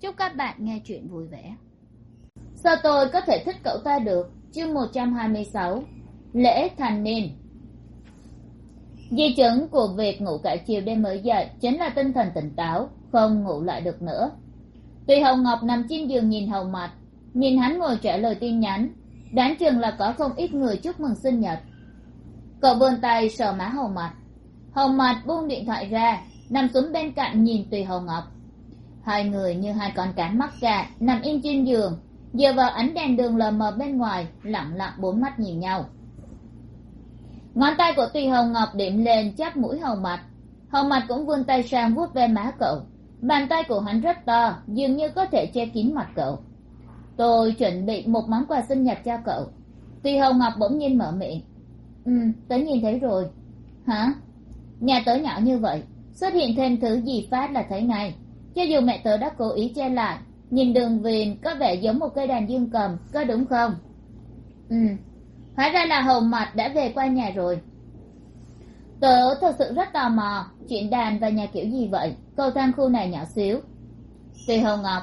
chúc các bạn nghe chuyện vui vẻ. Sao tôi có thể thích cậu ta được? Chương một trăm hai mươi sáu. Lễ thành niên. Di chứng của việc ngủ cả chiều đêm mới dậy chính là tinh thần tỉnh táo, không ngủ lại được nữa. Tùy hồng ngọc nằm trên giường nhìn hầu mặt nhìn hắn ngồi trả lời tin nhắn. Đáng chừng là có không ít người chúc mừng sinh nhật. Cậu vươn tay sờ má hầu mặt hầu mặt buông điện thoại ra, nằm xuống bên cạnh nhìn tùy hầu ngọc hai người như hai con cá mắc cạn nằm im trên giường. Dựa vào ánh đèn đường lờ mờ bên ngoài, lặng lặng bốn mắt nhìn nhau. Ngón tay của tùy hồng ngọc điểm lên chắp mũi hầu mặt. Hầu mặt cũng vươn tay sang vuốt ve má cậu. Bàn tay của hắn rất to, dường như có thể che kín mặt cậu. Tôi chuẩn bị một món quà sinh nhật cho cậu. Tùy hồng ngọc bỗng nhiên mở miệng. Ừ tớ nhìn thấy rồi. Hả? Nhà tớ nhỏ như vậy, xuất hiện thêm thứ gì phát là thấy ngay cho dù mẹ tớ đã cố ý che lại, nhìn đường viền có vẻ giống một cây đàn dương cầm, có đúng không? Ừ. Hóa ra là hầu mặt đã về qua nhà rồi. Tớ thật sự rất tò mò, chuyện đàn và nhà kiểu gì vậy? Cầu thang khu này nhỏ xíu. Tùy hầu ngọc,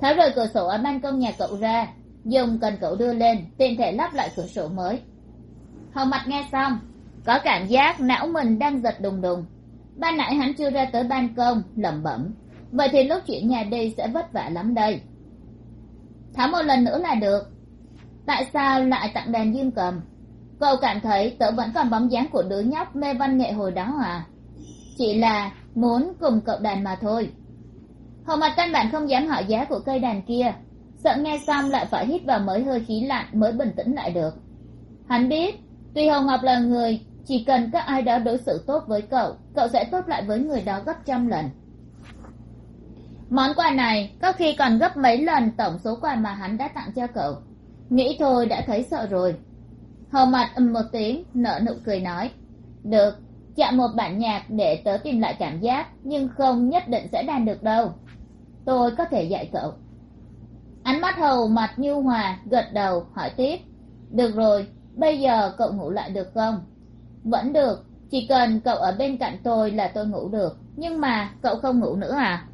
tháo rời cửa sổ ở ban công nhà cậu ra, dùng cần cậu đưa lên, tiện thể lắp lại cửa sổ mới. Hầu mặt nghe xong, có cảm giác não mình đang giật đùng đùng. Ban nãy hắn chưa ra tới ban công, lẩm bẩm vậy thì lúc chuyển nhà đi sẽ vất vả lắm đây. Tháo một lần nữa là được. Tại sao lại tặng đàn dương cầm? Cậu cảm thấy tớ vẫn còn bóng dáng của đứa nhóc mê văn nghệ hồi đó à? Chỉ là muốn cùng cậu đàn mà thôi. Hầu mặt căn bản không dám hỏi giá của cây đàn kia. Sợ nghe xong lại phải hít vào mới hơi khí lạnh mới bình tĩnh lại được. Hắn biết, tuy hồng ngọc là người, chỉ cần các ai đó đối xử tốt với cậu cậu sẽ tốt lại với người đó gấp trăm lần món quà này có khi còn gấp mấy lần tổng số quà mà hắn đã tặng cho cậu. Nghĩ thôi đã thấy sợ rồi. Hầu mặt ầm một tiếng, nở nụ cười nói. Được, chạm một bản nhạc để tớ tìm lại cảm giác, nhưng không nhất định sẽ đàn được đâu. Tôi có thể dạy cậu. Ánh mắt hầu mặt như hòa, gật đầu, hỏi tiếp. Được rồi, bây giờ cậu ngủ lại được không? Vẫn được, chỉ cần cậu ở bên cạnh tôi là tôi ngủ được. Nhưng mà cậu không ngủ nữa à?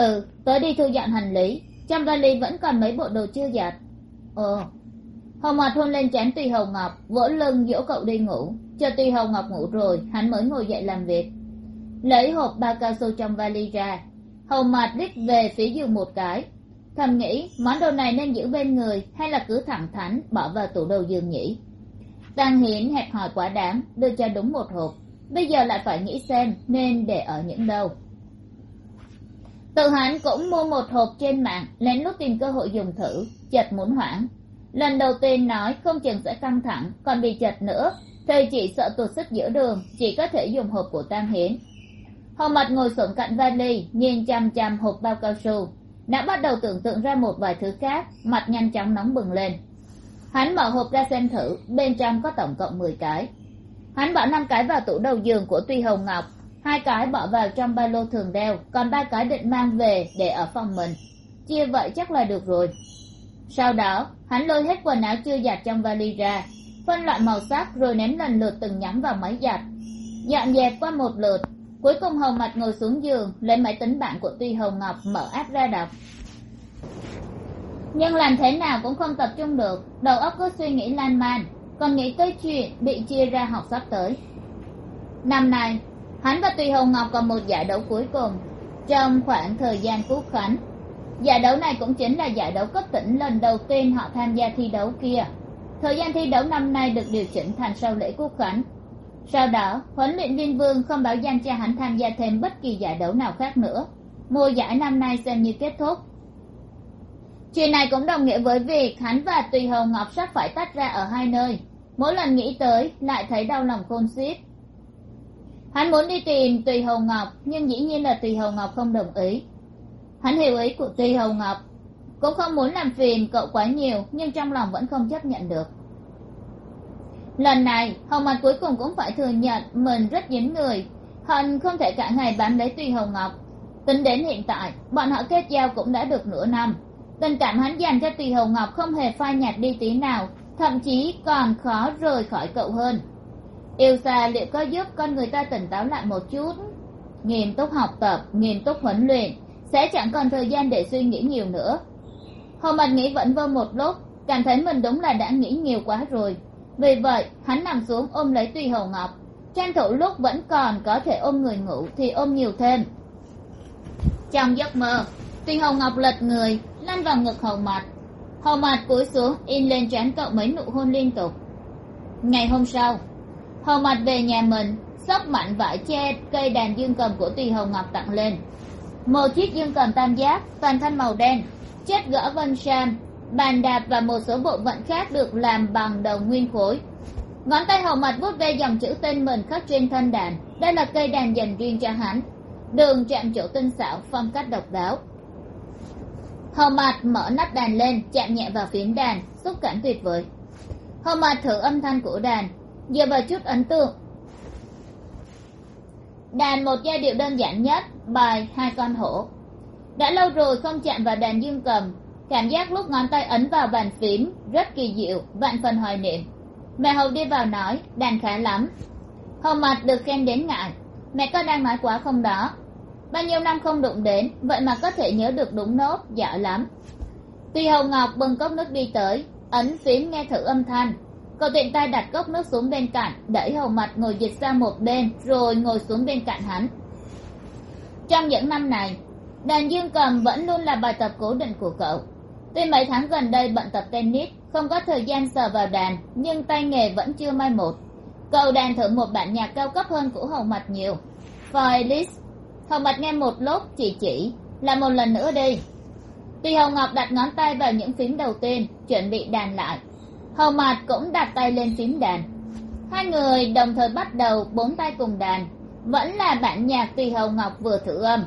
Ừ tớ đi thu dọn hành lý, trong vali vẫn còn mấy bộ đồ chưa giặt. Ồ hồng mặt hôn lên chán tùy hồng ngọc, vỗ lưng dỗ cậu đi ngủ. Chờ tùy hồng ngọc ngủ rồi, hắn mới ngồi dậy làm việc. Lấy hộp bao cao su trong vali ra, hầu mặt đích về phía giường một cái. Thầm nghĩ, món đồ này nên giữ bên người hay là cứ thẳng thắn bỏ vào tủ đầu giường nhỉ? Tăng hiến hẹp hòi quá đáng, đưa cho đúng một hộp. Bây giờ lại phải nghĩ xem nên để ở những đâu tự hắn cũng mua một hộp trên mạng, lén lút tìm cơ hội dùng thử chật muốn hoãn lần đầu tiên nói không chừng sẽ căng thẳng, còn bị chật nữa, thì chỉ sợ tụt sức giữa đường, chỉ có thể dùng hộp của tam hiến. Hồng mặt ngồi xổm cạnh vali, nhìn chằm chằm hộp bao cao su. Đã bắt đầu tưởng tượng ra một vài thứ khác, mặt nhanh chóng nóng bừng lên. Hắn mở hộp ra xem thử, bên trong có tổng cộng mười cái. Hắn bỏ năm cái vào tủ đầu giường của tuy hồng ngọc hai cái bỏ vào trong ba lô thường đeo, còn ba cái định mang về để ở phòng mình. Chia vậy chắc là được rồi. Sau đó, hắn lôi hết quần áo chưa giặt trong vali ra, phân loại màu sắc rồi ném lần lượt từng nhắm vào máy giặt. Dọn dẹp qua một lượt, cuối cùng hầu mặt ngồi xuống giường, lấy máy tính bảng của tuy hồng ngọc mở app ra đọc. Nhưng làm thế nào cũng không tập trung được, đầu óc cứ suy nghĩ lan man, còn nghĩ tới chuyện bị chia ra học sắp tới. Năm nay hắn và tùy hồng ngọc còn một giải đấu cuối cùng trong khoảng thời gian quốc khánh. Giải đấu này cũng chính là giải đấu cấp tỉnh lần đầu tiên họ tham gia thi đấu kia. Thời gian thi đấu năm nay được điều chỉnh thành sau lễ quốc khánh. Sau đó, huấn luyện viên vương không bảo danh cho hắn tham gia thêm bất kỳ giải đấu nào khác nữa. Mùa giải năm nay xem như kết thúc. Chuyện này cũng đồng nghĩa với việc hắn và tùy hồng ngọc sắp phải tách ra ở hai nơi. Mỗi lần nghĩ tới, lại thấy đau lòng khôn xiết hắn muốn đi tìm tùy hồng ngọc, nhưng dĩ nhiên là tùy hồng ngọc không đồng ý. Hắn hiểu ý của Tùy hầu ngọc, cũng không muốn làm phiền cậu quá nhiều, nhưng trong lòng vẫn không chấp nhận được. Lần này, hồng mặt cuối cùng cũng phải thừa nhận mình rất dính người. Hận không thể cả ngày bám lấy Tùy hồng ngọc. Tính đến hiện tại, bọn họ kết giao cũng đã được nửa năm. Tình cảm hắn dành cho tùy hồng ngọc không hề phai nhạt đi tí nào, thậm chí còn khó rời khỏi cậu hơn yêu xa liệu có giúp con người ta tỉnh táo lại một chút? Nghiêm túc học tập, nghiêm túc huấn luyện, sẽ chẳng còn thời gian để suy nghĩ nhiều nữa. Hồ mật nghĩ vẫn vơ một lúc, cảm thấy mình đúng là đã nghĩ nhiều quá rồi. Vì vậy, hắn nằm xuống ôm lấy tùy hồng ngọc. Tranh thủ lúc vẫn còn có thể ôm người ngủ thì ôm nhiều thêm. Trong giấc mơ, tùy hồng ngọc lật người, lăn vào ngực hầu Mật. hầu Mật cúi xuống, in lên trán cậu mấy nụ hôn liên tục. Ngày hôm sau hầu mặt về nhà mình xốc mạnh vải che cây đàn dương cầm của tùy hồng ngọc tặng lên. Một chiếc dương cầm tam giác, toàn thân màu đen, chất gỡ vân sam, bàn đạp và một số bộ phận khác được làm bằng đầu nguyên khối. Ngón tay hầu mặt vuốt ve dòng chữ tên mình khắc trên thân đàn, đây là cây đàn dành riêng cho hắn. Đường chạm chỗ tinh xảo, phong cách độc đáo. Hầu mặt mở nắp đàn lên, chạm nhẹ vào phím đàn, xúc cảm tuyệt vời. Hầu mặt thử âm thanh của đàn dựa vào chút ấn tượng. Đàn một giai điệu đơn giản nhất, bài hai con hổ. Đã lâu rồi không chạm vào đàn dương cầm. Cảm giác lúc ngón tay ấn vào bàn phím, rất kỳ diệu, vạn phần hoài niệm. Mẹ hầu đi vào nói, đàn khá lắm. Hầu mặt được khen đến ngại. Mẹ có đang nói quá không đó? Bao nhiêu năm không đụng đến, vậy mà có thể nhớ được đúng nốt, giỏi lắm. Tuy hầu ngọc bưng cốc nước đi tới, ấn phím nghe thử âm thanh cậu tiện tay đặt cốc nước xuống bên cạnh, đẩy hầu mặt ngồi dịch sang một bên, rồi ngồi xuống bên cạnh hắn. Trong những năm này, đàn dương cầm vẫn luôn là bài tập cố định của cậu. Tuy mấy tháng gần đây bận tập tennis, không có thời gian sờ vào đàn, nhưng tay nghề vẫn chưa mai một. Cậu đàn thử một bản nhạc cao cấp hơn của hầu mặt nhiều. For hầu mặt nghe một lốt chỉ chỉ, là một lần nữa đi. Tuy hầu ngọc đặt ngón tay vào những phím đầu tiên, chuẩn bị đàn lại hầu mạt cũng đặt tay lên phím đàn. Hai người đồng thời bắt đầu bốn tay cùng đàn. Vẫn là bản nhạc tùy hầu ngọc vừa thử âm.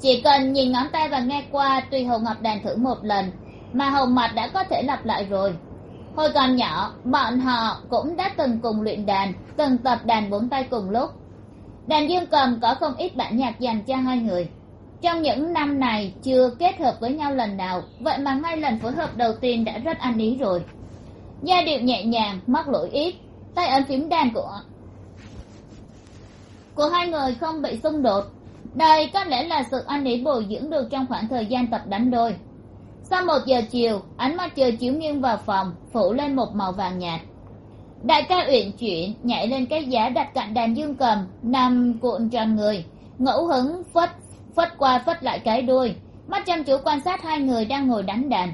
Chỉ cần nhìn ngón tay và nghe qua tùy hầu ngọc đàn thử một lần, mà hầu mặt đã có thể lặp lại rồi. Hồi còn nhỏ, bọn họ cũng đã từng cùng luyện đàn, từng tập đàn bốn tay cùng lúc. Đàn dương cầm có không ít bản nhạc dành cho hai người trong những năm này chưa kết hợp với nhau lần nào, vậy mà ngay lần phối hợp đầu tiên đã rất ăn ý rồi. Giai điệu nhẹ nhàng, mắc lỗi ít, tay ấn phím đàn của của hai người không bị xung đột. Đây có lẽ là sự ăn ý bồi dưỡng được trong khoảng thời gian tập đánh đôi. Sau một giờ chiều, ánh mặt trời chiếu nghiêng vào phòng, phủ lên một màu vàng nhạt. Đại ca uyển chuyển, nhảy lên cái giá đặt cạnh đàn dương cầm, nằm cuộn tròn người, ngẫu hứng, phất phất qua phất lại cái đuôi, mắt chăm chú quan sát hai người đang ngồi đánh đàn.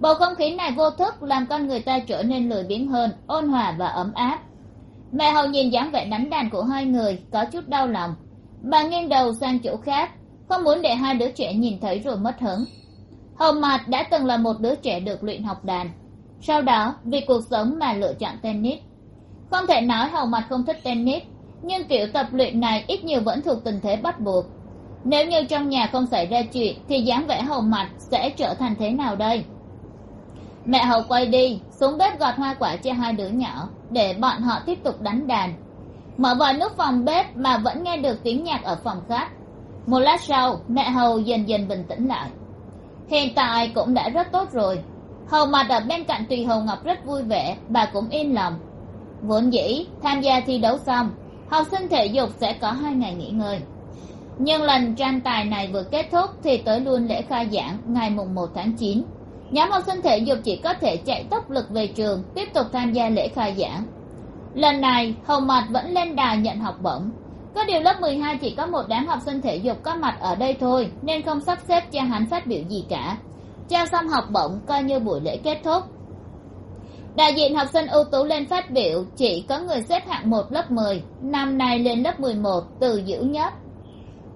Bầu không khí này vô thức làm con người ta trở nên lười biếng hơn, ôn hòa và ấm áp. Mẹ hầu nhìn dáng vẻ đánh đàn của hai người, có chút đau lòng. Bà nghiêng đầu sang chỗ khác, không muốn để hai đứa trẻ nhìn thấy rồi mất hứng. Hầu mạt đã từng là một đứa trẻ được luyện học đàn. Sau đó, vì cuộc sống mà lựa chọn tennis. Không thể nói hầu mặt không thích tennis, nhưng kiểu tập luyện này ít nhiều vẫn thuộc tình thế bắt buộc nếu như trong nhà không xảy ra chuyện, thì dáng vẻ hầu mặt sẽ trở thành thế nào đây? Mẹ hầu quay đi, xuống bếp gọt hoa quả cho hai đứa nhỏ, để bọn họ tiếp tục đánh đàn. Mở vòi nước phòng bếp mà vẫn nghe được tiếng nhạc ở phòng khách. Một lát sau, mẹ hầu dần dần bình tĩnh lại. Hiện tại cũng đã rất tốt rồi. Hầu mặt ở bên cạnh tùy hầu ngọc rất vui vẻ, bà cũng yên lòng. Vốn dĩ, tham gia thi đấu xong, học sinh thể dục sẽ có hai ngày nghỉ ngơi nhưng lần tranh tài này vừa kết thúc thì tới luôn lễ khai giảng ngày mùng một tháng chín. Nhóm học sinh thể dục chỉ có thể chạy tốc lực về trường, tiếp tục tham gia lễ khai giảng. Lần này hầu mặt vẫn lên đài nhận học bổng. Có điều lớp mười hai chỉ có một đám học sinh thể dục có mặt ở đây thôi, nên không sắp xếp cho hắn phát biểu gì cả. Trao xong học bổng, coi như buổi lễ kết thúc. Đại diện học sinh ưu tú lên phát biểu, chỉ có người xếp hạng một lớp mười. Năm nay lên lớp mười một, từ dữ nhất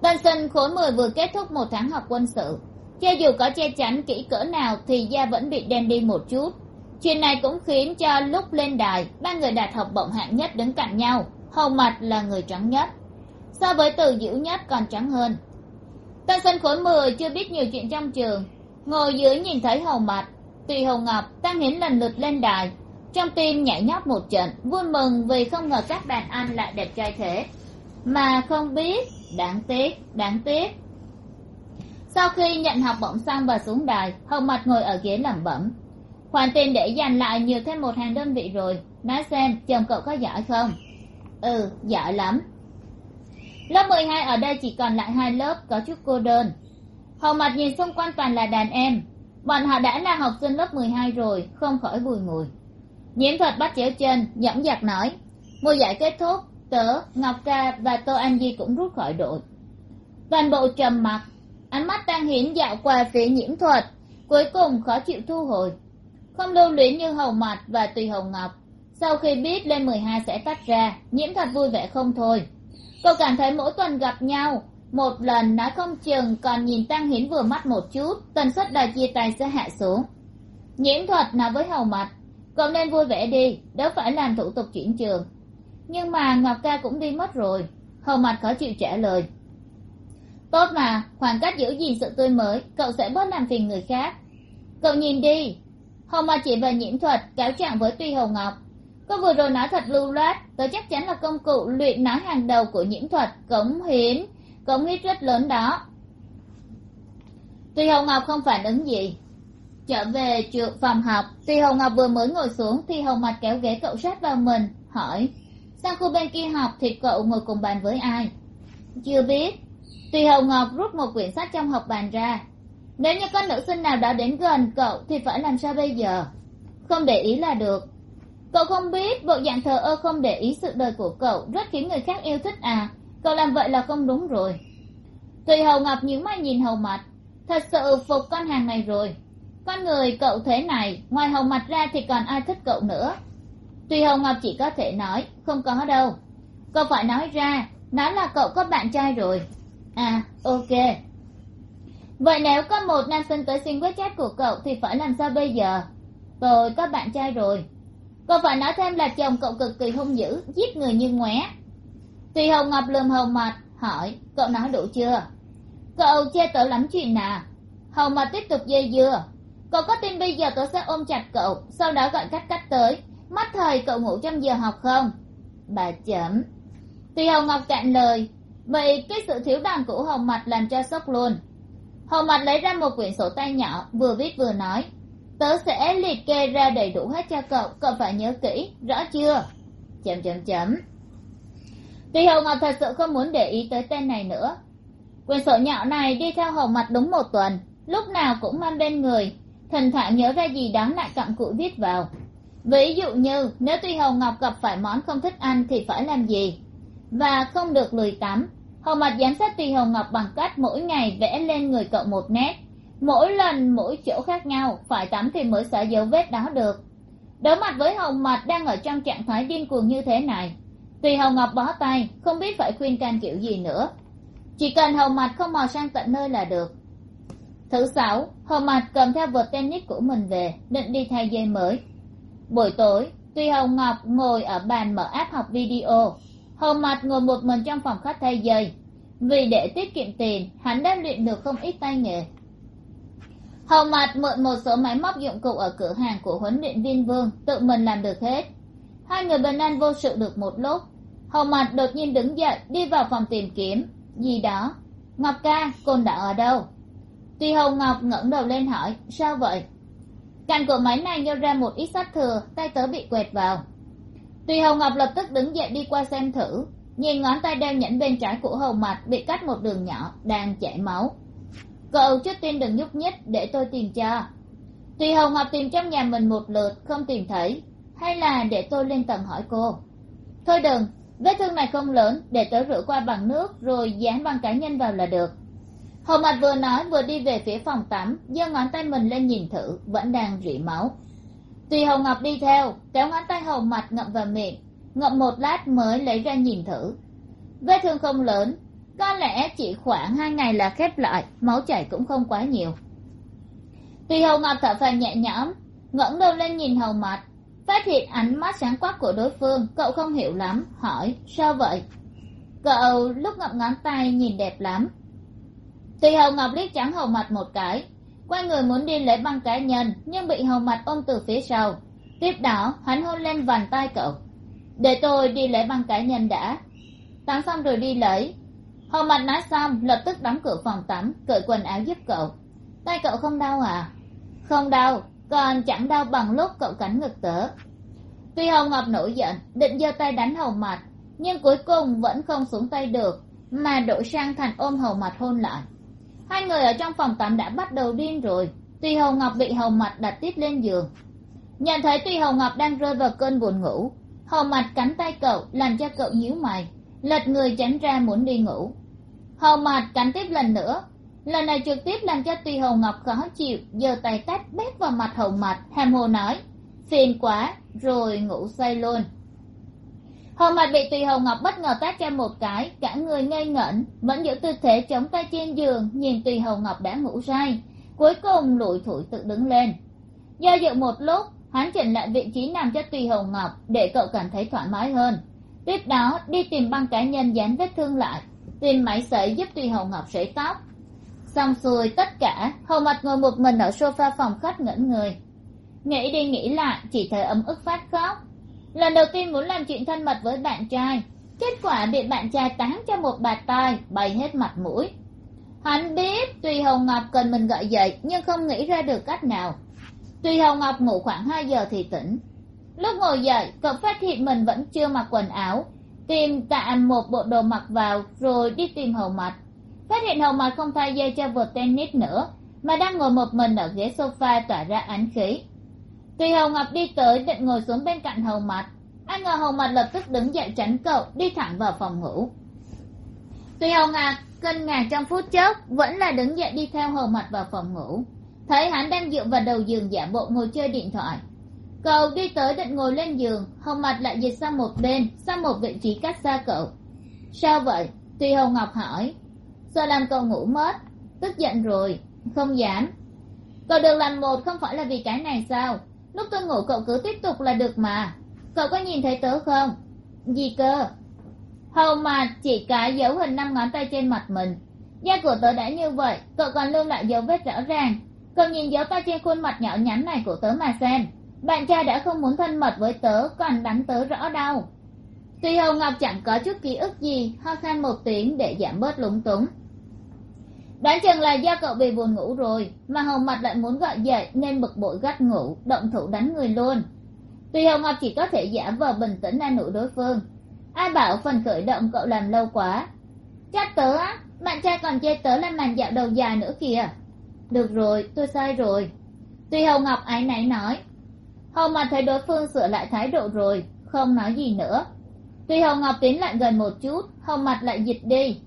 tân sinh khối mười vừa kết thúc một tháng học quân sự. Cho dù có che chắn kỹ cỡ nào thì da vẫn bị đen đi một chút. Chuyện này cũng khiến cho lúc lên đài, ba người đạt học bổng hạng nhất đứng cạnh nhau, hầu mặt là người trắng nhất. So với từ dữ nhất còn trắng hơn. Tân sinh khối mười chưa biết nhiều chuyện trong trường. Ngồi dưới nhìn thấy hầu mặt, tùy hầu ngọc, tăng hiến lần lượt lên đài. Trong tim nhảy nhót một trận, vui mừng vì không ngờ các đàn anh lại đẹp trai thế mà không biết. Đáng tiếc đáng tiếc. Sau khi nhận học bổng xong và xuống đài, Hồng Mạch ngồi ở ghế lẩm bẩm. Khoản tiền để dành lại nhiều thêm một hàng đơn vị rồi. Nói xem, chồng cậu có giỏi không? Ừ giỏi lắm. Lớp mười hai ở đây chỉ còn lại hai lớp, có chút cô đơn. Hầu mặt nhìn xung quanh toàn là đàn em. Bọn họ đã là học sinh lớp mười hai rồi, không khỏi bùi ngùi. Nhiễm thuật bắt chéo chân dõng dạc nói. Mùa giải kết thúc tớ, ngọc ca và tô an di cũng rút khỏi đội. Toàn bộ trầm mặc, ánh mắt đang hiển dạo qua phía nhiễm thuật, cuối cùng khó chịu thu hồi. Không lưu luyến như hầu mặt và tùy hồng ngọc, sau khi biết lên mười hai sẽ tách ra, nhiễm thuật vui vẻ không thôi. Cô cảm thấy mỗi tuần gặp nhau, một lần nói không chừng còn nhìn tăng hiến vừa mắt một chút, tần suất đòi chia tay sẽ hạ xuống. Nhiễm thuật nói với hầu mặt cậu nên vui vẻ đi đỡ phải làm thủ tục chuyển trường nhưng mà ngọc ca cũng đi mất rồi. Hầu mặt khó chịu trả lời. Tốt mà, khoảng cách giữ gìn sự tươi mới, cậu sẽ bớt làm phiền người khác. Cậu nhìn đi. Hầu mặt chỉ về nhiễm thuật, cáo trạng với tuy hầu ngọc. Cô vừa rồi nói thật lưu loát, tớ chắc chắn là công cụ luyện nói hàng đầu của nhiễm thuật cống hiến cống hiến rất lớn đó. Tuy hồng ngọc không phản ứng gì. Trở về trường phòng học, tuy hồng ngọc vừa mới ngồi xuống thì hồng mặt kéo ghế cậu sát vào mình, hỏi sang khu bên kia học thì cậu ngồi cùng bàn với ai? Chưa biết. Tùy hồng ngọc rút một quyển sách trong học bàn ra. Nếu như có nữ sinh nào đó đến gần cậu thì phải làm sao bây giờ? Không để ý là được. Cậu không biết bộ dạng thờ ơ không để ý sự đời của cậu rất khiến người khác yêu thích à? Cậu làm vậy là không đúng rồi. Tùy hầu ngọc nhíu mày nhìn hầu mặt thật sự phục con hàng này rồi. Con người cậu thế này, ngoài hầu mặt ra thì còn ai thích cậu nữa? Tuy hồng ngọc chỉ có thể nói, không có đâu. Cậu phải nói ra, nói là cậu có bạn trai rồi. À ok. Vậy nếu có một nam sinh tới xin quét chat của cậu thì phải làm sao bây giờ? Tôi có bạn trai rồi. Cậu phải nói thêm là chồng cậu cực kỳ hung dữ, giết người như ngoé. Tuy hồng ngọc lườm hồng mặt hỏi, cậu nói đủ chưa? Cậu chê tớ lắm chuyện à hồng mặt tiếp tục dây dưa, cậu có tin bây giờ tớ sẽ ôm chặt cậu, sau đó gọi cách cách tới mắt thời cậu ngủ trong giờ học không? Bà chấm tùy hồng ngọc cạn lời vậy cái sự thiếu đàn của hồng mặt làm cho sốc luôn. Hồng mặt lấy ra một quyển sổ tay nhỏ, vừa viết vừa nói, tớ sẽ liệt kê ra đầy đủ hết cho cậu cậu phải nhớ kỹ, rõ chưa? Chấm chấm chấm tuy hồng ngọc thật sự không muốn để ý tới tên này nữa. Quyển sổ nhỏ này đi theo hồng mặt đúng một tuần, lúc nào cũng mang bên người, thỉnh thoảng nhớ ra gì đáng lại cặm cụi viết vào ví dụ như, nếu tuy hồng ngọc gặp phải món không thích ăn thì phải làm gì? Và không được lười tắm. Hồng mặt giám sát tùy hồng ngọc bằng cách mỗi ngày vẽ lên người cậu một nét. Mỗi lần mỗi chỗ khác nhau, phải tắm thì mới xóa dấu vết đó được. Đối mặt với hồng mặt đang ở trong trạng thái điên cuồng như thế này tùy hồng ngọc bó tay, không biết phải khuyên can kiểu gì nữa. Chỉ cần hồng mặt không mò sang tận nơi là được. Thứ sáu, hồng mặt cầm theo vợt tennis của mình về, định đi thay dây mới buổi tối, tuy hồng ngọc ngồi ở bàn mở app học video. Hồng mặt ngồi một mình trong phòng khách thay giày. vì để tiết kiệm tiền, hắn đã luyện được không ít tay nghề. Hồng mặt mượn một số máy móc dụng cụ ở cửa hàng của huấn luyện viên vương, tự mình làm được hết. Hai người bình an vô sự được một lúc. Hồng mặt đột nhiên đứng dậy, đi vào phòng tìm kiếm. Gì đó? Ngọc ca côn đã ở đâu? Tuy Hồng ngọc ngẩng đầu lên hỏi, sao vậy? Cạnh của máy này nhô ra một ít sắt thừa, tay tớ bị quẹt vào. Tùy Hồng ngọc lập tức đứng dậy đi qua xem thử. Nhìn ngón tay đeo nhẫn bên trái của hầu mặt bị cắt một đường nhỏ, đang chảy máu. Cậu trước tiên đừng nhúc nhích, để tôi tìm cho. Tùy hồng ngọc tìm trong nhà mình một lượt, không tìm thấy. Hay là để tôi lên tầng hỏi cô. Thôi đừng, vết thương này không lớn, để tớ rửa qua bằng nước, rồi dán băng cá nhân vào là được hồng mặt vừa nói vừa đi về phía phòng tắm, giơ ngón tay mình lên nhìn thử, vẫn đang rỉ máu. Tùy hồng ngọc đi theo, kéo ngón tay hồng mặt ngậm vào miệng, ngậm một lát mới lấy ra nhìn thử. Vết thương không lớn, có lẽ chỉ khoảng hai ngày là khép lại, máu chảy cũng không quá nhiều. Tùy hầu ngọc thở phào nhẹ nhõm, ngẩng đầu lên nhìn hầu mặt phát hiện ánh mắt sáng quắc của đối phương, cậu không hiểu lắm, hỏi, sao vậy? Cậu lúc ngậm ngón tay nhìn đẹp lắm thì hầu ngọc liếc trắng hầu mặt một cái. Quay người muốn đi lấy băng cá nhân, nhưng bị hầu mặt ôm từ phía sau. Tiếp đó, hắn hôn lên vành tay cậu. Để tôi đi lấy băng cá nhân đã. Tắm xong rồi đi lấy. Hầu mặt nói xong, lập tức đóng cửa phòng tắm, cởi quần áo giúp cậu. Tay cậu không đau à? Không đau, còn chẳng đau bằng lúc cậu cắn ngực tớ. Tuy hầu ngọc nổi giận, định giơ tay đánh hầu mặt nhưng cuối cùng vẫn không xuống tay được, mà đổi sang thành ôm hầu mặt hôn lại hai người ở trong phòng tắm đã bắt đầu điên rồi. Tuy hầu ngọc bị hầu mặt đặt tít lên giường. Nhận thấy Tuy hầu ngọc đang rơi vào cơn buồn ngủ, hầu mặt cắn tay cậu, làm cho cậu nhíu mày, lật người tránh ra muốn đi ngủ. Hầu mặt cắn tiếp lần nữa. Lần này trực tiếp làm cho Tuy hầu ngọc khó chịu, giơ tay tách bét vào mặt hầu mặt hàm hồ nói, phiền quá, rồi ngủ say luôn hầu mặt bị tùy Hồng ngọc bất ngờ tát cho một cái, cả người ngây ngẩn, vẫn giữ tư thế chống tay trên giường, nhìn tùy Hồng ngọc đã ngủ say. Cuối cùng lủi thủi tự đứng lên. Do dự một lúc, hắn chỉnh lại vị trí nằm cho tùy Hồng ngọc để cậu cảm thấy thoải mái hơn. Tiếp đó, đi tìm băng cá nhân dán vết thương lại. Tìm máy sấy giúp tùy Hồng ngọc sấy tóc. Xong xuôi, tất cả, hầu mặt ngồi một mình ở sofa phòng khách ngẩn người. Nghĩ đi nghĩ lại, chỉ thấy ấm ức phát khóc lần đầu tiên muốn làm chuyện thân mật với bạn trai, kết quả bị bạn trai tán cho một bạt tai bay hết mặt mũi. Hắn biết tuy hồng ngọc cần mình gọi dậy, nhưng không nghĩ ra được cách nào. Tuy hồng ngọc ngủ khoảng hai giờ thì tỉnh. Lúc ngồi dậy, cậu phát hiện mình vẫn chưa mặc quần áo, tìm tạm một bộ đồ mặc vào rồi đi tìm hầu mặt phát hiện hầu mặt không thay dây cho vợt tennis nữa, mà đang ngồi một mình ở ghế sofa tỏa ra ánh khí thì hầu ngọc đi tới định ngồi xuống bên cạnh hầu mặt ai ngờ hầu mặt lập tức đứng dậy tránh cậu, đi thẳng vào phòng ngủ. Tuy hầu ngạc cân ngạc trong phút chốc, vẫn là đứng dậy đi theo hầu mặt vào phòng ngủ. Thấy hắn đang dựa vào đầu giường giả bộ ngồi chơi điện thoại. Cậu đi tới định ngồi lên giường, hầu mặt lại dịch sang một bên, sang một vị trí cách xa cậu. Sao vậy? Tuy hầu ngọc hỏi. Sợ làm cậu ngủ mất? Tức giận rồi, không dám. Cậu được làm một không phải là vì cái này sao? Lúc tôi ngủ cậu cứ tiếp tục là được mà. Cậu có nhìn thấy tớ không? Gì cơ? Hầu mà chỉ cái dấu hình năm ngón tay trên mặt mình. Da của tớ đã như vậy, cậu còn lưu lại dấu vết rõ ràng. Cậu nhìn dấu tay trên khuôn mặt nhỏ nhắn này của tớ mà xem. Bạn trai đã không muốn thân mật với tớ, còn đánh tớ rõ đâu tuy hầu ngọc chẳng có chút ký ức gì, ho khan một tiếng để giảm bớt lúng túng đoán chừng là do cậu bị buồn ngủ rồi, mà hầu mặt lại muốn gọi dậy nên bực bội gắt ngủ, động thủ đánh người luôn. Tuy hồng ngọc chỉ có thể giả vờ bình tĩnh an ủi đối phương. Ai bảo phần khởi động cậu làm lâu quá? Chắc tớ á, bạn trai còn chê tớ là màn dạo đầu dài nữa kìa. Được rồi, tôi sai rồi. Tuy hồng ngọc ái náy nói. Hầu mặt thấy đối phương sửa lại thái độ rồi, không nói gì nữa. Tuy hồng ngọc tiến lại gần một chút hầu mặt lại dịch đi.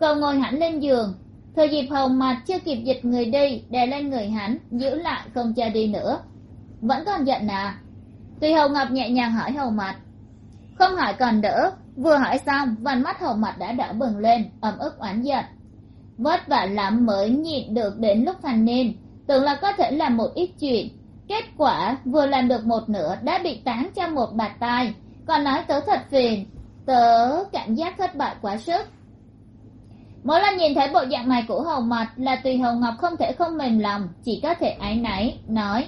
Cậu ngồi hẳn lên giường thời dịp hầu mặt chưa kịp dịch người đi, đè lên người hắn, giữ lại, không cho đi nữa. Vẫn còn giận à? Tuy hầu ngọc nhẹ nhàng hỏi hầu mặt. Không hỏi còn đỡ, vừa hỏi xong, vành mắt hầu mặt đã đỏ bừng lên, ấm ức oán giận. Vất vả lắm mới nhịn được đến lúc thành niên, tưởng là có thể làm một ít chuyện. Kết quả vừa làm được một nửa đã bị tán cho một bạt tai, còn nói tớ thật phiền. Tớ cảm giác thất bại quá sức mỗi lần nhìn thấy bộ dạng này của hầu mặt là tùy hầu ngọc không thể không mềm lòng, chỉ có thể áy náy, nói,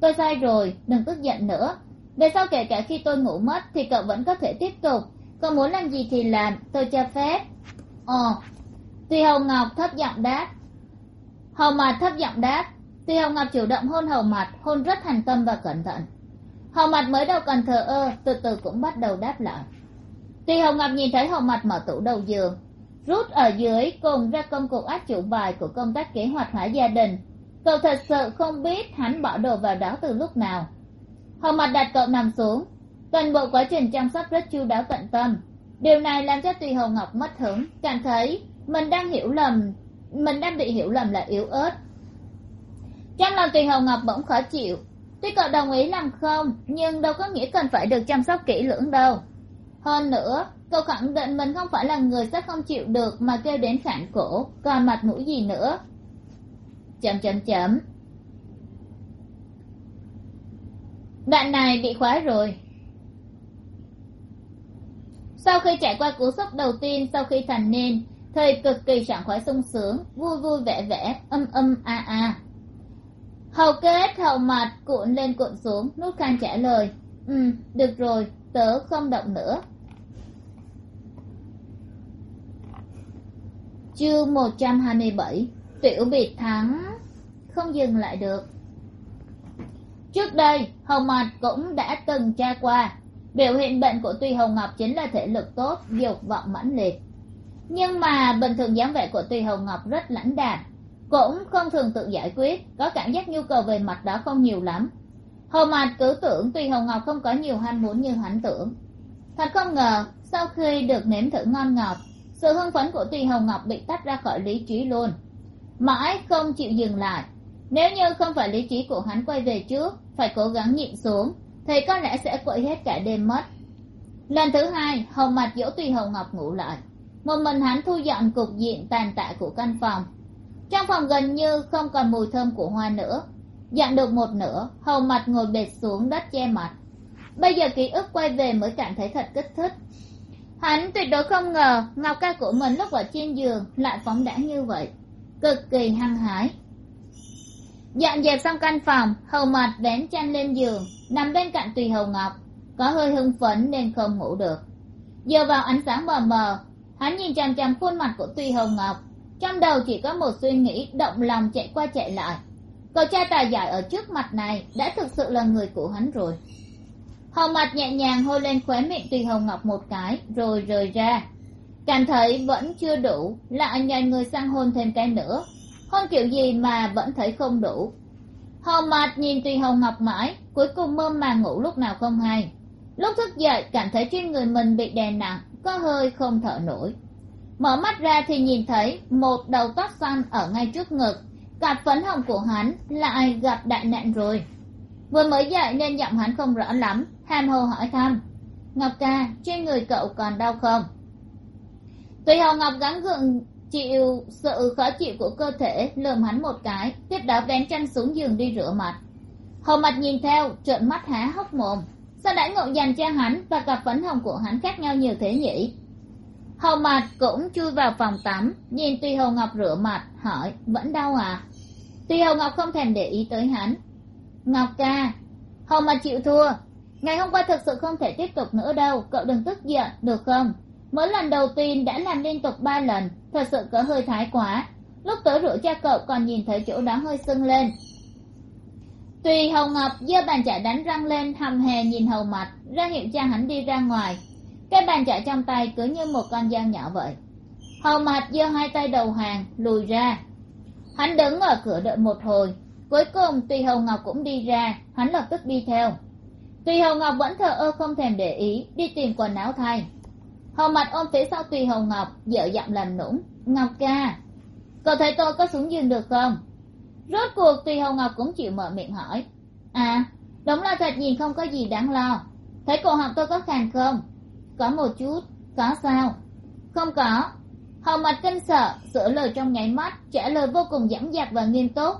tôi sai rồi, đừng tức giận nữa. Về sau kể cả khi tôi ngủ mất thì cậu vẫn có thể tiếp tục. Cậu muốn làm gì thì làm, tôi cho phép. Ồ tùy hầu ngọc thấp giọng đáp. Hầu mặt thấp giọng đáp. Tùy hầu ngọc chủ động hôn hầu mặt hôn rất thành tâm và cẩn thận. Hầu mặt mới đầu còn thờ ơ, từ từ cũng bắt đầu đáp lại. Tùy hầu ngọc nhìn thấy hầu mặt mở tủ đầu giường rút ở dưới cùng ra công cụ áp chủ bài của công tác kế hoạch hóa gia đình. Cậu thật sự không biết hắn bỏ đồ vào đó từ lúc nào. Hầu mặt đặt cậu nằm xuống. Toàn bộ quá trình chăm sóc rất chu đáo tận tâm. Điều này làm cho tùy hầu ngọc mất hứng. Cảm thấy, mình đang hiểu lầm, mình đang bị hiểu lầm là yếu ớt. Trong lòng tùy hầu ngọc bỗng khó chịu. Tuy cậu đồng ý làm không, nhưng đâu có nghĩa cần phải được chăm sóc kỹ lưỡng đâu. Hơn nữa cậu khẳng định mình không phải là người sẽ không chịu được mà kêu đến phản cổ còn mặt mũi gì nữa. Chấm chấm chấm đoạn này bị khóa rồi. Sau khi trải qua cú sốc đầu tiên sau khi thành niên thầy cực kỳ sảng khoái sung sướng, vui vui vẻ vẻ, âm âm a a. Hầu kết, hầu mặt cuộn lên cuộn xuống nút khan trả lời. Ừ được rồi, tớ không động nữa. Chương một trăm hai mươi bảy, tiểu biệt thắng. Không dừng lại được. Trước đây hầu mạt cũng đã từng tra qua. Biểu hiện bệnh của tùy hồng ngọc chính là thể lực tốt, dục vọng mãnh liệt. Nhưng mà bình thường dáng vẻ của tùy hồng ngọc rất lãnh đạm, cũng không thường tự giải quyết, có cảm giác nhu cầu về mặt đó không nhiều lắm. Hầu mạt cứ tưởng tùy hồng ngọc không có nhiều ham muốn như hắn tưởng. Thật không ngờ, sau khi được nếm thử ngon ngọt sự hưng phấn của tùy hồng ngọc bị tách ra khỏi lý trí luôn. Mãi không chịu dừng lại. Nếu như không phải lý trí của hắn quay về trước, phải cố gắng nhịn xuống, thì có lẽ sẽ quậy hết cả đêm mất. Lần thứ hai, hồng mặt dỗ tùy hồng ngọc ngủ lại. Một mình hắn thu dọn cục diện tàn tạ của căn phòng. Trong phòng gần như không còn mùi thơm của hoa nữa. Dặn được một nửa hầu mặt ngồi bệt xuống đất che mặt. Bây giờ ký ức quay về mới cảm thấy thật kích thích hắn tuyệt đối không ngờ ngọc ca của mình lúc ở trên giường lại phóng đãng như vậy. Cực kỳ hăng hái. Dọn dẹp xong căn phòng, hầu mặt vén chăn lên giường, nằm bên cạnh tùy hầu ngọc, có hơi hưng phấn nên không ngủ được. Giờ vào ánh sáng mờ mờ, hắn nhìn chằm chằm khuôn mặt của tùy hầu ngọc, trong đầu chỉ có một suy nghĩ động lòng chạy qua chạy lại. Cậu cha tài giỏi ở trước mặt này đã thực sự là người của hắn rồi hầu mặt nhẹ nhàng hôn lên khóe miệng tùy hồng ngọc một cái, rồi rời ra. Cảm thấy vẫn chưa đủ lại nhờ người sang hôn thêm cái nữa. Hôn kiểu gì mà vẫn thấy không đủ. Hầu mặt nhìn tùy hồng ngọc mãi, cuối cùng mơ màng ngủ lúc nào không hay. Lúc thức dậy, cảm thấy trên người mình bị đè nặng, có hơi không thở nổi. Mở mắt ra thì nhìn thấy một đầu tóc xanh ở ngay trước ngực. Cặp phấn hồng của hắn lại gặp đại nạn rồi? Vừa mới dậy nên giọng hắn không rõ lắm hàm hồ hỏi thăm. Ngọc ca, trên người cậu còn đau không? Tùy hầu ngọc gắng gượng chịu sự khó chịu của cơ thể, lườm hắn một cái, tiếp đó vén chăn xuống giường đi rửa mặt. Hầu mặt nhìn theo, trợn mắt há hốc mồm. Sao đãi ngộ dành cho hắn và cặp phấn hồng của hắn khác nhau nhiều thế nhỉ? Hầu mặt cũng chui vào phòng tắm, nhìn tùy hầu ngọc rửa mặt, hỏi, vẫn đau à? Tùy hầu ngọc không thèm để ý tới hắn. Ngọc ca, hầu mặt chịu thua ngày hôm qua thực sự không thể tiếp tục nữa đâu, cậu đừng tức giận, được không? Mỗi lần đầu tiên đã làm liên tục ba lần, thật sự có hơi thái quá. Lúc tới rượu cha cậu còn nhìn thấy chỗ đó hơi sưng lên. Tùy hầu ngọc giơ bàn chải đánh răng lên hầm hè nhìn hầu mặt ra hiệu cha hắn đi ra ngoài. Cái bàn chải trong tay cứ như một con dao nhỏ vậy. Hầu mặt giơ hai tay đầu hàng, lùi ra. Hắn đứng ở cửa đợi một hồi, cuối cùng tùy hầu ngọc cũng đi ra, hắn lập tức đi theo tùy hầu ngọc vẫn thờ ơ không thèm để ý, đi tìm quần áo thay. Hầu mặt ôm phía sau tùy hầu ngọc, dở giọng làm nũng. Ngọc ca, cậu thấy tôi có xuống giường được không? Rốt cuộc tùy hầu ngọc cũng chịu mở miệng hỏi. À đúng là thật nhìn không có gì đáng lo. Thấy cổ họng tôi có khàn không? Có một chút, có sao? Không có. Hầu mặt kinh sợ, sửa lời trong nháy mắt, trả lời vô cùng dẫm dạc và nghiêm túc.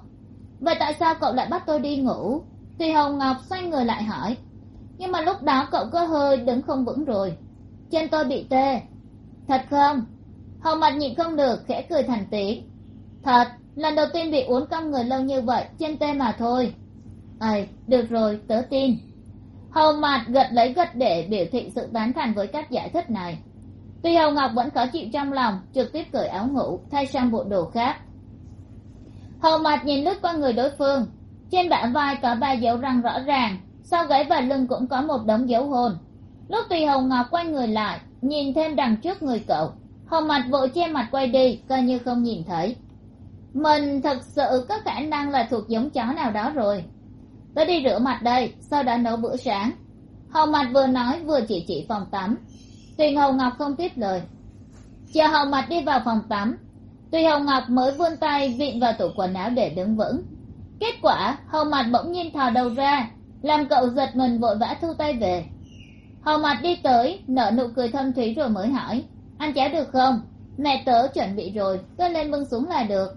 Vậy tại sao cậu lại bắt tôi đi ngủ? Tùy hầu ngọc xoay người lại hỏi nhưng mà lúc đó cậu có hơi đứng không vững rồi. Chân tôi bị tê. Thật không? Hầu mặt nhịn không được, khẽ cười thành tiếng. Thật, lần đầu tiên bị uốn cong người lâu như vậy chân tê mà thôi. Ầy được rồi, tớ tin. Hầu mặt gật lấy gật để biểu thị sự tán thành với cách giải thích này. Tuy hầu ngọc vẫn khó chịu trong lòng, trực tiếp cởi áo ngủ, thay sang bộ đồ khác. Hầu mặt nhìn lướt qua người đối phương. Trên bả vai có ba dấu răng rõ ràng sau gáy và lưng cũng có một đống dấu hôn. Lúc tùy hồng ngọc quay người lại, nhìn thêm đằng trước người cậu. Hồng mặt vội che mặt quay đi, coi như không nhìn thấy. Mình thật sự có khả năng là thuộc giống chó nào đó rồi. Tớ đi rửa mặt đây, sau đó nấu bữa sáng. Hồng mặt vừa nói, vừa chỉ chỉ phòng tắm. Tùy hồng ngọc không tiếp lời. Chờ hồng mặt đi vào phòng tắm, tùy hồng ngọc mới vươn tay vịn vào tủ quần áo để đứng vững. Kết quả, hồng mặt bỗng nhiên thò đầu ra làm cậu giật mình vội vã thu tay về. Hầu mặt đi tới, nở nụ cười thâm thúy rồi mới hỏi, ăn cháo được không? Mẹ tớ chuẩn bị rồi, cứ lên bưng xuống là được.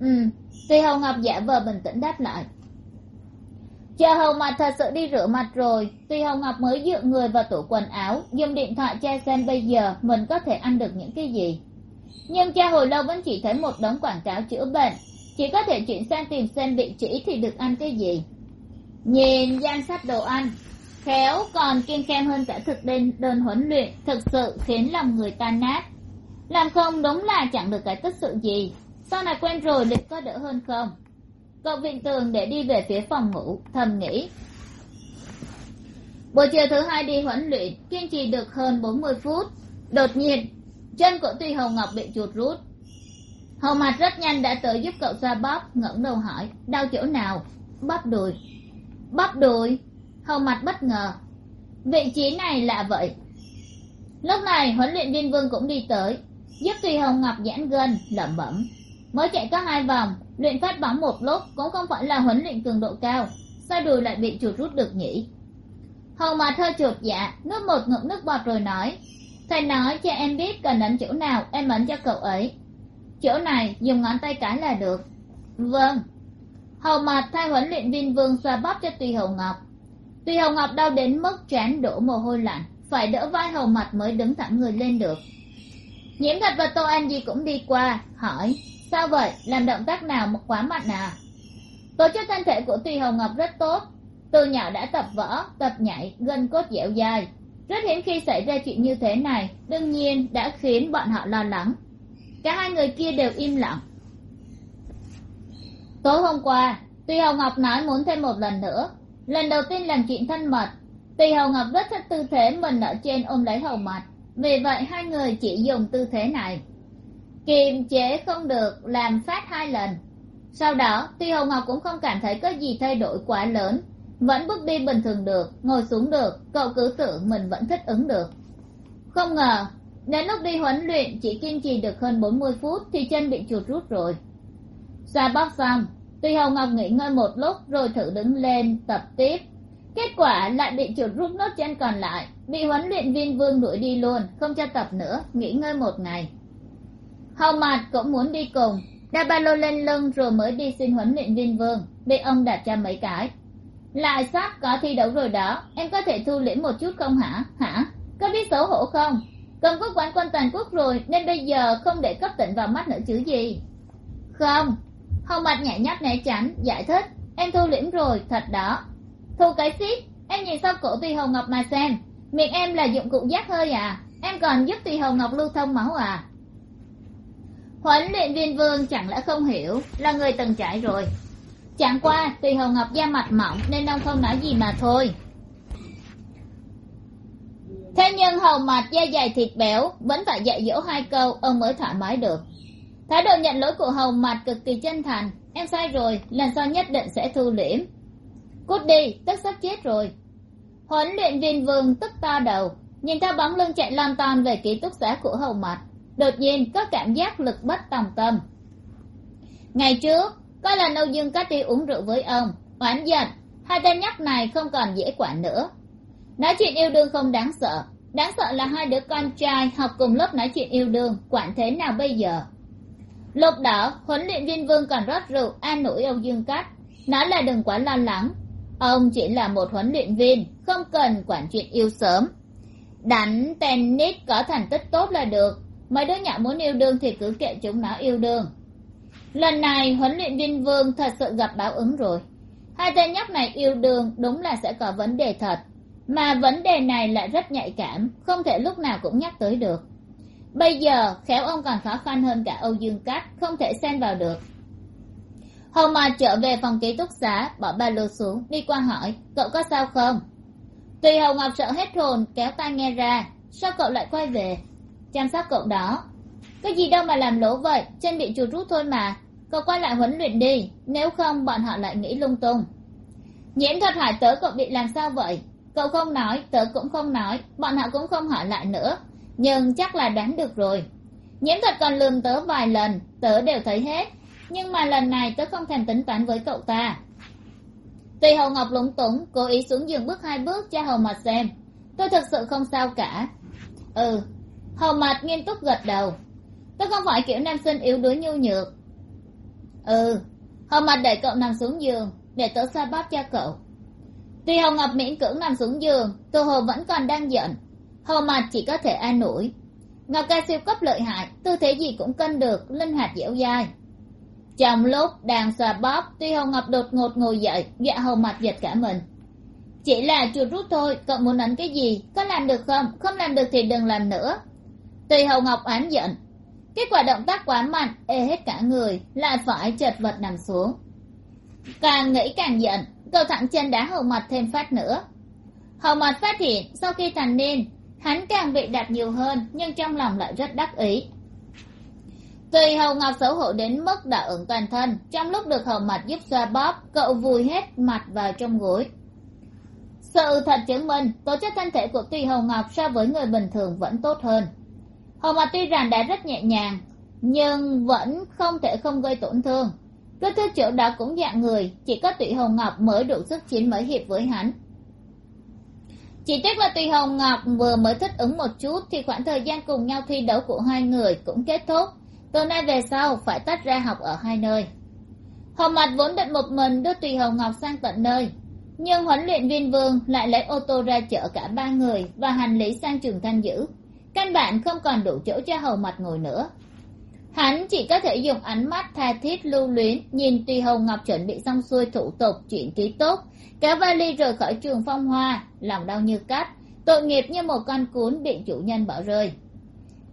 Ừ. Tuy hầu ngọc giả vờ bình tĩnh đáp lại. Chờ hầu mặt thật sự đi rửa mặt rồi. Tuy hầu ngọc mới dựa người vào tủ quần áo, dùng điện thoại tra xem bây giờ mình có thể ăn được những cái gì. Nhưng cha hồi lâu vẫn chỉ thấy một đống quảng cáo chữa bệnh. Chỉ có thể chuyển sang tìm xem vị chỉ thì được ăn cái gì nhìn danh sách đồ ăn, khéo còn kiêng khem hơn cả thực đơn đơn huấn luyện, thực sự khiến lòng người tan nát. Làm không đúng là chẳng được cái tích sự gì. Sau này quen rồi liệu có đỡ hơn không? Cậu vịn tường để đi về phía phòng ngủ, thầm nghĩ. Buổi chiều thứ hai đi huấn luyện, kiên trì được hơn bốn mươi phút. Đột nhiên, chân của tuy hồng ngọc bị chuột rút. Hầu mặt rất nhanh đã tới giúp cậu xoa bóp, ngẩng đầu hỏi, đau chỗ nào? Bóp đùi bắp đùi hầu mặt bất ngờ. Vị trí này lạ vậy. Lúc này huấn luyện viên vương cũng đi tới, giúp tùy hồng ngọc giãn gân, lẩm bẩm. Mới chạy có hai vòng, luyện phát bóng một lúc cũng không phải là huấn luyện cường độ cao, sao đùi lại bị chuột rút được nhỉ? Hầu mặt hơi chuột dạ nuốt một ngụm nước bọt rồi nói, thầy nói cho em biết cần ấn chỗ nào, em ấn cho cậu ấy. Chỗ này, dùng ngón tay cái là được. Vâng hầu mặt thay huấn luyện viên vương xoa bóp cho tùy hầu ngọc. Tùy hầu ngọc đau đến mức trán đổ mồ hôi lạnh, phải đỡ vai hầu mặt mới đứng thẳng người lên được. Nhiễm thật và tô an di cũng đi qua, hỏi, sao vậy? Làm động tác nào mà quá mạnh à? Tổ chức thân thể của tùy hầu ngọc rất tốt. Từ nhỏ đã tập võ, tập nhảy, gân cốt dẻo dai. Rất hiếm khi xảy ra chuyện như thế này, đương nhiên đã khiến bọn họ lo lắng. Cả hai người kia đều im lặng tối hôm qua, Tuy Hồng ngọc nói muốn thêm một lần nữa. Lần đầu tiên làm chuyện thân mật, Tuy Hồng ngọc rất thích tư thế mình ở trên ôm lấy hầu mặt. Vì vậy hai người chỉ dùng tư thế này. Kiềm chế không được, làm phát hai lần. Sau đó, Tuy Hồng ngọc cũng không cảm thấy có gì thay đổi quá lớn. Vẫn bước đi bình thường được, ngồi xuống được, cậu cứ tưởng mình vẫn thích ứng được. Không ngờ, đến lúc đi huấn luyện chỉ kiên trì được hơn bốn mươi phút thì chân bị chuột rút rồi xoa bóp xong, tuy hồng ngọc nghỉ ngơi một lúc rồi thử đứng lên tập tiếp. Kết quả lại bị chuột rút nốt chân còn lại, bị huấn luyện viên vương đuổi đi luôn, không cho tập nữa, nghỉ ngơi một ngày. Hồng mặt cũng muốn đi cùng đa ba lô lên lưng rồi mới đi xin huấn luyện viên vương, bị ông đặt cho mấy cái. Lại sắp có thi đấu rồi đó, em có thể thu liễm một chút không hả? Hả? Có biết xấu hổ không? Cầm quốc quán quân toàn quốc rồi, nên bây giờ không để cấp tỉnh vào mắt nữa chứ gì. Không hồng bạch nhảy nhắc né tránh, giải thích, em thu liễm rồi, thật đó. Thu cái xít, em nhìn sau cổ tùy hồng ngọc mà xem. Miệng em là dụng cụ giác hơi à? Em còn giúp tùy hồng ngọc lưu thông máu à? Huấn luyện viên vương chẳng lẽ không hiểu, là người từng trải rồi. Chẳng qua tùy hồng ngọc da mặt mỏng nên ông không nói gì mà thôi. Thế nhưng hầu mặt da dày thịt béo, vẫn phải dạy dỗ hai câu, ông mới thoải mái được thái độ nhận lỗi của hầu mặt cực kỳ chân thành. Em sai rồi, lần sau nhất định sẽ thu liễm. Cút đi, tức sắp chết rồi. Huấn luyện viên vương tức to đầu. Nhìn theo bóng lưng chạy lon ton về ký túc xá của hầu mặt đột nhiên có cảm giác lực bất tòng tâm. Ngày trước, có lần âu dương cát đi uống rượu với ông, oán giận, hai tên nhóc này không còn dễ quản nữa. Nói chuyện yêu đương không đáng sợ. Đáng sợ là hai đứa con trai học cùng lớp nói chuyện yêu đương, quản thế nào bây giờ? Lúc đó huấn luyện viên vương còn rót rượu an ủi ông dương cát. Nói là đừng quá lo lắng. Ông chỉ là một huấn luyện viên, không cần quản chuyện yêu sớm. Đánh tennis có thành tích tốt là được. Mấy đứa nhỏ muốn yêu đương thì cứ kệ chúng nó yêu đương. Lần này, huấn luyện viên vương thật sự gặp báo ứng rồi. Hai tên nhóc này yêu đương đúng là sẽ có vấn đề thật. Mà vấn đề này lại rất nhạy cảm, không thể lúc nào cũng nhắc tới được bây giờ, khéo ông còn khó khăn hơn cả âu dương cát, không thể xen vào được. Hồng mà trở về phòng ký túc xá, bỏ ba lô xuống, đi qua hỏi, cậu có sao không? Tùy hồng ngọc sợ hết hồn, kéo tai nghe ra. Sao cậu lại quay về? Chăm sóc cậu đó. Cái gì đâu mà làm lỗ vậy chân bị chuột rút thôi mà. Cậu quay lại huấn luyện đi, nếu không bọn họ lại nghĩ lung tung. Nhiễm thuật hỏi tớ cậu bị làm sao vậy? Cậu không nói, tớ cũng không nói, bọn họ cũng không hỏi lại nữa nhưng chắc là đoán được rồi. Nhiễm thuật còn lườm tớ vài lần, tớ đều thấy hết. Nhưng mà lần này tớ không thèm tính toán với cậu ta. Tùy hầu ngọc lúng túng cố ý xuống giường bước hai bước cho hầu mặt xem. Tôi thực sự không sao cả. Ừ hầu mặt nghiêm túc gật đầu. Tôi không phải kiểu nam sinh yếu đuối nhu nhược. Ừ hầu mặt đẩy cậu nằm xuống giường, để tớ xoa bóp cho cậu. Tuy hầu ngọc miễn cưỡng nằm xuống giường tô hồ vẫn còn đang giận hầu mặt chỉ có thể an ủi. Ngọc ca siêu cấp lợi hại, tư thế gì cũng cân được, linh hoạt dẻo dai. Trong lúc đang xoa bóp, tuy hồng ngọc đột ngột ngồi dậy dạ hầu mặt giật cả mình. Chỉ là chuột rút thôi, cậu muốn đánh cái gì, có làm được không? Không làm được thì đừng làm nữa. Tùy hầu ngọc oán giận. Kết quả động tác quá mạnh, ê hết cả người lại phải chật vật nằm xuống. Càng nghĩ càng giận, cậu thẳng chân đá hầu mặt thêm phát nữa. Hầu mặt phát hiện, sau khi thành niên hắn càng bị đạp nhiều hơn, nhưng trong lòng lại rất đắc ý. Tùy hầu ngọc xấu hổ đến mức đã ửng toàn thân, trong lúc được hầu mặt giúp xoa bóp, cậu vùi hết mặt vào trong gối. Sự thật chứng minh tố chất thân thể của tùy hầu ngọc so với người bình thường vẫn tốt hơn. Hầu mặt tuy rằng đã rất nhẹ nhàng, nhưng vẫn không thể không gây tổn thương. Cứ thứ chỗ đó cũng dạng người, chỉ có tùy hầu ngọc mới đủ sức chiến mới hiệp với hắn chỉ tiếc là tùy hồng ngọc vừa mới thích ứng một chút, thì khoảng thời gian cùng nhau thi đấu của hai người cũng kết thúc. Từ nay về sau, phải tách ra học ở hai nơi. Hồng mặt vốn định một mình đưa tùy hồng ngọc sang tận nơi, nhưng huấn luyện viên vương lại lấy ô tô ra chở cả ba người và hành lý sang trường thanh giữ căn bản không còn đủ chỗ cho hầu mặt ngồi nữa. Hắn chỉ có thể dùng ánh mắt tha thiết lưu luyến, nhìn tùy hồng ngọc chuẩn bị xong xuôi thủ tục chuyện ký tốt kéo vali rời khỏi trường phong hoa, lòng đau như cắt tội nghiệp như một con cún bị chủ nhân bỏ rơi.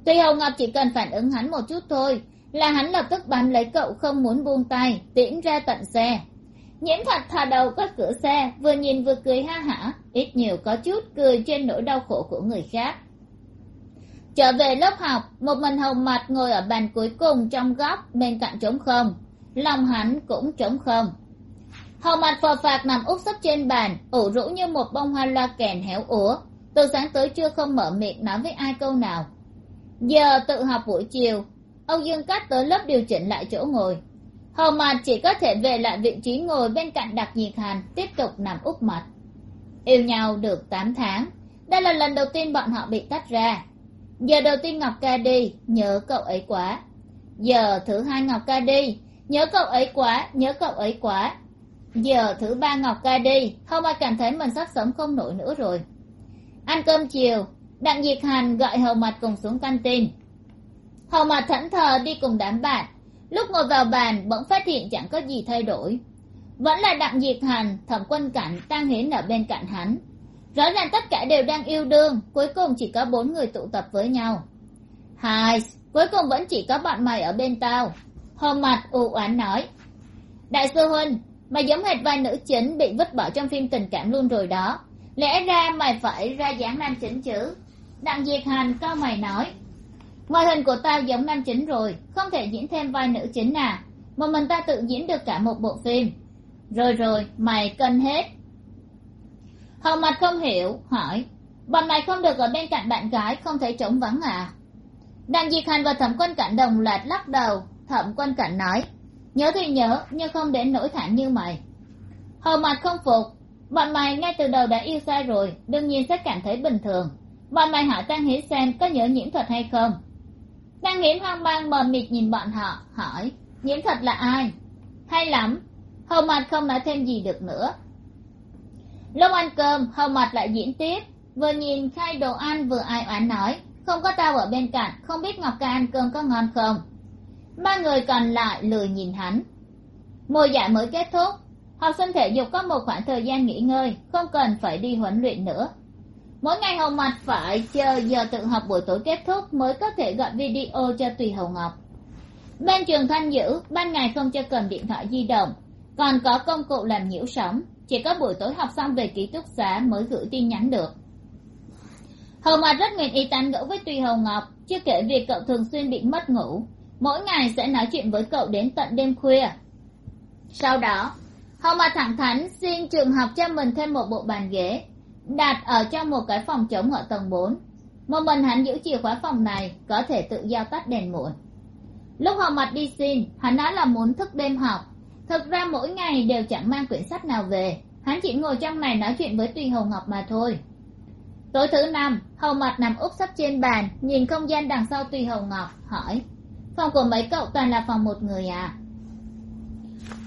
Tuy hồng ngọc chỉ cần phản ứng hắn một chút thôi, là hắn lập tức bám lấy cậu không muốn buông tay, tiễn ra tận xe. Nhiễm thật thà đầu qua cửa xe, vừa nhìn vừa cười ha hả, ít nhiều có chút cười trên nỗi đau khổ của người khác. Trở về lớp học, một mình hồng mặt ngồi ở bàn cuối cùng trong góc bên cạnh trống không, lòng hắn cũng trống không hầu mặt phờ phạc nằm úp sấp trên bàn, ủ rũ như một bông hoa loa kèn héo úa. Từ sáng tới trưa không mở miệng nói với ai câu nào. Giờ tự học buổi chiều âu dương cắt tới lớp điều chỉnh lại chỗ ngồi. Hầu mặt chỉ có thể về lại vị trí ngồi bên cạnh đặc nhiệt hàn, tiếp tục nằm úp mặt. Yêu nhau được tám tháng, đây là lần đầu tiên bọn họ bị tách ra. Giờ đầu tiên ngọc ca đi, nhớ cậu ấy quá. Giờ thứ hai ngọc ca đi, nhớ cậu ấy quá, nhớ cậu ấy quá giờ thứ ba ngọc ca đi, không ai cảm thấy mình sắp sống không nổi nữa rồi. Ăn cơm chiều, đặng diệt hành gọi hầu mặt cùng xuống căn tin. Hầu mặt thẫn thờ đi cùng đám bạn. Lúc ngồi vào bàn, bỗng phát hiện chẳng có gì thay đổi. Vẫn là đặng diệt hành, thẩm quân cảnh tăng hiến ở bên cạnh hắn. Rõ ràng tất cả đều đang yêu đương, cuối cùng chỉ có bốn người tụ tập với nhau. Hai, cuối cùng vẫn chỉ có bọn mày ở bên tao. Hầu mặt u oán nói. Đại sư huynh mà giống hệt vai nữ chính bị vứt bỏ trong phim tình cảm luôn rồi đó. Lẽ ra mày phải ra dáng nam chính chứ? Đặng diệt hành cao mày nói. Ngoại hình của tao giống nam chính rồi, không thể diễn thêm vai nữ chính à? Một mình ta tự diễn được cả một bộ phim. Rồi rồi, mày cân hết. Hồng mặt không hiểu, hỏi. Bọn mày không được ở bên cạnh bạn gái không thể trống vắng à? Đặng diệt hành và thẩm quân cảnh đồng loạt lắc đầu. Thẩm quân cảnh nói nhớ thì nhớ, nhưng không đến nỗi thảm như mày. Hầu mặt không phục. Bọn mày ngay từ đầu đã yêu sai rồi, đương nhiên sẽ cảm thấy bình thường. Bọn mày hỏi tăng hiến xem có nhớ nhiễm thuật hay không. Tăng hiến hoang mang mờ mịt nhìn bọn họ, hỏi, nhiễm thuật là ai? Hay lắm, hầu mặt không nói thêm gì được nữa. Lúc ăn cơm, hầu mặt lại diễn tiếp. Vừa nhìn khai đồ ăn, vừa ai oán nói, không có tao ở bên cạnh, không biết ngọc ca ăn cơm có ngon không? Ba người còn lại lười nhìn hắn. Mùa giải mới kết thúc, học sinh thể dục có một khoảng thời gian nghỉ ngơi, không cần phải đi huấn luyện nữa. Mỗi ngày hồng mặt phải chờ giờ tự học buổi tối kết thúc mới có thể gọi video cho tùy hồng ngọc. Bên trường thanh giữ ban ngày không cho cầm điện thoại di động, còn có công cụ làm nhiễu sóng. Chỉ có buổi tối học xong về ký túc xá mới gửi tin nhắn được. Hồng mặt rất nguyện ý tán gẫu với tùy hồng ngọc, chưa kể việc cậu thường xuyên bị mất ngủ mỗi ngày sẽ nói chuyện với cậu đến tận đêm khuya. Sau đó Hồng mà thẳng thắn xin trường học cho mình thêm một bộ bàn ghế, đặt ở trong một cái phòng trống ở tầng bốn. Một mình hắn giữ chìa khóa phòng này có thể tự giao tắt đèn muộn. Lúc họ mặt đi xin, hắn nói là muốn thức đêm học. Thực ra mỗi ngày đều chẳng mang quyển sách nào về, hắn chỉ ngồi trong này nói chuyện với tùy hầu ngọc mà thôi. Tối thứ năm hầu mặt nằm úp sấp trên bàn, nhìn không gian đằng sau tùy hầu ngọc, hỏi phòng của mấy cậu toàn là phòng một người à?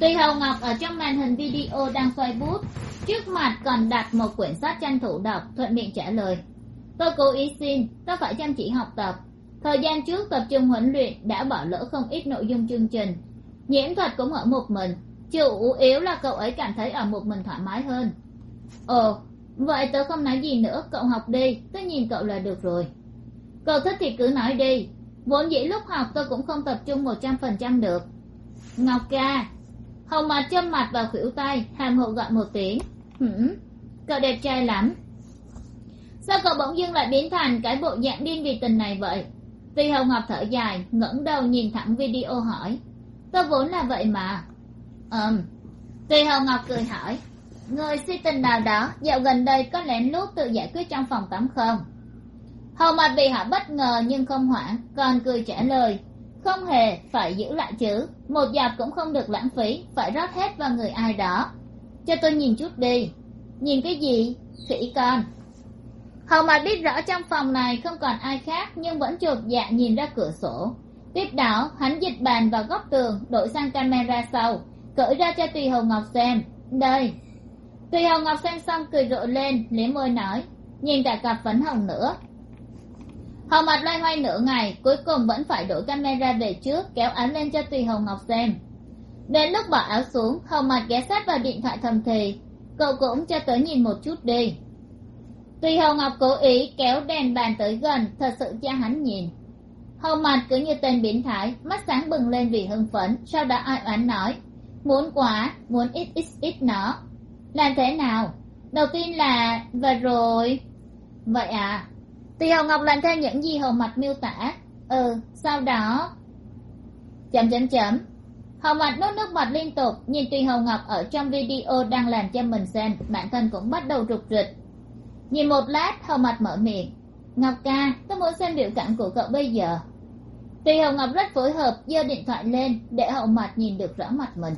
Tùy hầu ngọc ở trong màn hình video đang xoay bút. Trước mặt còn đặt một quyển sách tranh thủ đọc, thuận miệng trả lời. Tôi cố ý xin, tôi phải chăm chỉ học tập. Thời gian trước tập trung huấn luyện đã bỏ lỡ không ít nội dung chương trình. Nhiễm thuật cũng ở một mình, chủ yếu là cậu ấy cảm thấy ở một mình thoải mái hơn. Ồ, vậy tớ không nói gì nữa, cậu học đi, tớ nhìn cậu là được rồi. Cậu thích thì cứ nói đi vốn dĩ lúc học tôi cũng không tập trung một trăm phần trăm được. Ngọc ca, hồng mặt châm mặt vào khuỷu tay hàm hộ gọi một tiếng. Hửm cậu đẹp trai lắm. Sao cậu bỗng dưng lại biến thành cái bộ dạng điên vì tình này vậy? Tuy hồng ngọc thở dài, ngẩng đầu nhìn thẳng video hỏi. Tôi vốn là vậy mà. Ừm tuy hồng ngọc cười hỏi. Người si tình nào đó, dạo gần đây có lén lút tự giải quyết trong phòng tắm không? Hầu mặt bị họ bất ngờ nhưng không hoảng, còn cười trả lời. Không hề phải giữ lại chứ một giọt cũng không được lãng phí, phải rót hết vào người ai đó. Cho tôi nhìn chút đi. Nhìn cái gì? Khỉ con. Hầu mặt biết rõ trong phòng này không còn ai khác, nhưng vẫn chột dạ nhìn ra cửa sổ. Tiếp đó, hắn dịch bàn vào góc tường, đổi sang camera sau. Cởi ra cho tùy hồng ngọc xem. Đây. Tùy hồng ngọc xem xong cười rộ lên liếm môi nói. Nhìn cả cặp phấn hồng nữa hầu mặt loay hoay nửa ngày, cuối cùng vẫn phải đổi camera về trước, kéo áo lên cho tùy hồng ngọc xem. Đến lúc bỏ áo xuống, hầu mặt ghé sát vào điện thoại thầm thì cậu cũng cho tớ nhìn một chút đi. Tùy Hồng ngọc cố ý kéo đèn bàn tới gần, thật sự cho hắn nhìn. Hầu mặt cứ như tên biến thái, mắt sáng bừng lên vì hưng phấn, sau đó ai oán nói, muốn quá, muốn ít ít ít nó. Làm thế nào? Đầu tiên là và rồi? Vậy à tùy Hồng ngọc làm theo những gì Hồng Mạch miêu tả. Ừ sau đó. Chấm chấm chấm. Hồng Mạch nuốt nước bọt liên tục, nhìn tùy Hồng ngọc ở trong video đang làm cho mình xem, bản thân cũng bắt đầu rụt rịch. Nhìn một lát Hồng Mạch mở miệng. Ngọc ca, tôi muốn xem biểu cảm của cậu bây giờ. Tùy Hồng ngọc rất phối hợp, giơ điện thoại lên, để Hồng Mạch nhìn được rõ mặt mình.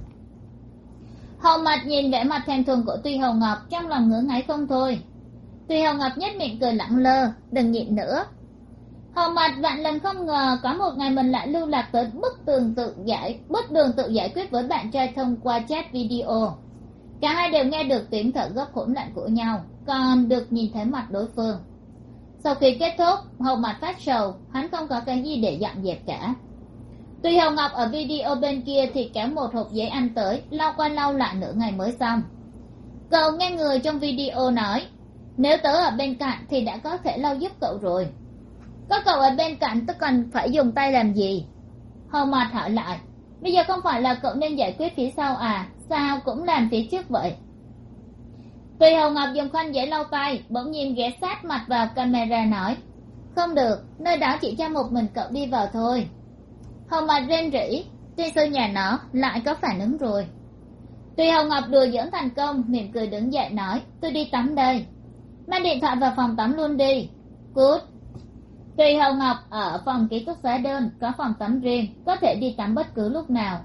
Hồng Mạch nhìn vẻ mặt thèm thuồng của tùy Hồng ngọc, trong lòng ngứa ngáy không thôi tuy hồng ngọc nhất miệng cười lẳng lơ, đừng nhịn nữa. Hầu mặt vạn lần không ngờ có một ngày mình lại lưu lạc tới bức tường tự giải, bức đường tự giải quyết với bạn trai thông qua chat video. Cả hai đều nghe được tiếng thở gấp hỗn loạn của nhau, còn được nhìn thấy mặt đối phương. Sau khi kết thúc hầu mặt phát sầu, hắn không có cái gì để dọn dẹp cả. Tuy hầu ngọc ở video bên kia thì kéo một hộp giấy ăn tới, lau qua lau lại nửa ngày mới xong. Cậu nghe người trong video nói nếu tớ ở bên cạnh thì đã có thể lau giúp cậu rồi. Có cậu ở bên cạnh tớ còn phải dùng tay làm gì? Hờ mặt hỏi lại. Bây giờ không phải là cậu nên giải quyết phía sau à? Sao cũng làm phía trước vậy? Tùy hầu ngọc dùng khăn giấy lau tay bỗng nhiên ghé sát mặt vào camera nói, không được, nơi đó chỉ cho một mình cậu đi vào thôi. Hầu mặt rên rỉ trên sân nhà nó lại có phản ứng rồi. Tùy hầu ngọc đùa dẫn thành công, mỉm cười đứng dậy nói, tôi đi tắm đây mang điện thoại vào phòng tắm luôn đi. Cút tùy hầu ngọc ở phòng ký túc xá đơn, có phòng tắm riêng, có thể đi tắm bất cứ lúc nào.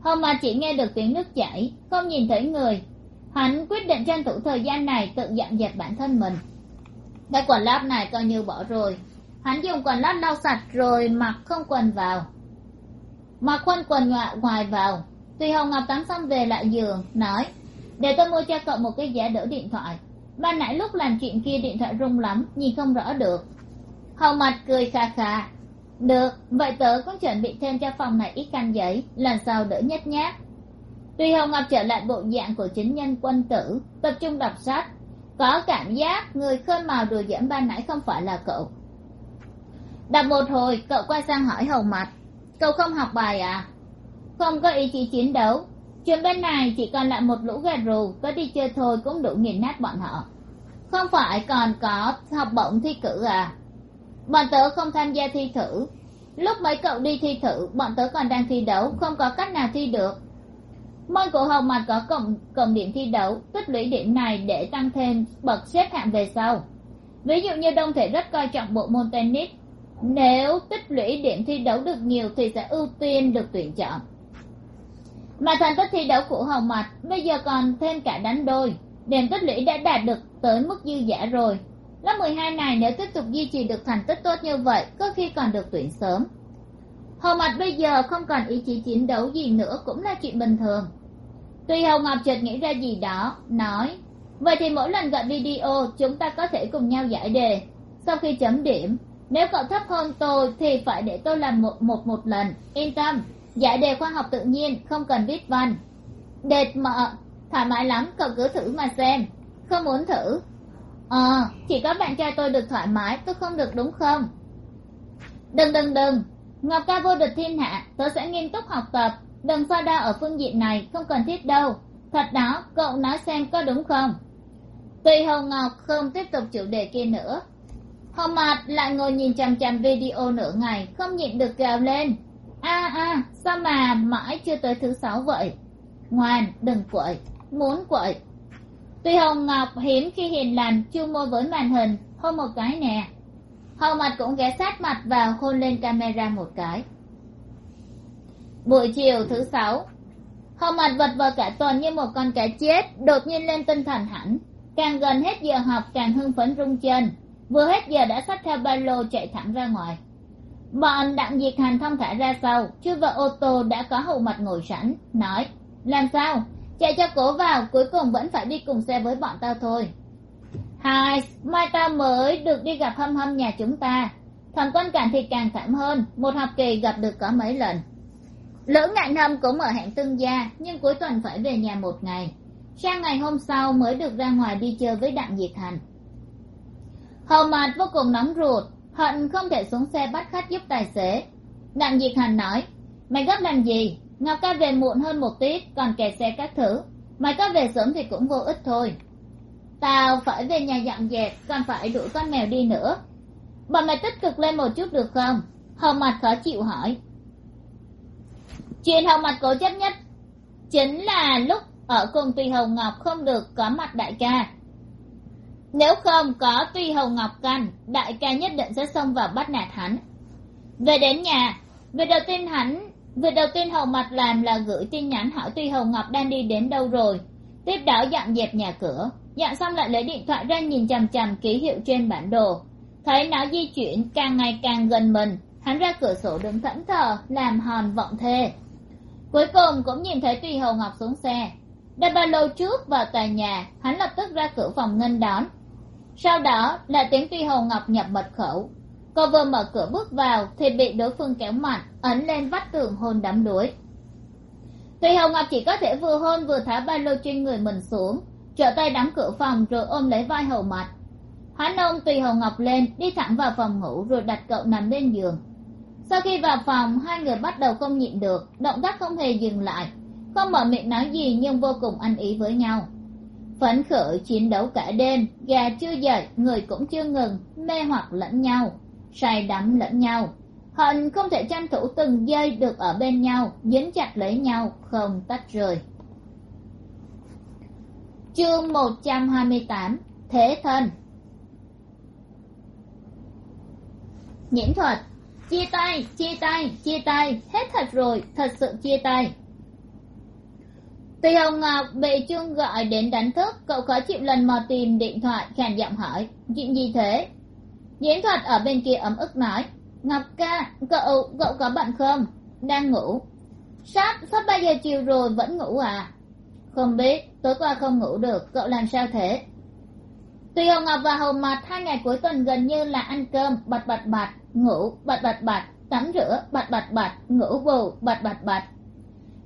Hôm mà chỉ nghe được tiếng nước chảy, không nhìn thấy người. Hắn quyết định tranh thủ thời gian này tự dặn dẹp bản thân mình. Cái quần lót này coi như bỏ rồi. Hắn dùng quần lót lau sạch rồi mặc không quần vào. Mặc khuân quần ngoại, ngoài vào. Tùy hồng ngọc tắm xong về lại giường, nói, để tôi mua cho cậu một cái giá đỡ điện thoại ban nãy lúc làm chuyện kia điện thoại rung lắm, nhìn không rõ được. Hồng mặt cười khà khà được, vậy tớ cũng chuẩn bị thêm cho phòng này ít khăn giấy, lần sau đỡ nhét nhát. Tuy hồng ngọc trở lại bộ dạng của chính nhân quân tử, tập trung đọc sách, có cảm giác người khơi màu đùa giỡn ban nãy không phải là cậu. Đọc một hồi, cậu quay sang hỏi hầu mặt cậu không học bài à? Không có ý chí chiến đấu chuyện bên này chỉ còn lại một lũ gà rù, có đi chơi thôi cũng đủ nghiền nát bọn họ. Không phải còn có học bổng thi cử à? Bọn tớ không tham gia thi thử. Lúc mấy cậu đi thi thử, bọn tớ còn đang thi đấu, không có cách nào thi được. Môn cổ học mặt có cộng cộng điểm thi đấu, tích lũy điểm này để tăng thêm bậc xếp hạng về sau. Ví dụ như đông thể rất coi trọng bộ môn tennis. Nếu tích lũy điểm thi đấu được nhiều thì sẽ ưu tiên được tuyển chọn mà thành tích thi đấu của hồng Mạch bây giờ còn thêm cả đánh đôi. Điểm tích lũy đã đạt được tới mức dư giả rồi. Lớp mười hai này nếu tiếp tục duy trì được thành tích tốt như vậy, có khi còn được tuyển sớm. Hồng Mạch bây giờ không còn ý chí chiến đấu gì nữa cũng là chuyện bình thường. Tuy hồng ngọc chợt nghĩ ra gì đó, nói, vậy thì mỗi lần gọi video, chúng ta có thể cùng nhau giải đề. Sau khi chấm điểm, nếu cậu thấp hơn tôi thì phải để tôi làm một một một lần. Yên tâm giải đề khoa học tự nhiên, không cần viết văn. Đệt mợ, thoải mái lắm, cậu cứ thử mà xem. Không muốn thử? Ờ chỉ có bạn trai tôi được thoải mái, tôi không được đúng không? Đừng đừng đừng. Ngọc ca vô địch thiên hạ tớ sẽ nghiêm túc học tập. Đừng pha đa ở phương diện này, không cần thiết đâu. Thật đó, cậu nói xem có đúng không? Tùy hồng ngọc không tiếp tục chủ đề kia nữa. Hồng mạt lại ngồi nhìn chằm chằm video nửa ngày, không nhịn được gào lên a a sao mà mãi chưa tới thứ sáu vậy? Ngoan, đừng quậy, muốn quậy. Tuy hồng ngọc hiếm khi hiền lành chu môi với màn hình hôn một cái nè. Hầu mặt cũng ghé sát mặt vào hôn lên camera một cái. Buổi chiều thứ sáu, hầu mặt vật vờ cả tuần như một con cá chết, đột nhiên lên tinh thần hẳn. Càng gần hết giờ học, càng hưng phấn rung chân. Vừa hết giờ đã xách theo ba lô chạy thẳng ra ngoài bọn đặng diệt hành thong thả ra sau chưa vào ô tô đã có hậu mặt ngồi sẵn, nói, làm sao? Chạy cho cố vào, cuối cùng vẫn phải đi cùng xe với bọn tao thôi. Hai, mai tao mới được đi gặp hâm hâm nhà chúng ta. Thằng quân cảnh thì càng thảm hơn, một học kỳ gặp được có mấy lần. Lữ ngạn hâm cũng ở hẹn tương gia, nhưng cuối tuần phải về nhà một ngày. Sang ngày hôm sau mới được ra ngoài đi chơi với đặng diệt hành. Hầu mặt vô cùng nóng ruột hận không thể xuống xe bắt khách giúp tài xế. Đặng diệt hành nói, mày gấp làm gì? Ngọc ca về muộn hơn một tiết, còn kẹt xe các thứ. Mày có về sớm thì cũng vô ích thôi. Tao phải về nhà dọn dẹp, còn phải đuổi con mèo đi nữa. Bọn mày tích cực lên một chút được không? Hầu mặt khó chịu hỏi. Chuyện hầu mặt cố chấp nhất chính là lúc ở cùng tùy hầu ngọc không được có mặt đại ca nếu không, có tuy hầu ngọc canh đại ca nhất định sẽ xông vào bắt nạt hắn. Về đến nhà, việc đầu tiên hắn, việc đầu tiên hầu mặt làm là gửi tin nhắn hỏi tuy hầu ngọc đang đi đến đâu rồi. Tiếp đó dọn dẹp nhà cửa, dọn xong lại lấy điện thoại ra nhìn chằm chằm ký hiệu trên bản đồ. Thấy nó di chuyển càng ngày càng gần mình, hắn ra cửa sổ đứng thẫn thờ, làm hòn vọng thê. Cuối cùng cũng nhìn thấy tùy hầu ngọc xuống xe. Đặt ba lô trước vào tòa nhà, hắn lập tức ra cửa phòng ngân đón sau đó là tiếng Tuy hầu ngọc nhập mật khẩu. Cô vừa mở cửa bước vào thì bị đối phương kéo mạnh, ấn lên vách tường hôn đắm đuối. Tuy hầu ngọc chỉ có thể vừa hôn vừa thả ba lô trên người mình xuống, trở tay đóng cửa phòng rồi ôm lấy vai hầu mặt hắn ôm tùy hầu ngọc lên, đi thẳng vào phòng ngủ rồi đặt cậu nằm lên giường. Sau khi vào phòng, hai người bắt đầu không nhịn được, động tác không hề dừng lại. Không mở miệng nói gì nhưng vô cùng ăn ý với nhau phấn khởi chiến đấu cả đêm, gà chưa dậy, người cũng chưa ngừng, mê hoặc lẫn nhau, say đắm lẫn nhau. Hận không thể tranh thủ từng giây được ở bên nhau, dính chặt lấy nhau, không tách rời. Chương một trăm hai mươi tám, thế thân. Nhiễm thuật. Chia tay chia tay chia tay. Hết thật rồi, thật sự chia tay tùy hồng ngọc bị trương gọi đến đánh thức, cậu khó chịu lần mò tìm điện thoại khàn giọng hỏi, chuyện gì thế? Diễn thuật ở bên kia ấm ức nói, ngọc ca, cậu cậu có bận không? Đang ngủ. Sắp sắp ba giờ chiều rồi, vẫn ngủ à? Không biết, tối qua không ngủ được, cậu làm sao thế? Tùy hồng à, ngọc và hầu mặt hai ngày cuối tuần gần như là ăn cơm, bật bật bật, ngủ, bật bật bật, tắm rửa, bật bật bật, ngủ bù, bật bật bật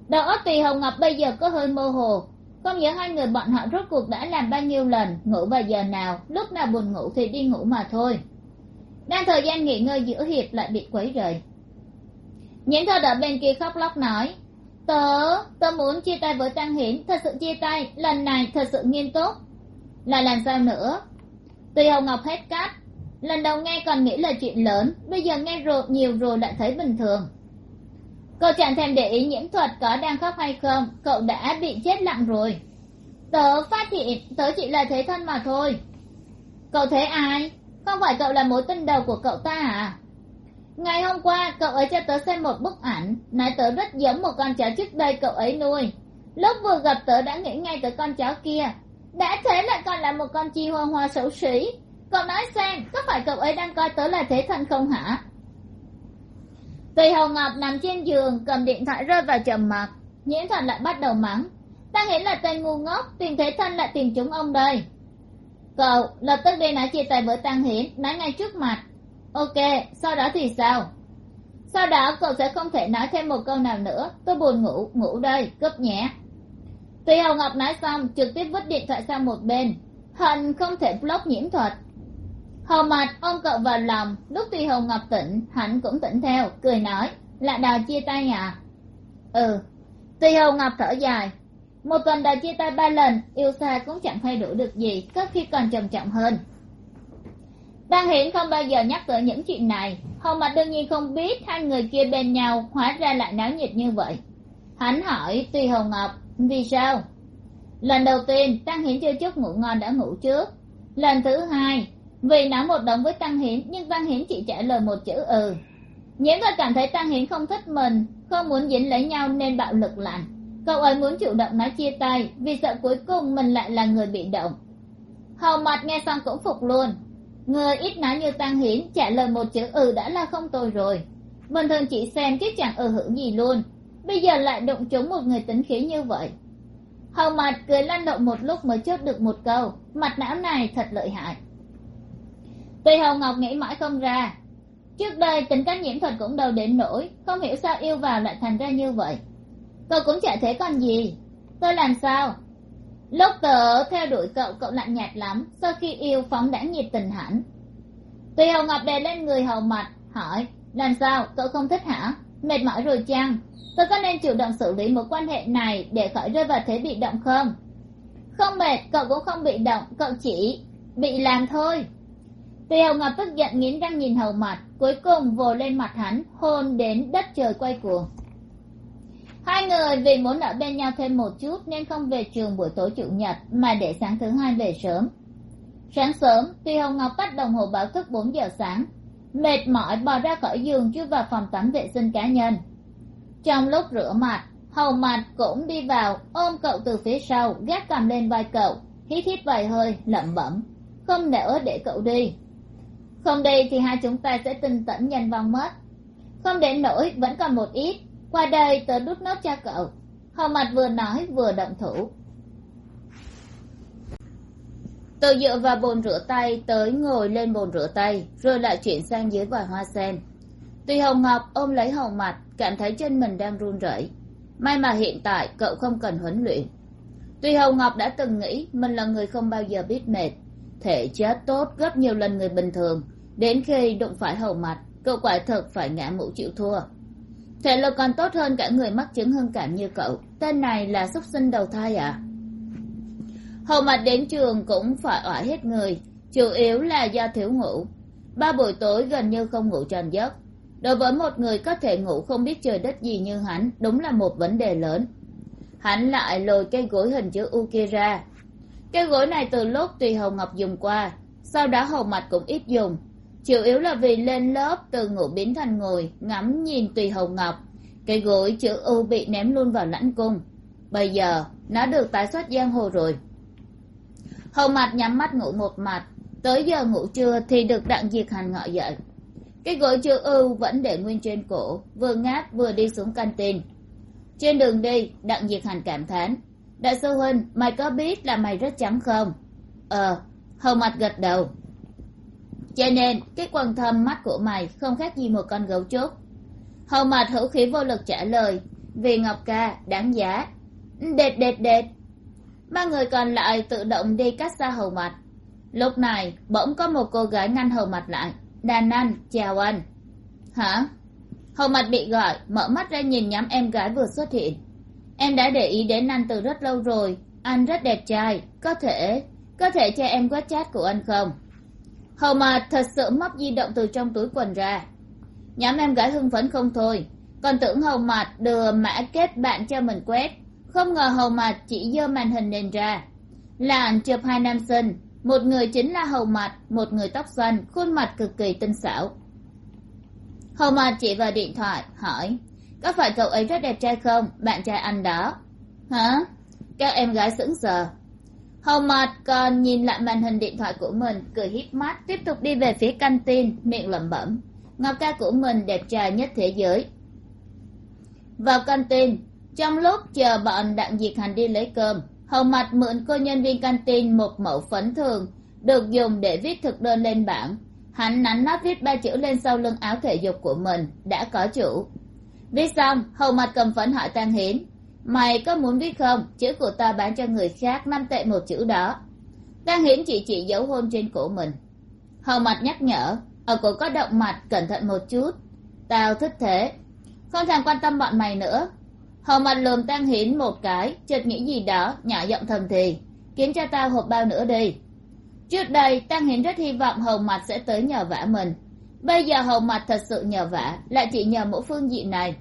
đầu óc tùy hồng ngọc bây giờ có hơi mơ hồ. Không nhớ hai người bọn họ rốt cuộc đã làm bao nhiêu lần, ngủ vào giờ nào, lúc nào buồn ngủ thì đi ngủ mà thôi. Đang thời gian nghỉ ngơi giữa hiệp lại bị quấy rầy. Những thơ đỡ bên kia khóc lóc nói, tớ tớ muốn chia tay với tăng hiển, thật sự chia tay, lần này thật sự nghiêm túc. Là làm sao nữa? Tùy hồng ngọc hết cát, lần đầu nghe còn nghĩ là chuyện lớn, bây giờ nghe rồi, nhiều rồi lại thấy bình thường cậu chẳng thèm để ý nhiễm thuật có đang khóc hay không. Cậu đã bị chết lặng rồi. Tớ phát hiện, tớ chỉ là thế thân mà thôi. Cậu thấy ai? Không phải cậu là mối tình đầu của cậu ta à? Ngày hôm qua, cậu ấy cho tớ xem một bức ảnh. Nói tớ rất giống một con chó trước đây cậu ấy nuôi. Lúc vừa gặp tớ đã nghĩ ngay tới con chó kia. Đã thế lại còn là một con chi hoa hoa xấu xí. Cậu nói xem, có phải cậu ấy đang coi tớ là thế thân không hả? Tùy hồng ngọc nằm trên giường, cầm điện thoại rơi vào trầm mặc nhiễm thần lại bắt đầu mắng. Ta nghĩ là tên ngu ngốc, tìm thế thân lại tìm chúng ông đây. Cậu, lập tức đi nói chia tay với tăng hiển nói ngay trước mặt. Ok, sau đó thì sao? Sau đó cậu sẽ không thể nói thêm một câu nào nữa. Tôi buồn ngủ ngủ đây cướp nhé. Tùy hồng ngọc nói xong, trực tiếp vứt điện thoại sang một bên. Hận không thể block nhiễm thuật hầu mặt ôm cậu vào lòng. Lúc tuy hầu ngọc tỉnh, hắn cũng tỉnh theo, cười nói, là đào chia tay à ừ. Tuy hầu ngọc thở dài. Một tuần đòi chia tay ba lần, yêu xa cũng chẳng thay đổi được gì, có khi còn trầm trọng hơn. Đăng hiển không bao giờ nhắc tới những chuyện này. Hầu mặt đương nhiên không biết hai người kia bên nhau hóa ra lại náo nhiệt như vậy. Hắn hỏi tuy hầu ngọc, vì sao? Lần đầu tiên tăng hiển chưa chút ngủ ngon đã ngủ trước. Lần thứ hai vì nói một đống với tăng hiển nhưng tăng hiển chỉ trả lời một chữ ừ. Nhiễm thuật cảm thấy tăng hiển không thích mình, không muốn dính lấy nhau nên bạo lực lạnh. Cậu ấy muốn chủ động nói chia tay, vì sợ cuối cùng mình lại là người bị động. Hầu mặt nghe xong cũng phục luôn. Người ít nói như tăng hiển trả lời một chữ ừ đã là không tồi rồi. Bình thường chỉ xem chứ chẳng ừ hưởng gì luôn. Bây giờ lại đụng trúng một người tính khí như vậy. Hầu mặt cười lăn lộn một lúc mới chốt được một câu. Mặt não này thật lợi hại tuy Hồng ngọc nghĩ mãi không ra. Trước đây, tính cách nhiễm thuật cũng đâu đến nỗi, không hiểu sao yêu vào lại thành ra như vậy. Cậu cũng chả thế còn gì. Tôi làm sao? Lúc tớ theo đuổi cậu cậu lạnh nhạt lắm, sau khi yêu phóng đã nhiệt tình hẳn. Tuy Hồng ngọc đè lên người hầu mặt hỏi, làm sao? Cậu không thích hả? Mệt mỏi rồi chăng? Tôi có nên chủ động xử lý mối quan hệ này để khỏi rơi vào thế bị động không? Không mệt, cậu cũng không bị động, cậu chỉ bị làm thôi. Tuy hầu ngọc tức giận nghiến răng nhìn hầu mặt cuối cùng vồ lên mặt hắn, hôn đến đất trời quay cuồng. Hai người vì muốn ở bên nhau thêm một chút nên không về trường buổi tối chủ nhật, mà để sáng thứ hai về sớm. Sáng sớm Tuy hồng ngọc tắt đồng hồ báo thức bốn giờ sáng, mệt mỏi bò ra khỏi giường chui vào phòng tắm vệ sinh cá nhân. Trong lúc rửa mặt, hầu mặt cũng đi vào, ôm cậu từ phía sau, gác cầm lên vai cậu, hít hít vài hơi, lẩm bẩm, không nỡ để cậu đi không đi thì hai chúng ta sẽ tinh tẫn nhanh vòng mất. Không đến nỗi vẫn còn một ít. Qua đây tớ đút nốt cho cậu. Hầu mặt vừa nói, vừa động thủ. Tôi dựa vào bồn rửa tay tới ngồi lên bồn rửa tay, rồi lại chuyển sang dưới vòi hoa sen. Tuy hồng ngọc ôm lấy hầu mặt, cảm thấy chân mình đang run rẩy. May mà hiện tại, cậu không cần huấn luyện. Tuy hồng ngọc đã từng nghĩ mình là người không bao giờ biết mệt, thể chất tốt gấp nhiều lần người bình thường đến khi đụng phải hầu mặt, cậu quả thực phải ngã mũ chịu thua. Thể lực còn tốt hơn cả người mắc chứng hưng cảm như cậu. Tên này là xúc sinh đầu thai à? Hầu mặt đến trường cũng phải ỏi hết người, chủ yếu là do thiếu ngủ. Ba buổi tối gần như không ngủ tròn giấc. Đối với một người có thể ngủ không biết trời đất gì như hắn, đúng là một vấn đề lớn. Hắn lại lồi cây gối hình chữ u kia ra. Cây gối này từ lúc tùy hầu ngọc dùng qua, sau đó hầu mặt cũng ít dùng chủ yếu là vì lên lớp từ ngủ biến thành ngồi, ngắm nhìn tùy hồng ngọc. Cái gối chữ u bị ném luôn vào lãnh cung. Bây giờ, nó được tái xuất giang hồ rồi. Hầu mặt nhắm mắt ngủ một mặt tới giờ ngủ trưa thì được đặng diệt hành ngọ dậy. Cái gối chữ u vẫn để nguyên trên cổ, vừa ngáp vừa đi xuống căn tin trên đường đi, đặng diệt hành cảm thán, đại sư huynh, mày có biết là mày rất trắng không? Ờ hầu mặt gật đầu cho nên, cái quần thâm mắt của mày không khác gì một con gấu trúc hầu mặt hữu khí vô lực trả lời, vì ngọc ca, đáng giá. Đệt đệt đệt. Ba người còn lại tự động đi cách xa hầu mặt lúc này, bỗng có một cô gái ngăn hầu mặt lại. Đàn anh chào anh. Hả? Hầu mặt bị gọi, mở mắt ra nhìn nhắm em gái vừa xuất hiện. Em đã để ý đến anh từ rất lâu rồi. Anh rất đẹp trai, có thể có thể cho em quét chat của anh không? Hầu mà thật sự móc di động từ trong túi quần ra. Nhóm em gái hưng phấn không thôi. Còn tưởng hầu mặt đưa mã kết bạn cho mình quét. Không ngờ hầu mặt chỉ giơ màn hình nền ra. Là ảnh chụp hai nam sinh. Một người chính là hầu mặt một người tóc xoăn, khuôn mặt cực kỳ tinh xảo. Hầu mặt chỉ vào điện thoại, hỏi, có phải cậu ấy rất đẹp trai không? Bạn trai anh đó. Hả? Các em gái sững sờ hầu mặt còn nhìn lại màn hình điện thoại của mình, cười híp mắt, tiếp tục đi về phía căng tin miệng lẩm bẩm. Ngọc ca của mình đẹp trai nhất thế giới. Vào căng tin trong lúc chờ bọn đặng diệt hành đi lấy cơm hầu mặt mượn cô nhân viên căng tin một mẫu phấn thường, được dùng để viết thực đơn lên bảng. Hắn nắn nót viết ba chữ lên sau lưng áo thể dục của mình, đã có chủ. Viết xong hầu mặt cầm phấn hỏi tang hiến mày có muốn biết không? Chữ của ta bán cho người khác, năm tệ một chữ đó. Tang hiến chỉ chỉ dấu hôn trên cổ mình. Hầu mặt nhắc nhở ờ, ở cổ có động mặt cẩn thận một chút. Tao thích thế. Không thèm quan tâm bọn mày nữa. Hầu mặt lườm tang hiến một cái, chợt nghĩ gì đó, nhỏ giọng thầm thì, kiếm cho tao hộp bao nữa đi. Trước đây Tang hiến rất hy vọng hầu mặt sẽ tới nhờ vả mình. Bây giờ hầu mặt thật sự nhờ vả, lại chỉ nhờ mỗi phương diện này.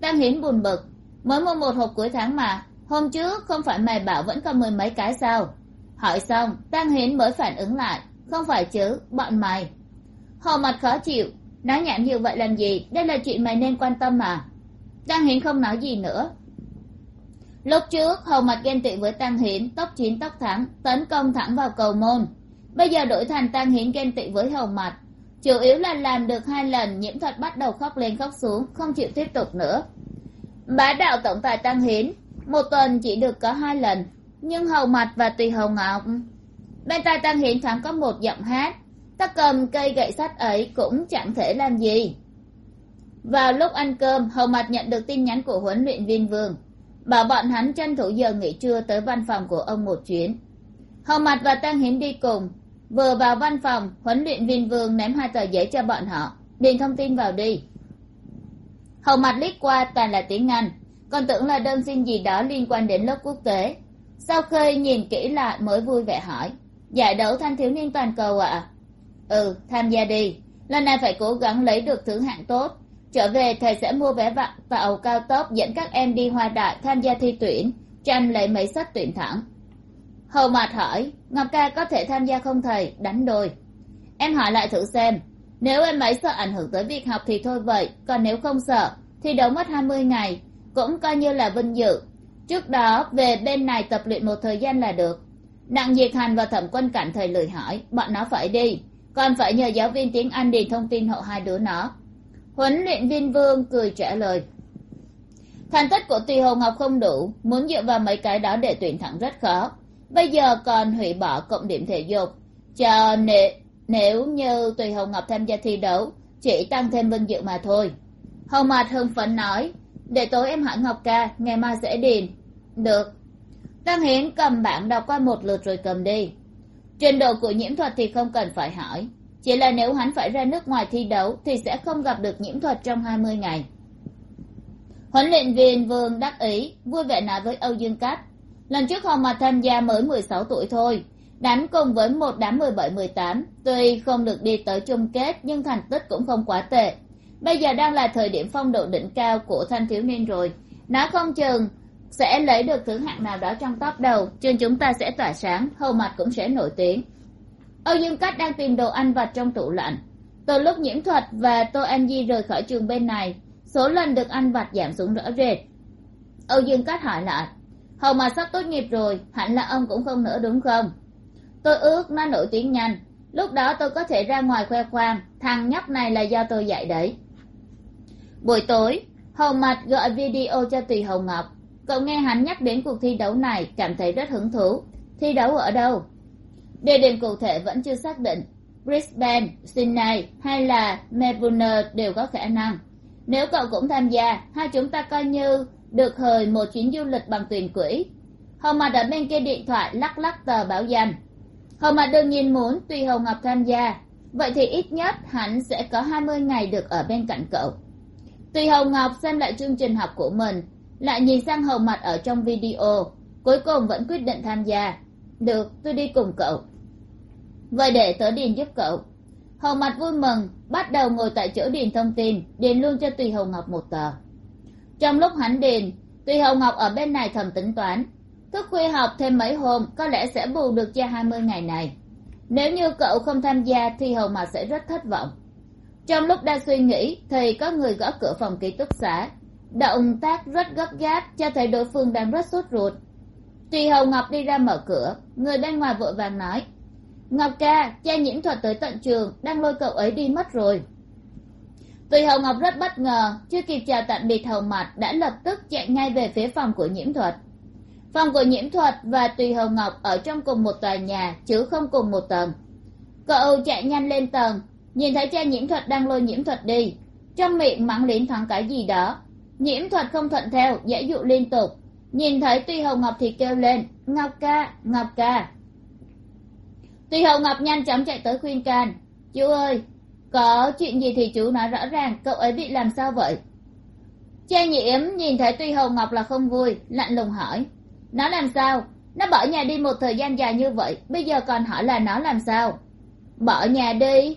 Tang hiến buồn bực mới mua một hộp cuối tháng mà. Hôm trước, không phải mày bảo vẫn còn mười mấy cái sao? Hỏi xong, tăng hiến mới phản ứng lại. Không phải chứ, bọn mày. Hầu mặt khó chịu. Nói nhảm như vậy làm gì? Đây là chuyện mày nên quan tâm mà. Tăng hiến không nói gì nữa. Lúc trước hầu mặt ghen tị với tăng hiến, tóc chín, tóc thắng, tấn công thẳng vào cầu môn. Bây giờ đổi thành tăng hiến ghen tị với hầu mặt. Chủ yếu là làm được hai lần, nhiễm thuật bắt đầu khóc lên khóc xuống, không chịu tiếp tục nữa bá đạo tổng tài tăng hiến, một tuần chỉ được có hai lần, nhưng hầu mặt và tùy hầu ngọc. Bên tai tăng hiến thoáng có một giọng hát, ta cầm cây gậy sắt ấy cũng chẳng thể làm gì. Vào lúc ăn cơm, hầu mặt nhận được tin nhắn của huấn luyện viên vương, bảo bọn hắn tranh thủ giờ nghỉ trưa tới văn phòng của ông một chuyến. Hầu mặt và tăng hiến đi cùng, vừa vào văn phòng, huấn luyện viên vương ném hai tờ giấy cho bọn họ, điền thông tin vào đi hầu mặt liếc qua toàn là tiếng anh, còn tưởng là đơn xin gì đó liên quan đến lớp quốc tế. Sau khi nhìn kỹ lại mới vui vẻ hỏi dạ giải đấu thanh thiếu niên toàn cầu ạ. À? ừ tham gia đi, lần này phải cố gắng lấy được thứ hạng tốt. Trở về thầy sẽ mua vé vặn tàu cao tốc dẫn các em đi hoa đại tham gia thi tuyển, tranh lấy mấy sách tuyển thẳng. Hầu mạt hỏi, ngọc ca có thể tham gia không thầy? Đánh đôi. Em hỏi lại thử xem nếu em ấy sợ ảnh hưởng tới việc học thì thôi vậy, còn nếu không sợ, thì đấu mất hai mươi ngày, cũng coi như là vinh dự. Trước đó, về bên này tập luyện một thời gian là được. Đặng diệt hành và thẩm quân cảnh thầy lười hỏi, bọn nó phải đi, còn phải nhờ giáo viên tiếng anh điền thông tin hộ hai đứa nó. Huấn luyện viên vương cười trả lời, thành tích của tùy hồ ngọc không đủ, muốn dựa vào mấy cái đó để tuyển thẳng rất khó. Bây giờ còn hủy bỏ cộng điểm thể dục, cho nệ nếu như tùy hồng ngọc tham gia thi đấu, chỉ tăng thêm vinh dự mà thôi. Hồng mạt hưng phấn nói, để tối em hỏi ngọc ca, ngày mai sẽ điền. Được. Tăng hiến cầm bảng đọc qua một lượt rồi cầm đi. Trình độ của nhiễm thuật thì không cần phải hỏi, chỉ là nếu hắn phải ra nước ngoài thi đấu thì sẽ không gặp được nhiễm thuật trong hai mươi ngày. Huấn luyện viên vương đắc ý, vui vẻ nói với âu dương cát, lần trước Hồng Mạt tham gia mới mười sáu tuổi thôi đánh cùng với một đám mười bảy, mười tám, tuy không được đi tới chung kết, nhưng thành tích cũng không quá tệ. Bây giờ đang là thời điểm phong độ đỉnh cao của thanh thiếu niên rồi. Nó không chừng sẽ lấy được thứ hạng nào đó trong top đầu trường chúng ta sẽ tỏa sáng, hầu mặt cũng sẽ nổi tiếng. Âu dương cát đang tìm đồ ăn vặt trong tủ lạnh. Từ lúc nhiễm thuật và tô an di rời khỏi trường bên này, số lần được ăn vặt giảm xuống rõ rệt. Âu dương cát hỏi lại, hầu mặt sắp tốt nghiệp rồi, hẳn là ông cũng không nữa đúng không? Tôi ước nó nổi tiếng nhanh. Lúc đó tôi có thể ra ngoài khoe khoang. Thằng nhóc này là do tôi dạy đấy. Buổi tối, hồng mặt gọi video cho tùy hồng ngọc. Cậu nghe hắn nhắc đến cuộc thi đấu này, cảm thấy rất hứng thú. Thi đấu ở đâu? Địa điểm cụ thể vẫn chưa xác định. Brisbane, sydney hay là melbourne đều có khả năng. Nếu cậu cũng tham gia, hai chúng ta coi như được hời một chuyến du lịch bằng tiền quỹ. Hồng mặt ở bên kia điện thoại lắc lắc tờ báo danh hầu mặt đương nhiên muốn tùy hầu ngọc tham gia, vậy thì ít nhất hắn sẽ có hai mươi ngày được ở bên cạnh cậu. Tùy hầu ngọc xem lại chương trình học của mình, lại nhìn sang hầu mặt ở trong video, cuối cùng vẫn quyết định tham gia. Được, tôi đi cùng cậu. Vậy để tớ điền giúp cậu. Hầu mặt vui mừng, bắt đầu ngồi tại chỗ điền thông tin, điền luôn cho tùy hầu ngọc một tờ. Trong lúc hắn điền tùy hầu ngọc ở bên này thầm tính toán thức khuya học thêm mấy hôm, có lẽ sẽ bù được cho hai mươi ngày này. Nếu như cậu không tham gia thì hầu mà sẽ rất thất vọng. Trong lúc đang suy nghĩ thì có người gõ cửa phòng ký túc xá. Động tác rất gấp gáp cho thấy đối phương đang rất sốt ruột. Tùy hầu ngọc đi ra mở cửa, người bên ngoài vội vàng nói, ngọc ca, cha nhiễm thuật tới tận trường, đang lôi cậu ấy đi mất rồi. Tùy hầu ngọc rất bất ngờ, chưa kịp chào tạm biệt hầu mặt đã lập tức chạy ngay về phía phòng của nhiễm thuật phòng của nhiễm thuật và tùy hầu ngọc ở trong cùng một tòa nhà, chứ không cùng một tầng. Cậu chạy nhanh lên tầng, nhìn thấy cha nhiễm thuật đang lôi nhiễm thuật đi. Trong miệng mắng liến thoáng cái gì đó. Nhiễm thuật không thuận theo, dễ dụ liên tục. Nhìn thấy tuy hồng ngọc thì kêu lên, ngọc ca ngọc ca. Tuy hồng ngọc nhanh chóng chạy tới khuyên can, chú ơi, có chuyện gì thì chú nói rõ ràng, cậu ấy bị làm sao vậy? Cha nhiễm nhìn thấy tuy hồng ngọc là không vui, lạnh lùng hỏi nó làm sao? Nó bỏ nhà đi một thời gian dài như vậy, bây giờ còn hỏi là nó làm sao? Bỏ nhà đi?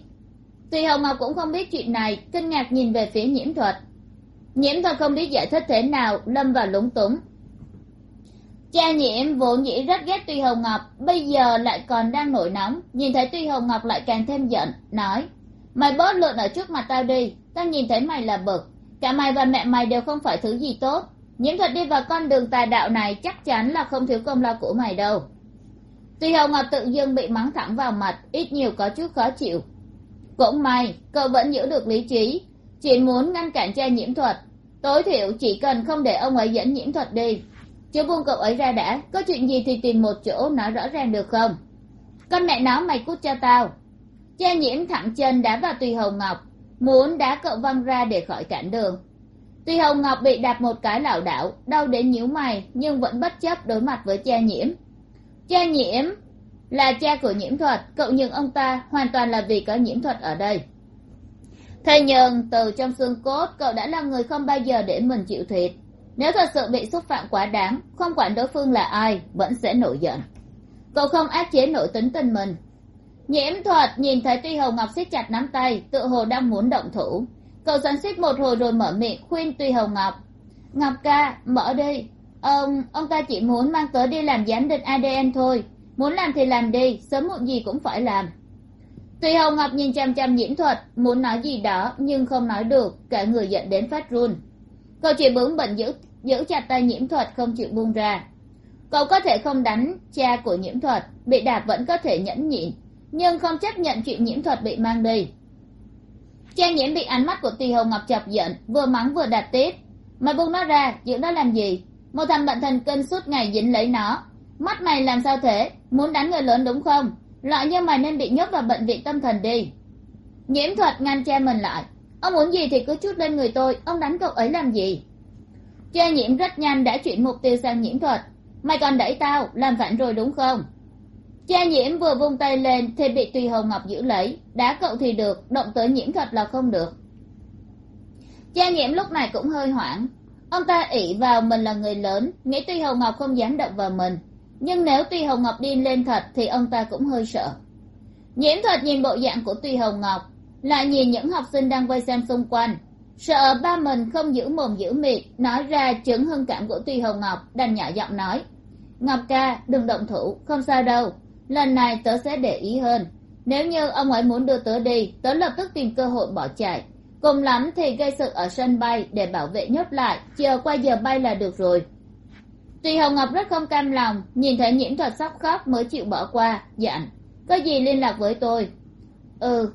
Tuy hồng ngọc cũng không biết chuyện này, kinh ngạc nhìn về phía nhiễm thuật. Nhiễm thuật không biết giải thích thế nào, lâm vào lúng túng. Cha nhiễm vốn dĩ rất ghét tuy hồng ngọc, bây giờ lại còn đang nổi nóng. Nhìn thấy tuy hồng ngọc lại càng thêm giận, nói, mày bớt lượn ở trước mặt tao đi, tao nhìn thấy mày là bực. Cả mày và mẹ mày đều không phải thứ gì tốt nhiễm thuật đi vào con đường tà đạo này chắc chắn là không thiếu công lao của mày đâu. Tuy hồng ngọc tự dưng bị mắng thẳng vào mặt, ít nhiều có chút khó chịu. Cũng may, cậu vẫn giữ được lý trí, chỉ muốn ngăn cản cha nhiễm thuật. Tối thiểu chỉ cần không để ông ấy dẫn nhiễm thuật đi. Chứ buông cậu ấy ra đã, có chuyện gì thì tìm một chỗ nói rõ ràng được không? Con mẹ nó mày cút cho tao. Cha nhiễm thẳng chân đá vào tùy hồng ngọc, muốn đá cậu văng ra để khỏi cản đường. Tuy hồng ngọc bị đạp một cái lảo đảo, đau đến nhíu mày, nhưng vẫn bất chấp đối mặt với cha nhiễm. Cha nhiễm là cha của nhiễm thuật, cậu nhường ông ta hoàn toàn là vì có nhiễm thuật ở đây. Thế nhưng, từ trong xương cốt, cậu đã là người không bao giờ để mình chịu thiệt. Nếu thật sự bị xúc phạm quá đáng, không quản đối phương là ai, vẫn sẽ nổi giận. Cậu không áp chế nổi tính tình mình. Nhiễm thuật nhìn thấy tuy hồng ngọc siết chặt nắm tay, tự hồ đang muốn động thủ cậu xoắn xít một hồi rồi mở miệng khuyên tùy hồng ngọc. Ngọc ca, mở đi. Ông ông ta chỉ muốn mang tớ đi làm giám định adn thôi. Muốn làm thì làm đi, sớm muộn gì cũng phải làm. Tùy hồng ngọc nhìn chăm chăm nhiễm thuật, muốn nói gì đó nhưng không nói được, cả người giận đến phát run. Cậu chỉ bướng bận giữ giữ chặt tay nhiễm thuật không chịu buông ra. Cậu có thể không đánh cha của nhiễm thuật, bị đạp vẫn có thể nhẫn nhịn, nhưng không chấp nhận chuyện nhiễm thuật bị mang đi trang nhiễm bị ánh mắt của tùy hồng ngọc chọc giận, vừa mắng vừa đạp tiếp. Mày buông nó ra, giữ nó làm gì? Một thằng bệnh thần kinh suốt ngày dính lấy nó. Mắt mày làm sao thế? Muốn đánh người lớn đúng không? Loại như mày nên bị nhốt vào bệnh viện tâm thần đi. Nhiễm thuật ngăn cha mình lại. Ông muốn gì thì cứ chút lên người tôi, ông đánh cậu ấy làm gì? Cha nhiễm rất nhanh đã chuyển mục tiêu sang nhiễm thuật. Mày còn đẩy tao, làm phản rồi đúng không? Cha nhiễm vừa vung tay lên thì bị tùy hồng ngọc giữ lấy. Đá cậu thì được, động tới nhiễm thuật là không được. Cha nhiễm lúc này cũng hơi hoảng. Ông ta ỷ vào mình là người lớn, nghĩ tùy hồng ngọc không dám động vào mình. Nhưng nếu tùy hồng ngọc điên lên thật thì ông ta cũng hơi sợ. Nhiễm thuật nhìn bộ dạng của tùy hồng ngọc lại nhìn những học sinh đang vây xem xung quanh. Sợ ba mình không giữ mồm giữ miệng, nói ra chứng hưng cảm của tùy hồng ngọc, đành nhỏ giọng nói. Ngọc ca, đừng động thủ, không sao đâu lần này tớ sẽ để ý hơn. Nếu như ông ấy muốn đưa tớ đi, tớ lập tức tìm cơ hội bỏ chạy. Cùng lắm thì gây sự ở sân bay để bảo vệ nhốt lại chờ qua giờ bay là được rồi. Tùy hồng ngọc rất không cam lòng, nhìn thấy nhiễm thuật sắp khóc mới chịu bỏ qua, dặn, có gì liên lạc với tôi? Ừ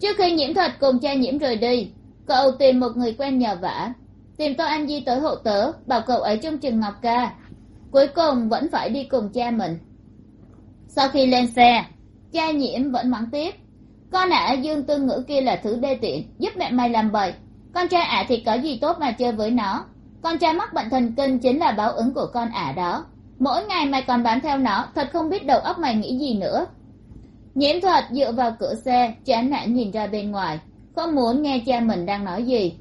trước khi nhiễm thuật cùng cha nhiễm rời đi, cậu tìm một người quen nhờ vả. Tìm tôi anh di tới hộ tớ, bảo cậu ấy trông chừng ngọc ca. Cuối cùng vẫn phải đi cùng cha mình sau khi lên xe, cha nhiễm vẫn mắng tiếp. Con ả dương tương ngữ kia là thứ đê tiện, giúp mẹ mày làm bậy. Con trai ả thì có gì tốt mà chơi với nó. Con trai mắc bệnh thần kinh chính là báo ứng của con ả đó. Mỗi ngày mày còn bám theo nó, thật không biết đầu óc mày nghĩ gì nữa. Nhiễm thuật dựa vào cửa xe, chán nản nhìn ra bên ngoài, không muốn nghe cha mình đang nói gì.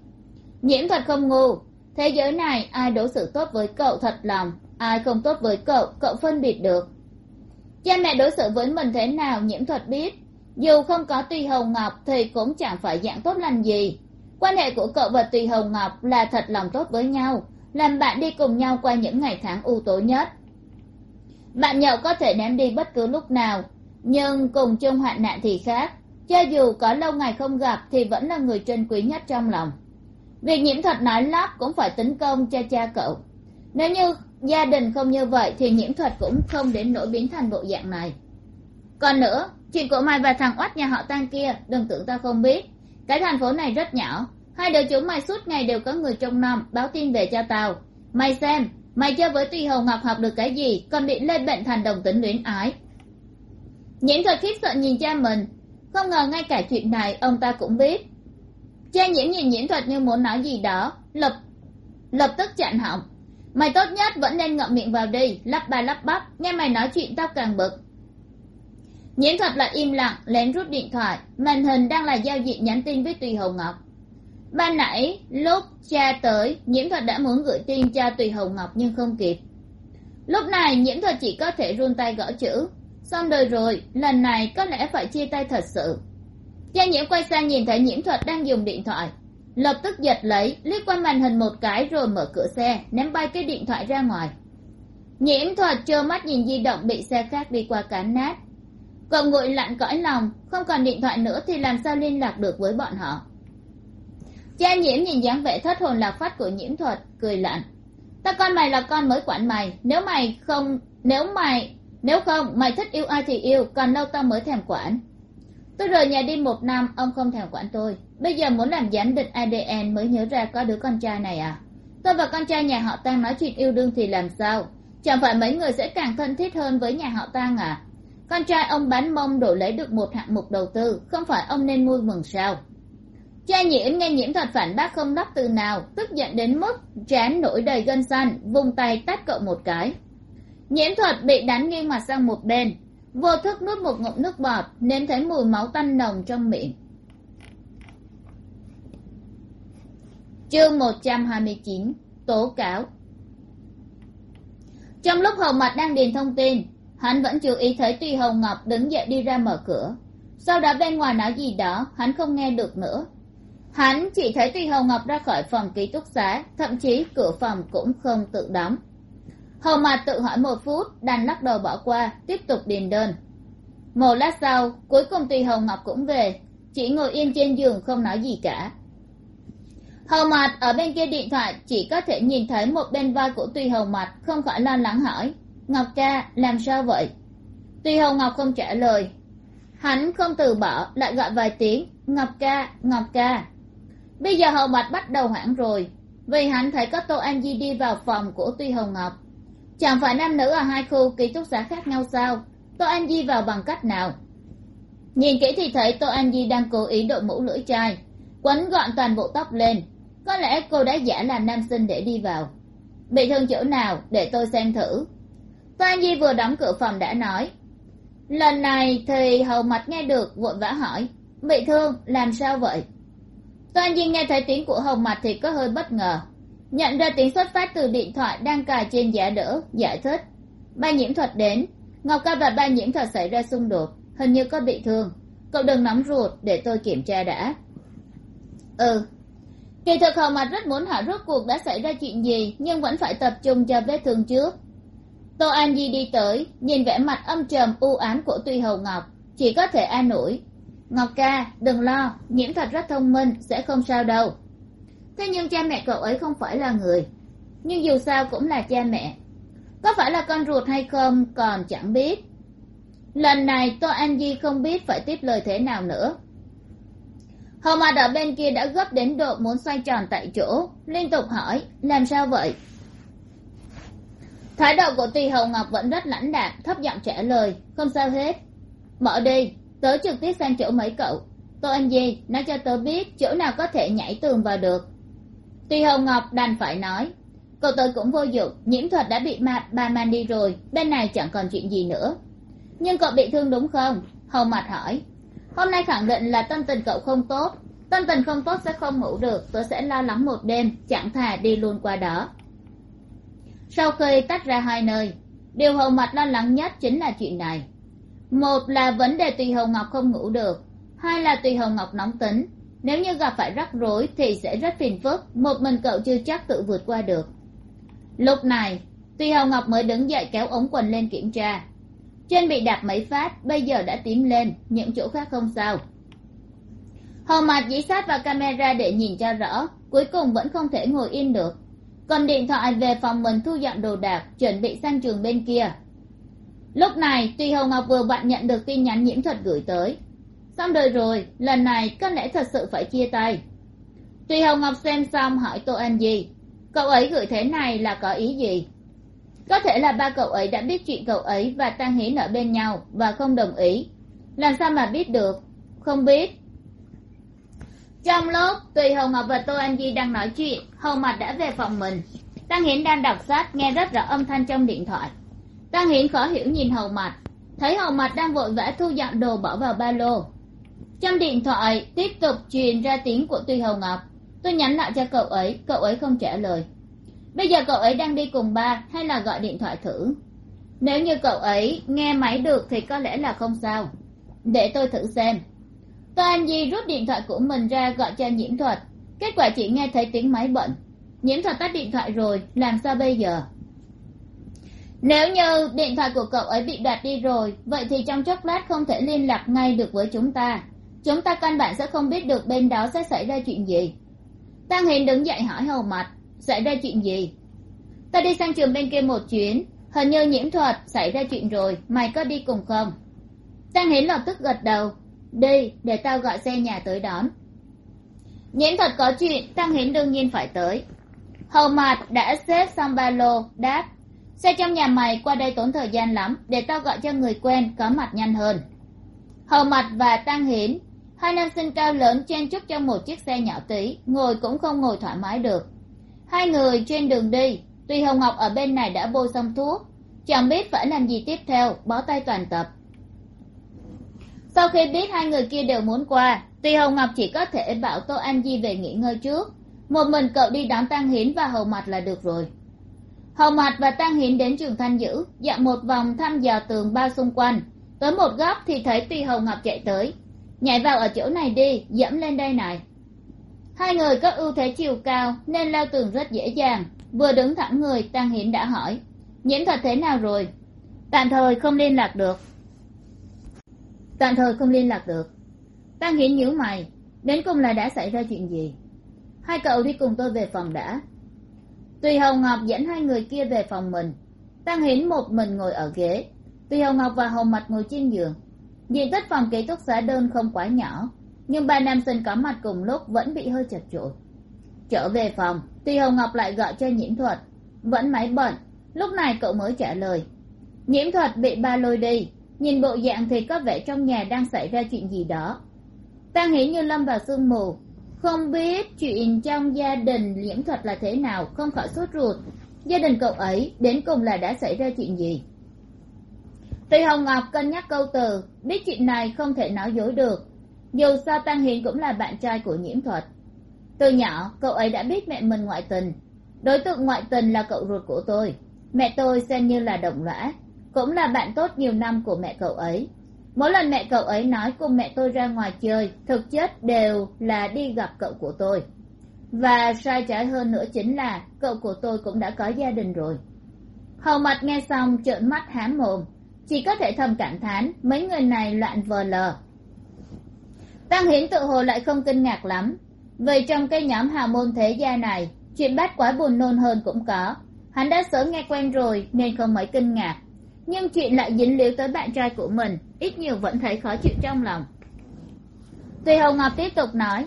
Nhiễm thuật không ngu. Thế giới này ai đối xử tốt với cậu thật lòng, ai không tốt với cậu cậu phân biệt được cha mẹ đối xử với mình thế nào nhiễm thuật biết. Dù không có tùy hồng ngọc thì cũng chẳng phải dạng tốt lành gì. Quan hệ của cậu và tùy hồng ngọc là thật lòng tốt với nhau, làm bạn đi cùng nhau qua những ngày tháng ưu tố nhất. Bạn nhậu có thể ném đi bất cứ lúc nào, nhưng cùng chung hoạn nạn thì khác. Cho dù có lâu ngày không gặp thì vẫn là người trân quý nhất trong lòng. Việc nhiễm thuật nói lắp cũng phải tính công cho cha cậu. Nếu như gia đình không như vậy thì nhiễm thuật cũng không đến nỗi biến thành bộ dạng này. Còn nữa, chuyện của mày và thằng oắt nhà họ tan kia, đừng tưởng ta không biết. Cái thành phố này rất nhỏ, hai đứa chúng mày suốt ngày đều có người trông nom, báo tin về cho tao. Mày xem, mày chơi với tùy hầu ngọc học được cái gì, còn bị lên bệnh thành đồng tính luyến ái. Nhiễm thuật khiếp sợ nhìn cha mình. Không ngờ ngay cả chuyện này, ông ta cũng biết. Cha nhiễm nhìn nhiễm thuật như muốn nói gì đó, lập lập tức chặn họng mày tốt nhất vẫn nên ngậm miệng vào đi, lắp ba lắp bắp, nghe mày nói chuyện tao càng bực. Nhiễm thuật lại im lặng, lén rút điện thoại, màn hình đang là giao diện nhắn tin với tùy hồng ngọc. Ban nãy, lúc cha tới nhiễm thuật đã muốn gửi tin cho tùy hồng ngọc nhưng không kịp. Lúc này nhiễm thuật chỉ có thể run tay gõ chữ. Xong đời rồi, lần này có lẽ phải chia tay thật sự. Cha nhiễm quay sang nhìn thấy nhiễm thuật đang dùng điện thoại lập tức giật lấy, liếc qua màn hình một cái rồi mở cửa xe, ném bay cái điện thoại ra ngoài. Nhiễm thuật trơ mắt nhìn di động bị xe khác đi qua cán nát. Cậu nguội lặn cõi lòng, không còn điện thoại nữa thì làm sao liên lạc được với bọn họ? Cha nhiễm nhìn dáng vẻ thất hồn lạc phát của nhiễm thuật, cười lạnh ta coi mày là con mới quản mày, nếu mày không, nếu mày, nếu không, mày thích yêu ai thì yêu, còn lâu tao mới thèm quản. Tôi rời nhà đi một năm, ông không thèm quản tôi bây giờ muốn làm giám định adn mới nhớ ra có đứa con trai này à? Tôi và con trai nhà họ Tang nói chuyện yêu đương thì làm sao? Chẳng phải mấy người sẽ càng thân thiết hơn với nhà họ Tang à? Con trai ông bán mông đổi lấy được một hạng mục đầu tư, không phải ông nên vui mừng sao? Cha nhiễm nghe nhiễm thuật phản bác không đắp từ nào, tức giận đến mức trán nổi đầy gân xanh vung tay tát cậu một cái. Nhiễm thuật bị đánh nghiêng mặt sang một bên, vô thức nuốt một ngụm nước bọt, nếm thấy mùi máu tanh nồng trong miệng. Chương một trăm hai mươi chín, tố cáo. Trong lúc hầu mật đang điền thông tin, hắn vẫn chú ý thấy tuy hồng ngọc đứng dậy đi ra mở cửa. Sau đó bên ngoài nói gì đó, hắn không nghe được nữa. Hắn chỉ thấy tuy hồng ngọc ra khỏi phòng ký túc xá, thậm chí cửa phòng cũng không tự đóng. Hầu mặt tự hỏi một phút, đành lắc đầu bỏ qua, tiếp tục điền đơn. Một lát sau, cuối cùng tùy hồng ngọc cũng về, chỉ ngồi yên trên giường không nói gì cả hầu mặt ở bên kia điện thoại, chỉ có thể nhìn thấy một bên vai của tùy hầu mặt không khỏi lo lắng hỏi. Ngọc ca, làm sao vậy? Tùy hầu ngọc không trả lời. Hắn không từ bỏ, lại gọi vài tiếng. Ngọc ca ngọc ca. Bây giờ hầu mặt bắt đầu hoảng rồi. Vì hắn thấy có tô an di đi vào phòng của tuy hồng ngọc. Chẳng phải nam nữ ở hai khu ký túc xá khác nhau sao? Tô an di vào bằng cách nào? Nhìn kỹ thì thấy tô an di đang cố ý đội mũ lưỡi chai, quấn gọn toàn bộ tóc lên có lẽ cô đã giả làm nam sinh để đi vào. Bị thương chỗ nào để tôi xem thử. Toan di vừa đóng cửa phòng đã nói. Lần này thì hầu mặt nghe được, vội vã hỏi, bị thương, làm sao vậy? Toan di nghe thấy tiếng của hầu mặt thì có hơi bất ngờ. Nhận ra tiếng xuất phát từ điện thoại đang cài trên giá đỡ, giải thích. Ba nhiễm thuật đến. Ngọc ca và ba nhiễm thuật xảy ra xung đột, hình như có bị thương. Cậu đừng nóng ruột, để tôi kiểm tra đã. Ừ kỳ thực hầu mặt rất muốn hỏi rốt cuộc đã xảy ra chuyện gì, nhưng vẫn phải tập trung cho vết thương trước. Tô an di đi tới, nhìn vẻ mặt âm trầm, u ám của tuy hầu ngọc. Chỉ có thể an ủi. Ngọc ca, đừng lo, nhiễm thật rất thông minh, sẽ không sao đâu. Thế nhưng cha mẹ cậu ấy không phải là người. Nhưng dù sao cũng là cha mẹ. Có phải là con ruột hay không, còn chẳng biết. Lần này tô an di không biết phải tiếp lời thế nào nữa hầu mặt ở bên kia đã gấp đến độ muốn xoay tròn tại chỗ. Liên tục hỏi làm sao vậy? Thái độ của tùy hầu ngọc vẫn rất lãnh đạm thấp giọng trả lời không sao hết. Mở đi tớ trực tiếp sang chỗ mấy cậu. Tôi anh gì, nói cho tớ biết chỗ nào có thể nhảy tường vào được. Tùy hầu ngọc đành phải nói cậu tớ cũng vô dụng nhiễm thuật đã bị ma ba man đi rồi bên này chẳng còn chuyện gì nữa. Nhưng cậu bị thương đúng không? Hầu mặt hỏi hôm nay khẳng định là tâm tình cậu không tốt. Tâm tình không tốt sẽ không ngủ được. Tôi sẽ lo lắng một đêm, chẳng thà đi luôn qua đó. Sau khi tách ra hai nơi, điều hầu mặt lo lắng nhất chính là chuyện này. Một là vấn đề tùy hầu ngọc không ngủ được. Hai là tùy hầu ngọc nóng tính. Nếu như gặp phải rắc rối thì sẽ rất phiền phức. Một mình cậu chưa chắc tự vượt qua được. Lúc này, tùy hầu ngọc mới đứng dậy kéo ống quần lên kiểm tra chân bị đạp mấy phát, bây giờ đã tím lên, những chỗ khác không sao. Hầu mặt dí sát vào camera để nhìn cho rõ, cuối cùng vẫn không thể ngồi yên được. Cầm điện thoại về phòng mình thu dọn đồ đạc, chuẩn bị sang trường bên kia. Lúc này tùy Hồng ngọc vừa vặn nhận được tin nhắn nhiễm thuật gửi tới. Xong đời rồi, lần này có lẽ thật sự phải chia tay. Tùy Hồng ngọc xem xong hỏi tô anh di, cậu ấy gửi thế này là có ý gì? Có thể là ba cậu ấy đã biết chuyện cậu ấy và tăng hiến ở bên nhau và không đồng ý. Làm sao mà biết được? Không biết. Trong lúc tùy hồng ngọc và tô anh di đang nói chuyện hầu mặt đã về phòng mình. Tăng hiển đang đọc sách, nghe rất rõ âm thanh trong điện thoại. Tăng hiển khó hiểu nhìn hầu mặt thấy hầu mặt đang vội vã thu dọn đồ bỏ vào ba lô. Trong điện thoại tiếp tục truyền ra tiếng của tuy hầu ngọc. Tôi nhắn lại cho cậu ấy cậu ấy không trả lời bây giờ cậu ấy đang đi cùng ba hay là gọi điện thoại thử? Nếu như cậu ấy nghe máy được thì có lẽ là không sao. Để tôi thử xem. Tôi anh di rút điện thoại của mình ra gọi cho nhiễm thuật. Kết quả chỉ nghe thấy tiếng máy bận. Nhiễm thuật tắt điện thoại rồi, làm sao bây giờ? Nếu như điện thoại của cậu ấy bị đoạt đi rồi, vậy thì trong chốc lát không thể liên lạc ngay được với chúng ta. Chúng ta căn bản sẽ không biết được bên đó sẽ xảy ra chuyện gì. Tăng hiền đứng dậy hỏi hầu mặt xảy ra chuyện gì? Ta đi sang trường bên kia một chuyến. Hình như nhiễm thuật xảy ra chuyện rồi. Mày có đi cùng không? Tăng hiến lập tức gật đầu. Đi, để tao gọi xe nhà tới đón. Nhiễm thuật có chuyện tăng hiến đương nhiên phải tới. Hầu mặt đã xếp xong ba lô, đáp. Xe trong nhà mày qua đây tốn thời gian lắm, để tao gọi cho người quen có mặt nhanh hơn. Hầu mặt và tăng hiến hai nam sinh cao lớn chen chúc trong một chiếc xe nhỏ tí, ngồi cũng không ngồi thoải mái được hai người trên đường đi, tuy hồng ngọc ở bên này đã bôi xong thuốc, chẳng biết phải làm gì tiếp theo, bó tay toàn tập. Sau khi biết hai người kia đều muốn qua, tuy hồng ngọc chỉ có thể bảo tô an di về nghỉ ngơi trước, một mình cậu đi đón tăng hiến và hầu mặt là được rồi. Hầu mặt và tăng hiến đến trường thanh dữ, dạo một vòng thăm dò tường bao xung quanh. Tới một góc thì thấy tuy hồng ngọc chạy tới. Nhảy vào ở chỗ này đi, dẫm lên đây này hai người có ưu thế chiều cao, nên leo tường rất dễ dàng. Vừa đứng thẳng người, tăng hiến đã hỏi, nhiễm thuật thế nào rồi? Tạm thời không liên lạc được. Tạm thời không liên lạc được. Tăng hiến nhíu mày, đến cùng là đã xảy ra chuyện gì? Hai cậu đi cùng tôi về phòng đã. Tùy hồng ngọc dẫn hai người kia về phòng mình. Tăng hiến một mình ngồi ở ghế. Tùy hồng ngọc và hồng mặt ngồi trên giường. Diện tích phòng ký túc xá đơn không quá nhỏ nhưng ba nam sinh có mặt cùng lúc vẫn bị hơi chật chội. Trở về phòng, tuy hồng ngọc lại gọi cho nhiễm thuật. Vẫn máy bận, lúc này cậu mới trả lời. Nhiễm thuật bị ba lôi đi, nhìn bộ dạng thì có vẻ trong nhà đang xảy ra chuyện gì đó. Ta nghĩ như lâm vào sương mù. Không biết chuyện trong gia đình nhiễm thuật là thế nào, không khỏi sốt ruột. Gia đình cậu ấy đến cùng là đã xảy ra chuyện gì? Tuy hồng ngọc cân nhắc câu từ, biết chuyện này không thể nói dối được dù sao tăng hiến cũng là bạn trai của nhiễm thuật. Từ nhỏ, cậu ấy đã biết mẹ mình ngoại tình. Đối tượng ngoại tình là cậu ruột của tôi. Mẹ tôi xem như là động lõa cũng là bạn tốt nhiều năm của mẹ cậu ấy. Mỗi lần mẹ cậu ấy nói cùng mẹ tôi ra ngoài chơi, thực chất đều là đi gặp cậu của tôi. Và sai trái hơn nữa chính là cậu của tôi cũng đã có gia đình rồi. Hầu mặt nghe xong trợn mắt hám mồm. Chỉ có thể thầm cảm thán, mấy người này loạn vờ lờ tăng hiến tự hồ lại không kinh ngạc lắm. Vì trong cái nhóm hào môn thế gia này, chuyện bát quá buồn nôn hơn cũng có. Hắn đã sớm nghe quen rồi, nên không mấy kinh ngạc. Nhưng chuyện lại dính líu tới bạn trai của mình, ít nhiều vẫn thấy khó chịu trong lòng. Tùy hồng ngọc tiếp tục nói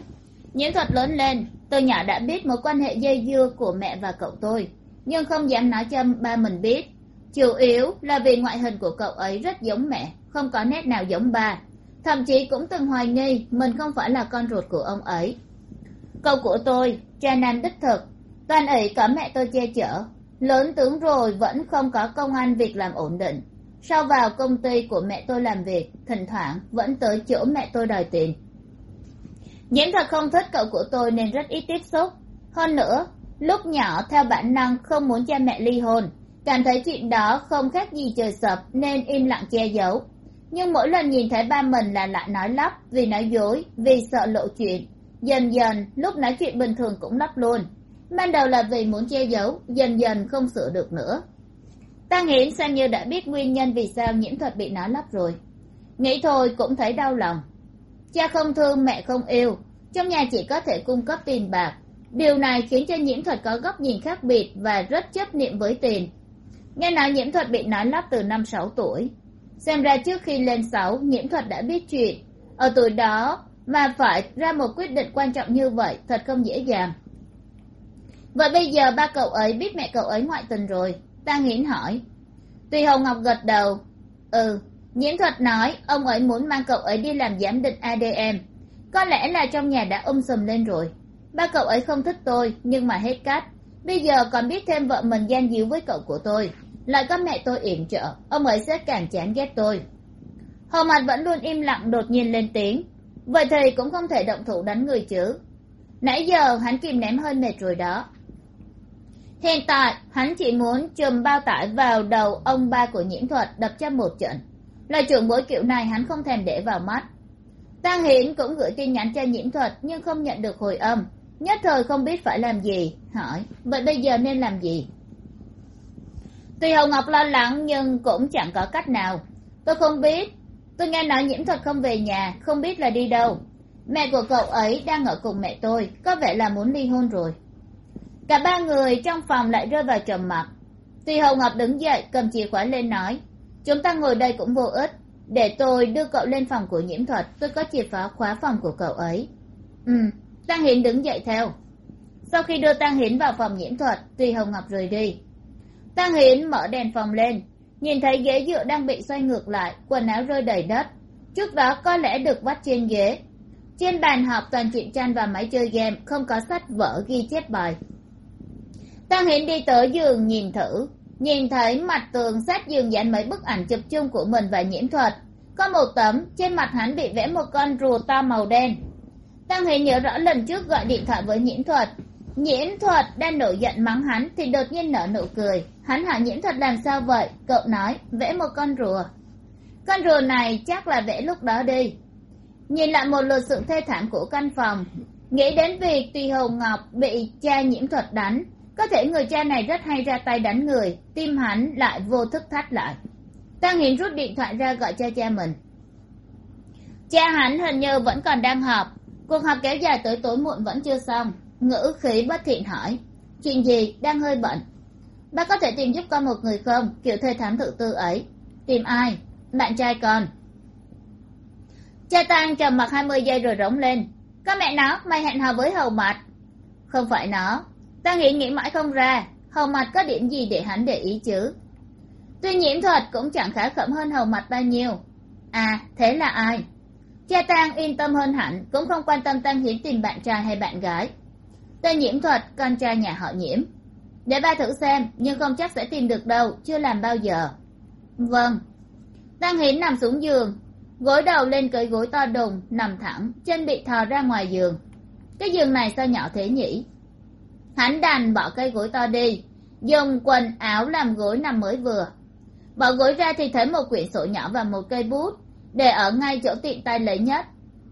nhiễm thuật lớn lên, tôi nhỏ đã biết mối quan hệ dây dưa của mẹ và cậu tôi, nhưng không dám nói cho ba mình biết. Chủ yếu là vì ngoại hình của cậu ấy rất giống mẹ, không có nét nào giống ba thậm chí cũng từng hoài nghi mình không phải là con ruột của ông ấy. Cậu của tôi cha nam đích thực. Toàn ấy cả mẹ tôi che chở. Lớn tướng rồi vẫn không có công ăn việc làm ổn định. Sau vào công ty của mẹ tôi làm việc, thỉnh thoảng vẫn tới chỗ mẹ tôi đòi tiền. Nhiễm thật không thích cậu của tôi nên rất ít tiếp xúc. Hơn nữa, lúc nhỏ theo bản năng không muốn cha mẹ ly hôn. Cảm thấy chuyện đó không khác gì trời sập nên im lặng che giấu nhưng mỗi lần nhìn thấy ba mình là lại nói lắp, vì nói dối, vì sợ lộ chuyện. Dần dần, lúc nói chuyện bình thường cũng lắp luôn. Ban đầu là vì muốn che giấu, dần dần không sửa được nữa. Ta nghĩ xem như đã biết nguyên nhân vì sao nhiễm thuật bị nói lắp rồi. Nghĩ thôi, cũng thấy đau lòng. Cha không thương, mẹ không yêu. Trong nhà chỉ có thể cung cấp tiền bạc. Điều này khiến cho nhiễm thuật có góc nhìn khác biệt và rất chấp niệm với tiền. Nghe nói nhiễm thuật bị nói lắp từ năm sáu tuổi xem ra trước khi lên sáu nhiễm thuật đã biết chuyện. Ở tuổi đó, mà phải ra một quyết định quan trọng như vậy, thật không dễ dàng. Vậy bây giờ ba cậu ấy biết mẹ cậu ấy ngoại tình rồi. Ta nghiến hỏi. Tuy hồng ngọc gật đầu. Ừ nhiễm thuật nói, ông ấy muốn mang cậu ấy đi làm giám định adm có lẽ là trong nhà đã um sùm lên rồi. Ba cậu ấy không thích tôi, nhưng mà hết cách. bây giờ còn biết thêm vợ mình gian díu với cậu của tôi lại có mẹ tôi yểm trợ, ông ấy sẽ càng chán ghét tôi. Hồ mặt vẫn luôn im lặng đột nhiên lên tiếng. Vậy thì cũng không thể động thủ đánh người chứ. Nãy giờ hắn kìm ném hơi mệt rồi đó. Hiện tại, hắn chỉ muốn chùm bao tải vào đầu ông ba của nhiễm thuật đập cho một trận. Là trưởng bối kiểu này hắn không thèm để vào mắt. Tăng hiển cũng gửi tin nhắn cho nhiễm thuật nhưng không nhận được hồi âm. Nhất thời không biết phải làm gì. Hỏi, vậy bây giờ nên làm gì? Tuy hồng ngọc lo lắng, nhưng cũng chẳng có cách nào. Tôi không biết. Tôi nghe nói nhiễm thuật không về nhà, không biết là đi đâu. Mẹ của cậu ấy đang ở cùng mẹ tôi, có vẻ là muốn ly hôn rồi. Cả ba người trong phòng lại rơi vào trầm mặc. Tuy hồng ngọc đứng dậy, cầm chìa khóa lên nói, chúng ta ngồi đây cũng vô ích. Để tôi đưa cậu lên phòng của nhiễm thuật, tôi có chìa khóa khóa phòng của cậu ấy. Ừ. Tăng hiến đứng dậy theo. Sau khi đưa tăng hiến vào phòng nhiễm thuật, tuy hồng ngọc rời đi tăng hiến mở đèn phòng lên, nhìn thấy ghế dựa đang bị xoay ngược lại, quần áo rơi đầy đất. Trước đó có lẽ được vắt trên ghế. Trên bàn học toàn chuyện tranh và máy chơi game, không có sách vở ghi chép bài. Tăng hiến đi tới giường nhìn thử, nhìn thấy mặt tường sát giường dán mấy bức ảnh chụp chung của mình và nhiễm thuật. Có một tấm, trên mặt hắn bị vẽ một con rùa to màu đen. Tăng hiến nhớ rõ lần trước gọi điện thoại với nhiễm thuật nhiễm thuật đang nổi giận mắng hắn thì đột nhiên nở nụ cười. Hắn hỏi nhiễm thuật làm sao vậy? Cậu nói, vẽ một con rùa. Con rùa này chắc là vẽ lúc đó đi. Nhìn lại một lượt sự thê thảm của căn phòng, nghĩ đến việc tùy hồng ngọc bị cha nhiễm thuật đánh, có thể người cha này rất hay ra tay đánh người, tim hắn lại vô thức thắt lại. Tăng hiến rút điện thoại ra gọi cho cha mình. Cha hắn hình như vẫn còn đang họp, cuộc họp kéo dài tới tối muộn vẫn chưa xong ngữ khí bất thiện hỏi. Chuyện gì? Đang hơi bận. Ba có thể tìm giúp con một người không? Kiểu thê thám tự tư ấy. Tìm ai? Bạn trai con. Cha tang trầm mặc hai mươi giây rồi rống lên. Có mẹ nó, mày hẹn hò với hầu mặt không phải nó. Ta nghĩ nghĩ mãi không ra. Hầu mặt có điểm gì để hắn để ý chứ? Tuy nhiễm thuật cũng chẳng khá khẩm hơn hầu mặt bao nhiêu. À thế là ai? Cha tang yên tâm hơn hẳn, cũng không quan tâm tăng hiến tìm bạn trai hay bạn gái tên nhiễm thuật, con trai nhà họ nhiễm. Để ba thử xem, nhưng không chắc sẽ tìm được đâu, chưa làm bao giờ. Vâng. Tăng hiến nằm xuống giường, gối đầu lên cởi gối to đùng, nằm thẳng, chân bị thò ra ngoài giường. Cái giường này sao nhỏ thế nhỉ? Hắn đành bỏ cây gối to đi, dùng quần áo làm gối nằm mới vừa. Bỏ gối ra thì thấy một quyển sổ nhỏ và một cây bút, để ở ngay chỗ tiện tay lấy nhất.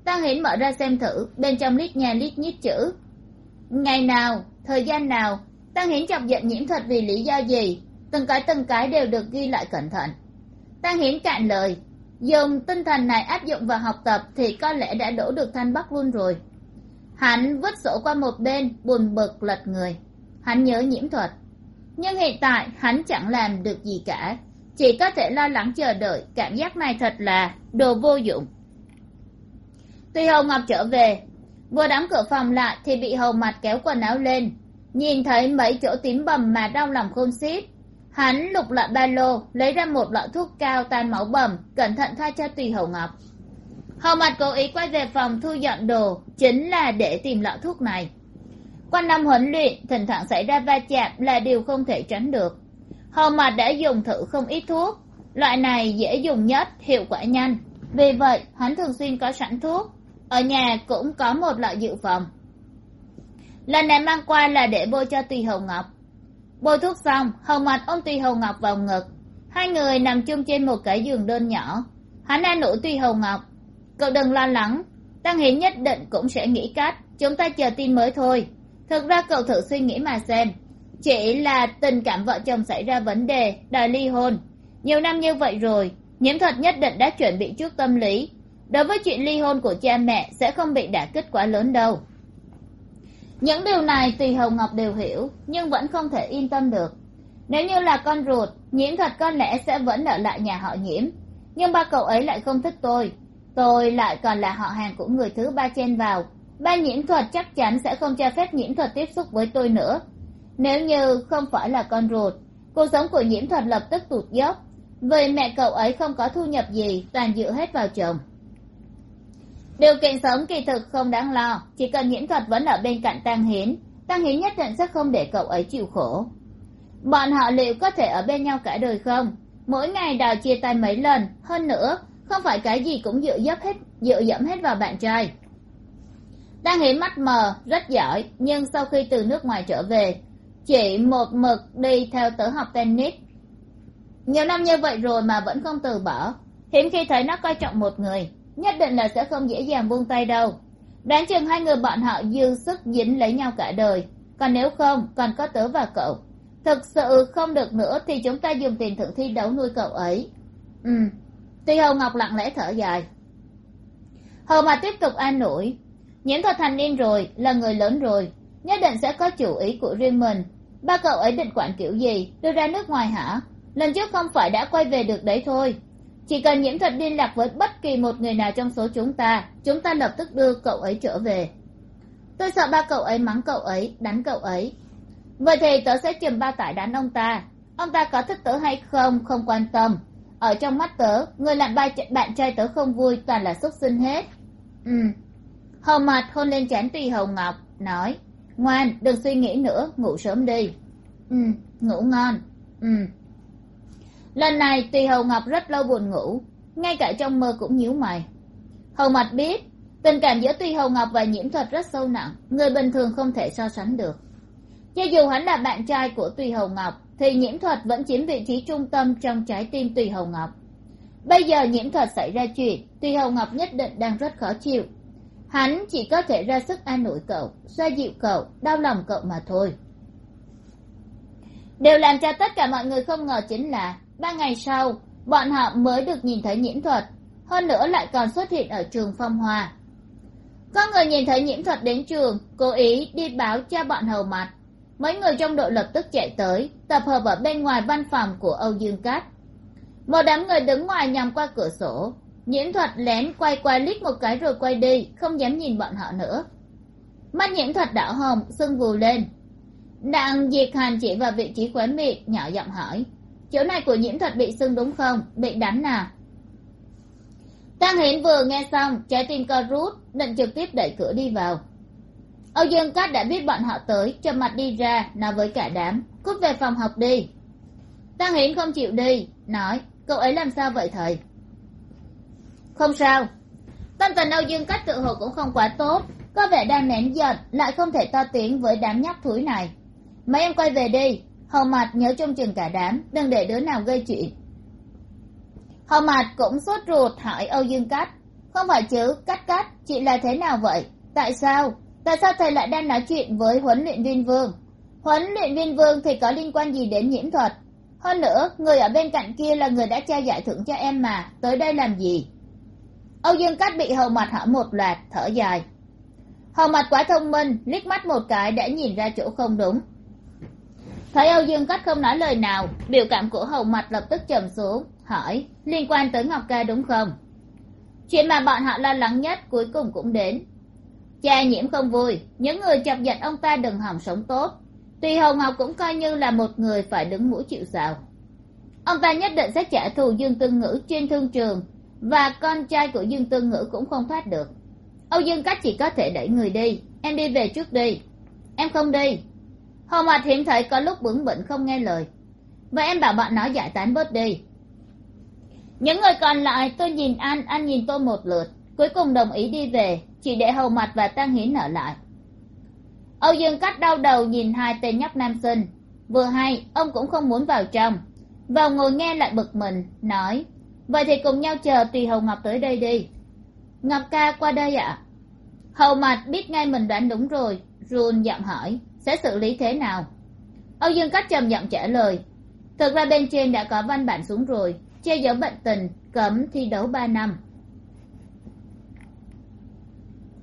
Tăng hiến mở ra xem thử, bên trong lít nhà lít nhít chữ ngày nào, thời gian nào tăng hiến chọc giận nhiễm thuật vì lý do gì? Từng cái từng cái đều được ghi lại cẩn thận. Tăng hiến cạn lời, dùng tinh thần này áp dụng vào học tập thì có lẽ đã đổ được thanh bắc luôn rồi. Hắn vứt sổ qua một bên, buồn bực lật người. Hắn nhớ nhiễm thuật. Nhưng hiện tại, hắn chẳng làm được gì cả. Chỉ có thể lo lắng chờ đợi. Cảm giác này thật là đồ vô dụng. Tuy hầu ngọc trở về vừa đóng cửa phòng lại thì bị hầu mặt kéo quần áo lên. Nhìn thấy mấy chỗ tím bầm mà đau lòng khôn xiết, hắn lục lọi ba lô, lấy ra một lọ thuốc cao tan máu bầm, cẩn thận thay cho tùy hầu ngọc. Hầu mặt cố ý quay về phòng thu dọn đồ, chính là để tìm lọ thuốc này. Qua năm huấn luyện, thỉnh thoảng xảy ra va chạm là điều không thể tránh được. Hầu mặt đã dùng thử không ít thuốc. Loại này dễ dùng nhất, hiệu quả nhanh. Vì vậy, hắn thường xuyên có sẵn thuốc ở nhà cũng có một loại dự phòng. Lần này mang qua là để bôi cho tùy hồng ngọc. Bôi thuốc xong hầu mặt ôm tùy hồng ngọc vào ngực. Hai người nằm chung trên một cái giường đơn nhỏ. Hắn an ủi tùy hồng ngọc. Cậu đừng lo lắng, tăng hiến nhất định cũng sẽ nghĩ cách. Chúng ta chờ tin mới thôi. Thực ra cậu thử suy nghĩ mà xem. Chỉ là tình cảm vợ chồng xảy ra vấn đề, đòi ly hôn. Nhiều năm như vậy rồi, nhiễm thuật nhất định đã chuẩn bị trước tâm lý đối với chuyện ly hôn của cha mẹ sẽ không bị đả kích quá lớn đâu. Những điều này tùy hồng ngọc đều hiểu, nhưng vẫn không thể yên tâm được. Nếu như là con ruột, nhiễm thuật có lẽ sẽ vẫn ở lại nhà họ nhiễm. Nhưng ba cậu ấy lại không thích tôi. Tôi lại còn là họ hàng của người thứ ba chen vào. Ba nhiễm thuật chắc chắn sẽ không cho phép nhiễm thuật tiếp xúc với tôi nữa. Nếu như không phải là con ruột, cuộc sống của nhiễm thuật lập tức tụt dốc. Vì mẹ cậu ấy không có thu nhập gì, toàn dựa hết vào chồng điều kiện sống kỳ thực không đáng lo, chỉ cần nhiễm thuật vẫn ở bên cạnh tăng hiến tăng hiến nhất định sẽ không để cậu ấy chịu khổ. Bọn họ liệu có thể ở bên nhau cả đời không? Mỗi ngày đào chia tay mấy lần, hơn nữa, không phải cái gì cũng dựa dẫm hết, dựa dẫm hết vào bạn trai. Tang hiến mắt mờ, rất giỏi, nhưng sau khi từ nước ngoài trở về, chỉ một mực đi theo tớ học tennis. Nhiều năm như vậy rồi mà vẫn không từ bỏ. Hiếm khi thấy nó coi trọng một người nhất định là sẽ không dễ dàng buông tay đâu. Đoán chừng hai người bọn họ dư sức dính lấy nhau cả đời. Còn nếu không, còn có tớ và cậu. Thực sự không được nữa thì chúng ta dùng tiền thưởng thi đấu nuôi cậu ấy. Ừ. Tuy hầu ngọc lặng lẽ thở dài. Hầu mà tiếp tục an ủi. Nhiễm thuật thành niên rồi, là người lớn rồi. Nhất định sẽ có chủ ý của riêng mình. Ba cậu ấy định quản kiểu gì? Đưa ra nước ngoài hả? Lần trước không phải đã quay về được đấy thôi chỉ cần nhiễm thuật liên lạc với bất kỳ một người nào trong số chúng ta chúng ta lập tức đưa cậu ấy trở về. Tôi sợ ba cậu ấy mắng cậu ấy, đánh cậu ấy. Vậy thì tớ sẽ chìm ba tải đánh ông ta. Ông ta có thích tớ hay không không quan tâm. Ở trong mắt tớ, người làm ba bạn trai tớ không vui, toàn là xúc sinh hết. Ừ. Hầu mặt hôn lên chán tùy hầu ngọc, nói, ngoan, đừng suy nghĩ nữa, ngủ sớm đi. Ừ ngủ ngon. Ừ lần này tùy hầu ngọc rất lâu buồn ngủ, ngay cả trong mơ cũng nhíu mày. Hầu mặt biết, tình cảm giữa tùy hầu ngọc và nhiễm thuật rất sâu nặng, người bình thường không thể so sánh được. Cho dù hắn là bạn trai của tùy hầu ngọc, thì nhiễm thuật vẫn chiếm vị trí trung tâm trong trái tim tùy hầu ngọc. Bây giờ nhiễm thuật xảy ra chuyện tùy hầu ngọc nhất định đang rất khó chịu. Hắn chỉ có thể ra sức an ủi cậu, xoa dịu cậu, đau lòng cậu mà thôi. Điều làm cho tất cả mọi người không ngờ chính là ba ngày sau, bọn họ mới được nhìn thấy nhiễm thuật, hơn nữa lại còn xuất hiện ở trường phong hòa. có người nhìn thấy nhiễm thuật đến trường, cố ý đi báo cho bọn hầu mặt. Mấy người trong đội lập tức chạy tới, tập hợp ở bên ngoài văn phòng của âu dương cát. Một đám người đứng ngoài nhằm qua cửa sổ. Nhiễm thuật lén quay qua liếc một cái rồi quay đi, không dám nhìn bọn họ nữa. Mắt nhiễm thuật đỏ hồng, sưng vù lên. Đặng diệt Hàn chỉ vào vị trí khóe miệng, nhỏ giọng hỏi chỗ này của nhiễm thuật bị sưng đúng không? Bị đánh nào tăng hiến vừa nghe xong, trái tim co rút, định trực tiếp đẩy cửa đi vào. Âu dương cát đã biết bọn họ tới, cho mặt đi ra, nói với cả đám, cút về phòng học đi. Tăng hiến không chịu đi, nói, cậu ấy làm sao vậy thầy? Không sao. Tâm tình âu dương cát tự hồ cũng không quá tốt, có vẻ đang nén giận, lại không thể to tiếng với đám nhóc thúi này. Mấy em quay về đi hầu mặt nhớ trông chừng cả đám, đừng để đứa nào gây chuyện. Hầu mặt cũng sốt ruột hỏi âu dương cát, không phải chứ cắt cắt chị là thế nào vậy? Tại sao? Tại sao thầy lại đang nói chuyện với huấn luyện viên vương? Huấn luyện viên vương thì có liên quan gì đến nhiễm thuật? Hơn nữa, người ở bên cạnh kia là người đã trao giải thưởng cho em mà, tới đây làm gì? Âu dương cát bị hầu mặt hỏi một loạt, thở dài. Hầu mặt quá thông minh, liếc mắt một cái đã nhìn ra chỗ không đúng thấy âu dương Cách không nói lời nào, biểu cảm của hầu mặt lập tức trầm xuống, hỏi, liên quan tới ngọc ca đúng không? Chuyện mà bọn họ lo lắng nhất cuối cùng cũng đến. Cha nhiễm không vui, những người chọc giận ông ta đừng hỏng sống tốt. Tuy hầu ngọc cũng coi như là một người phải đứng mũi chịu sào. Ông ta nhất định sẽ trả thù dương tương ngữ trên thương trường, và con trai của dương tương ngữ cũng không thoát được. Âu dương cách chỉ có thể đẩy người đi, em đi về trước đi. Em không đi hầu mặt hiếm thấy có lúc bướng bỉnh không nghe lời. Vậy em bảo bọn nó giải tán bớt đi. Những người còn lại, tôi nhìn anh anh nhìn tôi một lượt, cuối cùng đồng ý đi về, chỉ để hầu mặt và tăng hiến ở lại. Âu dương cắt đau đầu nhìn hai tên nhóc nam sinh. Vừa hay, ông cũng không muốn vào trong. Vào ngồi nghe lại bực mình, nói, vậy thì cùng nhau chờ tùy hầu ngọc tới đây đi. Ngọc ca qua đây ạ. Hầu mặt biết ngay mình đoán đúng rồi, run giọng hỏi sẽ xử lý thế nào? Âu dương cắt trầm giọng trả lời. Thực ra bên trên đã có văn bản xuống rồi, che giấu bệnh tình, cấm thi đấu ba năm.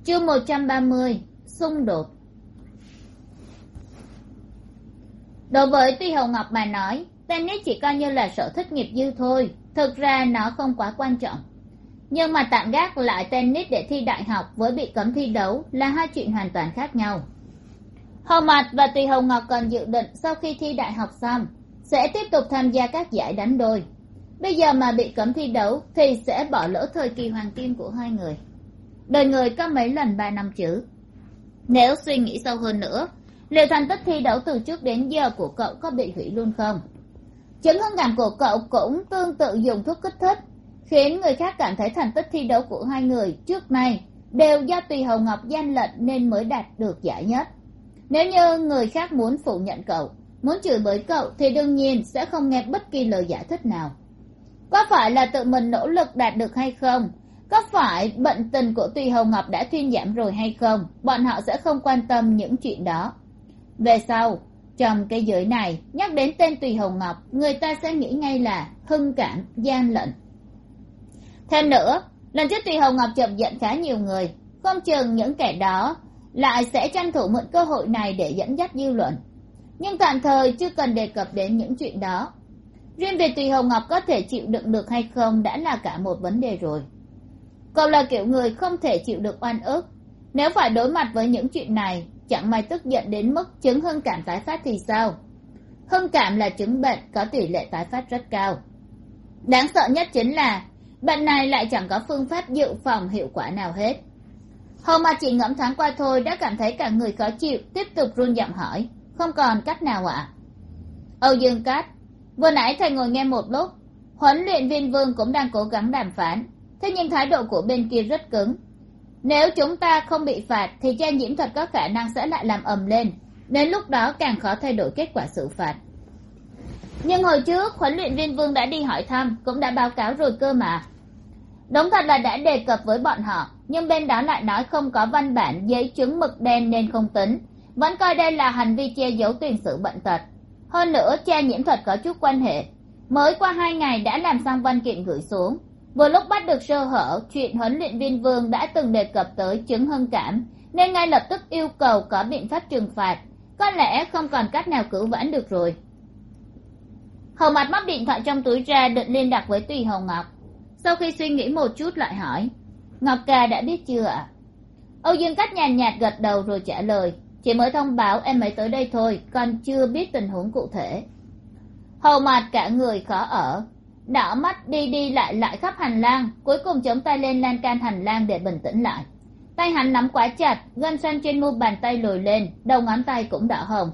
Chương một trăm ba mươi, xung đột. Đối với tuy hồng ngọc mà nói, tennis chỉ coi như là sở thích nghiệp dư thôi, thực ra nó không quá quan trọng. Nhưng mà tạm gác lại tennis để thi đại học với bị cấm thi đấu là hai chuyện hoàn toàn khác nhau hầu Mạt và tùy hồng ngọc còn dự định sau khi thi đại học xong sẽ tiếp tục tham gia các giải đánh đôi. Bây giờ mà bị cấm thi đấu thì sẽ bỏ lỡ thời kỳ hoàng kim của hai người. Đời người có mấy lần ba năm chữ. nếu suy nghĩ sâu hơn nữa, liệu thành tích thi đấu từ trước đến giờ của cậu có bị hủy luôn không? Chứng hưng cảm của cậu cũng tương tự dùng thuốc kích thích, khiến người khác cảm thấy thành tích thi đấu của hai người trước nay đều do tùy hầu ngọc gian lận nên mới đạt được giải nhất nếu như người khác muốn phủ nhận cậu, muốn chửi bới cậu thì đương nhiên sẽ không nghe bất kỳ lời giải thích nào. Có phải là tự mình nỗ lực đạt được hay không? Có phải bận tình của tùy hầu ngọc đã thuyên giảm rồi hay không? Bọn họ sẽ không quan tâm những chuyện đó. Về sau, trong cái giới này, nhắc đến tên tùy hầu ngọc, người ta sẽ nghĩ ngay là hưng cảm, gian lận. Thêm nữa, lần trước tùy hầu ngọc chậm giận khá nhiều người, không chừng những kẻ đó lại sẽ tranh thủ mượn cơ hội này để dẫn dắt dư luận. Nhưng tạm thời chưa cần đề cập đến những chuyện đó. Riêng về tùy hồng ngọc có thể chịu đựng được hay không đã là cả một vấn đề rồi. Cậu là kiểu người không thể chịu được oan ức. Nếu phải đối mặt với những chuyện này, chẳng may tức giận đến mức chứng hưng cảm tái phát thì sao? Hưng cảm là chứng bệnh có tỷ lệ tái phát rất cao. Đáng sợ nhất chính là, bệnh này lại chẳng có phương pháp dự phòng hiệu quả nào hết hầu mà chỉ ngẫm thoáng qua thôi, đã cảm thấy cả người khó chịu, tiếp tục run giọng hỏi. Không còn cách nào ạ. Âu dương cát, vừa nãy thầy ngồi nghe một lúc. Huấn luyện viên vương cũng đang cố gắng đàm phán. Thế nhưng thái độ của bên kia rất cứng. Nếu chúng ta không bị phạt, thì cha nhiễm thuật có khả năng sẽ lại làm ầm lên. Đến lúc đó càng khó thay đổi kết quả xử phạt. Nhưng hồi trước, huấn luyện viên vương đã đi hỏi thăm, cũng đã báo cáo rồi cơ mà đúng thật là đã đề cập với bọn họ, nhưng bên đó lại nói không có văn bản, giấy chứng mực đen nên không tính. Vẫn coi đây là hành vi che giấu tiền sử bệnh tật. Hơn nữa cha nhiễm thuật có chút quan hệ. Mới qua hai ngày đã làm xong văn kiện gửi xuống. Vừa lúc bắt được sơ hở, chuyện huấn luyện viên vương đã từng đề cập tới chứng hưng cảm, nên ngay lập tức yêu cầu có biện pháp trừng phạt. Có lẽ không còn cách nào cứu vãn được rồi. Hầu mặt móc điện thoại trong túi ra định liên lạc với tùy hồng ngọc sau khi suy nghĩ một chút lại hỏi, ngọc ca đã biết chưa ạ? Âu dương cách nhàn nhạt gật đầu rồi trả lời, chỉ mới thông báo em ấy tới đây thôi, còn chưa biết tình huống cụ thể. Hầu mặt cả người khó ở đảo mắt đi đi lại lại khắp hành lang, cuối cùng chống tay lên lan can hành lang để bình tĩnh lại. Tay hắn nắm quá chặt, gân xanh trên mu bàn tay lồi lên, đầu ngón tay cũng đỏ hồng.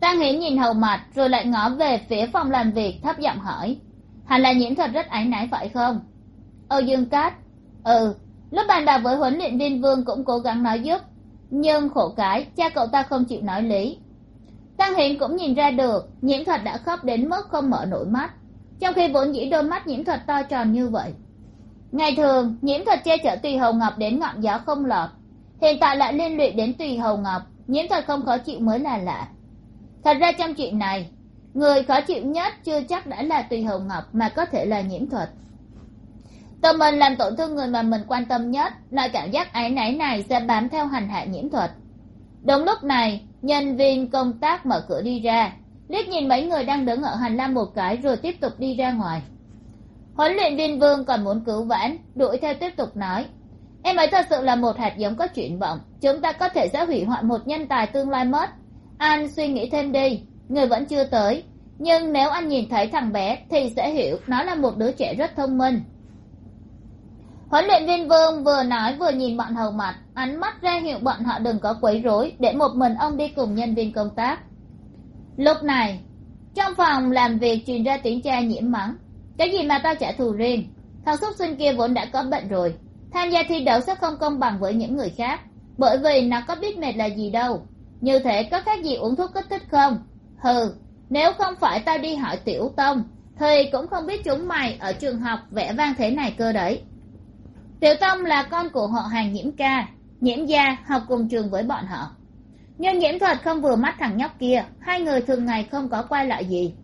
Tang hiến nhìn hầu mặt rồi lại ngó về phía phòng làm việc, thấp giọng hỏi hẳn là nhiễm thuật rất áy náy phải không? Âu dương cát ừ lúc bàn bạc với huấn luyện viên vương cũng cố gắng nói giúp, nhưng khổ cái, cha cậu ta không chịu nói lý. Tăng hiển cũng nhìn ra được, nhiễm thuật đã khóc đến mức không mở nổi mắt, trong khi vốn dĩ đôi mắt nhiễm thuật to tròn như vậy. Ngày thường, nhiễm thuật che chở tùy hầu ngọc đến ngọn gió không lọt, hiện tại lại liên lụy đến tùy hầu ngọc, nhiễm thuật không khó chịu mới là lạ. Thật ra trong chuyện này người khó chịu nhất chưa chắc đã là tùy hầu ngọc mà có thể là nhiễm thuật. Tự mình làm tổn thương người mà mình quan tâm nhất loại cảm giác áy náy này sẽ bám theo hành hạ nhiễm thuật. Đúng lúc này, nhân viên công tác mở cửa đi ra, liếc nhìn mấy người đang đứng ở hành lang một cái rồi tiếp tục đi ra ngoài. Huấn luyện viên vương còn muốn cứu vãn, đuổi theo tiếp tục nói, em ấy thật sự là một hạt giống có chuyện vọng chúng ta có thể sẽ hủy hoại một nhân tài tương lai mất. Anh suy nghĩ thêm đi người vẫn chưa tới. Nhưng nếu anh nhìn thấy thằng bé thì sẽ hiểu nó là một đứa trẻ rất thông minh. Huấn luyện viên vương vừa nói vừa nhìn bọn hầu mặt. Ánh mắt ra hiệu bọn họ đừng có quấy rối, để một mình ông đi cùng nhân viên công tác. Lúc này, trong phòng làm việc truyền ra tiếng cha nhiễm mắng. Cái gì mà tao trả thù riêng? Thằng xuất sinh kia vốn đã có bệnh rồi. Tham gia thi đấu sẽ không công bằng với những người khác, bởi vì nó có biết mệt là gì đâu. Như thế có khác gì uống thuốc kích thích không? Hừ, nếu không phải tao đi hỏi tiểu tông, thì cũng không biết chúng mày ở trường học vẽ vang thế này cơ đấy. Tiểu tông là con của họ hàng nhiễm ca, nhiễm gia học cùng trường với bọn họ. Nhưng nhiễm thuật không vừa mắt thằng nhóc kia, hai người thường ngày không có quay lại gì.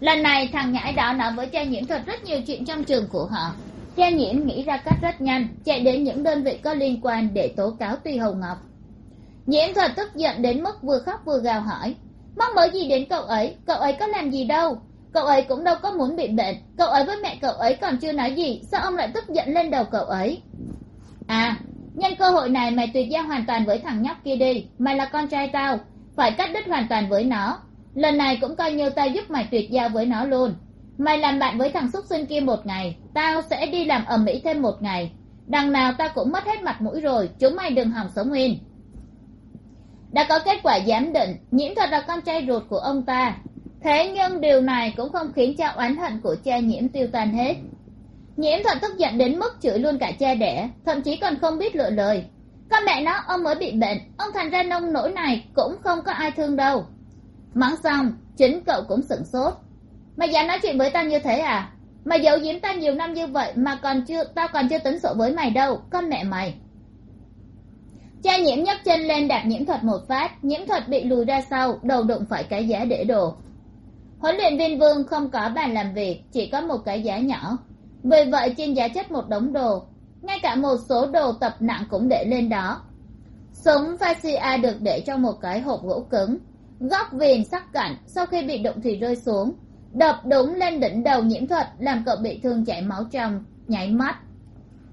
Lần này thằng nhãi đó nói với cha nhiễm thuật rất nhiều chuyện trong trường của họ. Cha nhiễm nghĩ ra cách rất nhanh, chạy đến những đơn vị có liên quan để tố cáo tuy hồng ngọc. Nhiễm thuật tức giận đến mức vừa khóc vừa gào hỏi mong mới gì đến cậu ấy cậu ấy có làm gì đâu. Cậu ấy cũng đâu có muốn bị bệnh. Cậu ấy với mẹ cậu ấy còn chưa nói gì, sao ông lại tức giận lên đầu cậu ấy? À nhân cơ hội này mày tuyệt giao hoàn toàn với thằng nhóc kia đi. Mày là con trai tao, phải cắt đứt hoàn toàn với nó. Lần này cũng coi như tao giúp mày tuyệt giao với nó luôn. Mày làm bạn với thằng xúc sinh kia một ngày, tao sẽ đi làm ở mỹ thêm một ngày. Đằng nào tao cũng mất hết mặt mũi rồi, chúng mày đừng hòng sống nguyên đã có kết quả giám định, nhiễm thuật là con trai ruột của ông ta. Thế nhưng điều này cũng không khiến cho oán hận của cha nhiễm tiêu tan hết. Nhiễm thuật tức giận đến mức chửi luôn cả cha đẻ, thậm chí còn không biết lựa lời. Con mẹ nó, ông mới bị bệnh, ông thành ra nông nỗi này cũng không có ai thương đâu. Mắng xong, chính cậu cũng sửng sốt. Mày dám nói chuyện với tao như thế à? Mày giấu giếm tao nhiều năm như vậy mà còn chưa, tao còn chưa tính sổ với mày đâu, con mẹ mày cha nhiễm nhấc chân lên đạp nhiễm thuật một phát, nhiễm thuật bị lùi ra sau, đầu đụng phải cái giá để đồ. Huấn luyện viên vương không có bàn làm việc, chỉ có một cái giá nhỏ. Vì vậy, trên giá chất một đống đồ, ngay cả một số đồ tập nặng cũng để lên đó. Súng fascia được để trong một cái hộp gỗ cứng, góc viền sắc cạnh, sau khi bị đụng thì rơi xuống, đập đúng lên đỉnh đầu nhiễm thuật, làm cậu bị thương chảy máu trong, nháy mắt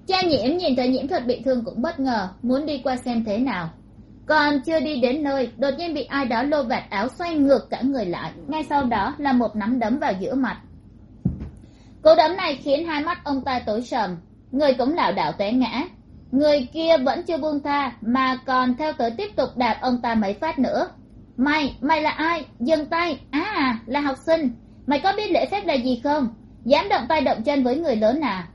cha nhiễm nhìn thấy nhiễm thuật bị thương cũng bất ngờ, muốn đi qua xem thế nào. Còn chưa đi đến nơi, đột nhiên bị ai đó lô vạt áo xoay ngược cả người lại. Ngay sau đó là một nắm đấm vào giữa mặt. Cú đấm này khiến hai mắt ông ta tối sầm. Người cũng lảo đảo té ngã. Người kia vẫn chưa buông tha, mà còn theo tới tiếp tục đạp ông ta mấy phát nữa. Mày mày là ai? Dừng tay. À là học sinh. Mày có biết lễ phép là gì không? Dám động tay động chân với người lớn à?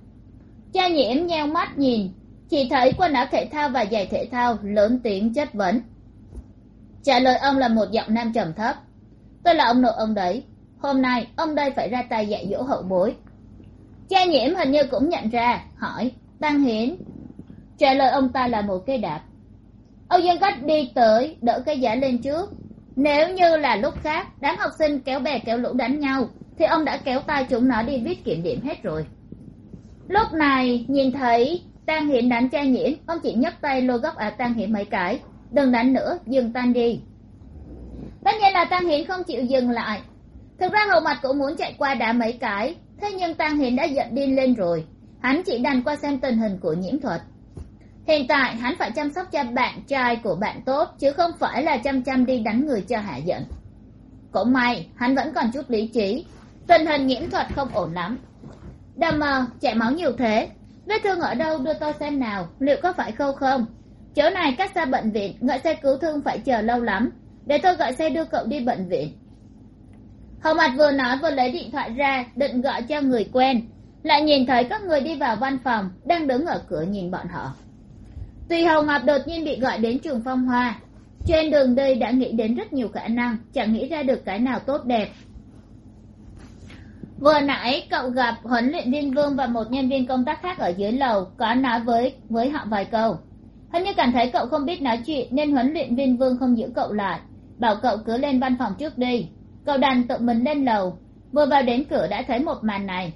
Cha nhiễm nheo mắt nhìn, chỉ thấy quần áo thể thao và giày thể thao lớn tiếng chất vấn. Trả lời ông là một giọng nam trầm thấp. Tôi là ông nội ông đấy. Hôm nay, ông đây phải ra tay dạy dỗ hậu bối. Cha nhiễm hình như cũng nhận ra, hỏi, tăng hiến? Trả lời ông ta là một cây đạp. Âu dương cách đi tới, đỡ cây giả lên trước. Nếu như là lúc khác, đám học sinh kéo bè kéo lũ đánh nhau, thì ông đã kéo tay chúng nó đi viết kiểm điểm hết rồi lúc này, nhìn thấy tang hiển đánh cha nhiễm, ông chỉ nhấc tay lôi góc áo tang hiển mấy cái. Đừng đánh nữa, dừng tan đi. Tất nhiên là tang hiển không chịu dừng lại. Thực ra hầu mặt cũng muốn chạy qua đá mấy cái, thế nhưng tang hiển đã giận điên lên rồi. Hắn chỉ đành qua xem tình hình của nhiễm thuật. Hiện tại, hắn phải chăm sóc cho bạn trai của bạn tốt, chứ không phải là chăm chăm đi đánh người cho hạ giận. Cũng may, hắn vẫn còn chút lý trí. Tình hình nhiễm thuật không ổn lắm đầm mờ, chảy máu nhiều thế. Vết thương ở đâu đưa tôi xem nào, liệu có phải khâu không? Chỗ này cách xa bệnh viện gọi xe cứu thương phải chờ lâu lắm. Để tôi gọi xe đưa cậu đi bệnh viện. Hầu mặt vừa nói vừa lấy điện thoại ra, định gọi cho người quen. Lại nhìn thấy các người đi vào văn phòng, đang đứng ở cửa nhìn bọn họ. Tùy hầu ngọc đột nhiên bị gọi đến trường phong hoa. Trên đường đi đã nghĩ đến rất nhiều khả năng, chẳng nghĩ ra được cái nào tốt đẹp vừa nãy cậu gặp huấn luyện viên vương và một nhân viên công tác khác ở dưới lầu, có nói với với họ vài câu. Hình như cảm thấy cậu không biết nói chuyện nên huấn luyện viên vương không giữ cậu lại, bảo cậu cứ lên văn phòng trước đi. Cậu đành tự mình lên lầu, vừa vào đến cửa đã thấy một màn này.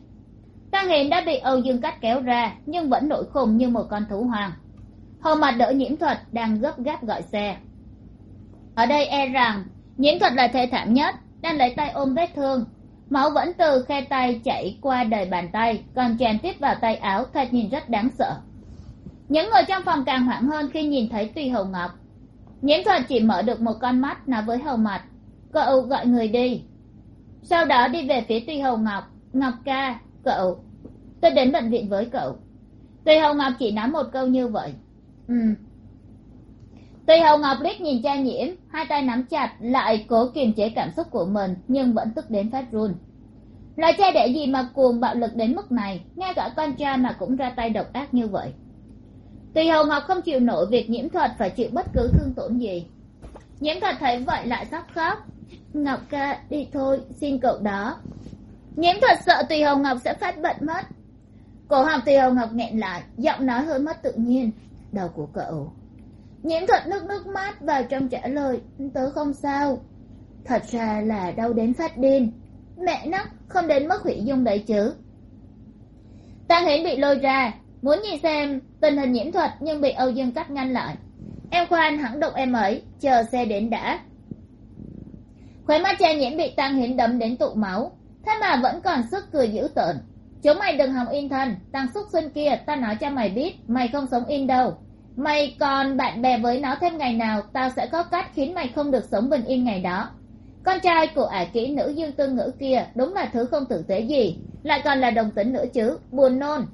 Tăng hiền đã bị âu dương cắt kéo ra, nhưng vẫn nổi khùng như một con thú hoàng Hồ mặt đỡ nhiễm thuật đang gấp gáp gọi xe. Ở đây e rằng, nhiễm thuật là thê thảm nhất, đang lấy tay ôm vết thương máu vẫn từ khe tay chảy qua đời bàn tay, còn tràn tiếp vào tay áo thật nhìn rất đáng sợ. Những người trong phòng càng hoảng hơn khi nhìn thấy tùy hầu ngọc. Nhiễm thuật chỉ mở được một con mắt nói với hầu mặt cậu gọi người đi. Sau đó đi về phía tùy hầu ngọc ngọc ca, cậu, tôi đến bệnh viện với cậu. Tùy hầu ngọc chỉ nói một câu như vậy. Ừ tùy Hồng ngọc liếc nhìn cha nhiễm hai tay nắm chặt lại cố kiềm chế cảm xúc của mình, nhưng vẫn tức đến phát run. Là cha để gì mà cuồng bạo lực đến mức này, ngay cả con cha mà cũng ra tay độc ác như vậy. Tùy Hồng ngọc không chịu nổi việc nhiễm thuật phải chịu bất cứ thương tổn gì. Nhiễm thuật thấy vậy lại sắp khóc. Ngọc ca, đi thôi, xin cậu đó. Nhiễm thuật sợ tùy Hồng ngọc sẽ phát bệnh mất. Cổ họng tùy Hồng ngọc nghẹn lại, giọng nói hơi mất tự nhiên. Đầu của cậu nhiễm thuật nước nước mắt vào trong trả lời, tớ không sao. Thật ra là đau đến phát điên. Mẹ nó, không đến mức hủy dung đấy chứ. Tăng hiển bị lôi ra, muốn nhìn xem tình hình nhiễm thuật nhưng bị âu dương cắt ngăn lại. Em khoan hẳn động em ấy, chờ xe đến đã. Khóe mắt cha nhiễm bị tăng hiển đấm đến tụ máu, thế mà vẫn còn sức cười dữ tợn. Chúng mày đừng hòng yên thân tăng xúc sinh kia, ta nói cho mày biết, mày không sống yên đâu mày còn bạn bè với nó thêm ngày nào, tao sẽ có cách khiến mày không được sống bình yên ngày đó. Con trai của ả kỹ nữ dương tư ngữ kia đúng là thứ không tử tế gì, lại còn là đồng tính nữa chứ, buồn nôn.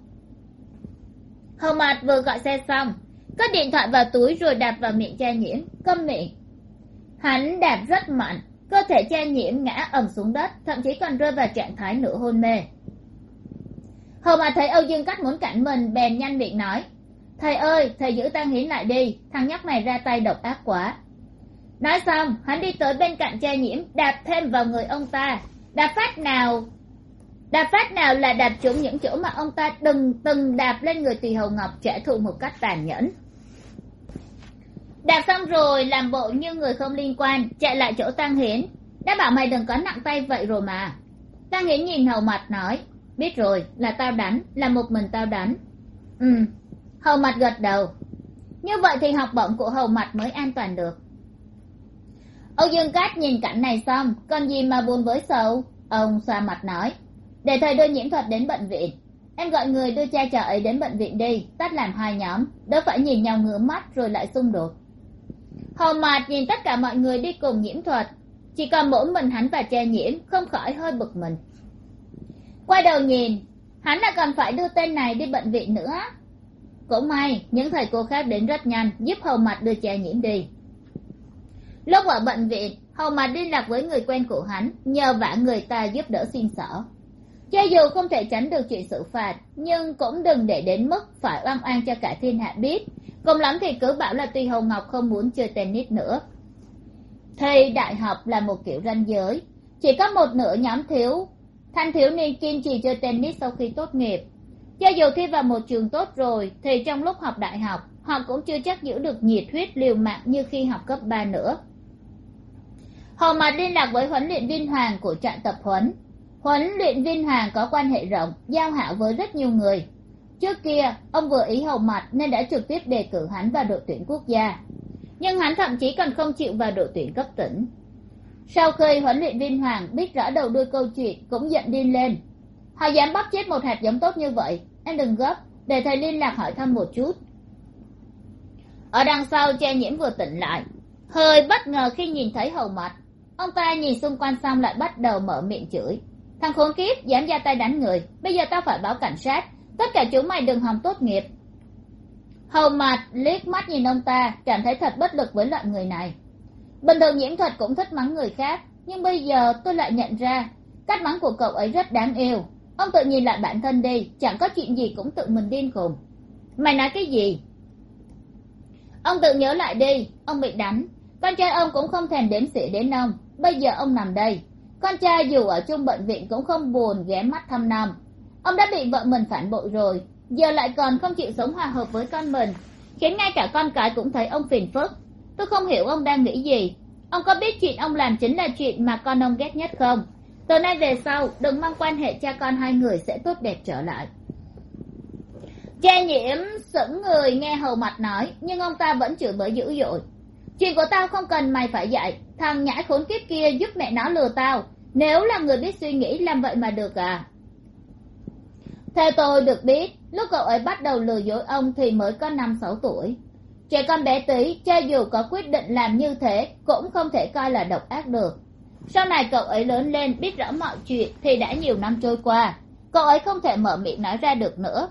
Hầu mặt vừa gọi xe xong, cất điện thoại vào túi rồi đạp vào miệng cha nhiễm, câm miệng. Hắn đạp rất mạnh, cơ thể cha nhiễm ngã ầm xuống đất, thậm chí còn rơi vào trạng thái nửa hôn mê. Hầu mặt thấy âu dương cắt muốn cản mình, bèn nhanh miệng nói thầy ơi, thầy giữ tang hiến lại đi. Thằng nhóc này ra tay độc ác quá. Nói xong, hắn đi tới bên cạnh cha nhiễm, đạp thêm vào người ông ta. Đạp phát nào? Đạp phát nào là đạp trúng những chỗ mà ông ta đừng từng đạp lên người tùy hầu ngọc trả thù một cách tàn nhẫn. Đạp xong rồi, làm bộ như người không liên quan, chạy lại chỗ tăng hiến. Đã bảo mày đừng có nặng tay vậy rồi mà. Tăng hiến nhìn hầu mặt nói, biết rồi, là tao đánh, là một mình tao đánh. Ừ hầu mặt gật đầu. Như vậy thì học bổng của hầu mặt mới an toàn được. Âu dương cát nhìn cảnh này xong còn gì mà buồn với sầu? Ông xoa mặt nói. Để thầy đưa nhiễm thuật đến bệnh viện. Em gọi người đưa cha chợ ấy đến bệnh viện đi, tắt làm hai nhóm, đỡ phải nhìn nhau ngửa mắt rồi lại xung đột. Hầu mặt nhìn tất cả mọi người đi cùng nhiễm thuật. Chỉ còn mỗi mình hắn và cha nhiễm không khỏi hơi bực mình. Quay đầu nhìn, hắn lại còn phải đưa tên này đi bệnh viện nữa cũng may, những thầy cô khác đến rất nhanh, giúp hầu mặt đưa cha nhiễm đi. Lúc ở bệnh viện, hầu mặt liên lạc với người quen của hắn, nhờ vả người ta giúp đỡ xin sở. cho dù không thể tránh được chuyện xử phạt, nhưng cũng đừng để đến mức phải oan oan cho cả thiên hạ biết. Cùng lắm thì cứ bảo là tuy hầu ngọc không muốn chơi tennis nữa. Thầy đại học là một kiểu ranh giới, chỉ có một nửa nhóm thiếu. Thanh thiếu niên kiên trì chơi tennis sau khi tốt nghiệp cho dù thi vào một trường tốt rồi, thì trong lúc học đại học, họ cũng chưa chắc giữ được nhiệt huyết liều mạng như khi học cấp ba nữa. Hầu mặt liên lạc với huấn luyện viên hoàng của trại tập huấn. Huấn luyện viên hoàng có quan hệ rộng, giao hảo với rất nhiều người. Trước kia, ông vừa ý hầu mặt nên đã trực tiếp đề cử hắn vào đội tuyển quốc gia. Nhưng hắn thậm chí còn không chịu vào đội tuyển cấp tỉnh. Sau khi huấn luyện viên hoàng biết rõ đầu đuôi câu chuyện, cũng giận điên lên. Họ dám bắt chết một hạt giống tốt như vậy em đừng gấp, để thầy liên lạc hỏi thăm một chút. Ở đằng sau, che nhiễm vừa tỉnh lại. Hơi bất ngờ khi nhìn thấy hầu mặt. Ông ta nhìn xung quanh xong lại bắt đầu mở miệng chửi. Thằng khốn kiếp, dám ra tay đánh người. Bây giờ tao phải báo cảnh sát. Tất cả chúng mày đừng hòng tốt nghiệp. Hầu mặt liếc mắt nhìn ông ta, cảm thấy thật bất lực với loại người này. Bình thường nhiễm thuật cũng thích mắng người khác, nhưng bây giờ tôi lại nhận ra, cách mắng của cậu ấy rất đáng yêu ông tự nhìn lại bản thân đi, chẳng có chuyện gì cũng tự mình điên khùng. Mày nói cái gì? Ông tự nhớ lại đi, ông bị đánh. Con trai ông cũng không thèm đếm xỉa đến ông. Bây giờ ông nằm đây. Con trai dù ở chung bệnh viện cũng không buồn ghé mắt thăm nom. Ông đã bị vợ mình phản bội rồi. Giờ lại còn không chịu sống hòa hợp với con mình. Khiến ngay cả con cái cũng thấy ông phiền phức. Tôi không hiểu ông đang nghĩ gì. Ông có biết chuyện ông làm chính là chuyện mà con ông ghét nhất không? Từ nay về sau, đừng mong quan hệ cha con hai người sẽ tốt đẹp trở lại. Cha nhiễm sững người nghe hầu mặt nói, nhưng ông ta vẫn chửi bới dữ dội. Chuyện của tao không cần mày phải dạy, thằng nhãi khốn kiếp kia giúp mẹ nó lừa tao. Nếu là người biết suy nghĩ, làm vậy mà được à? Theo tôi được biết, lúc cậu ấy bắt đầu lừa dối ông thì mới có năm, sáu tuổi. Trẻ con bé tí cha dù có quyết định làm như thế, cũng không thể coi là độc ác được sau này cậu ấy lớn lên biết rõ mọi chuyện thì đã nhiều năm trôi qua. Cậu ấy không thể mở miệng nói ra được nữa.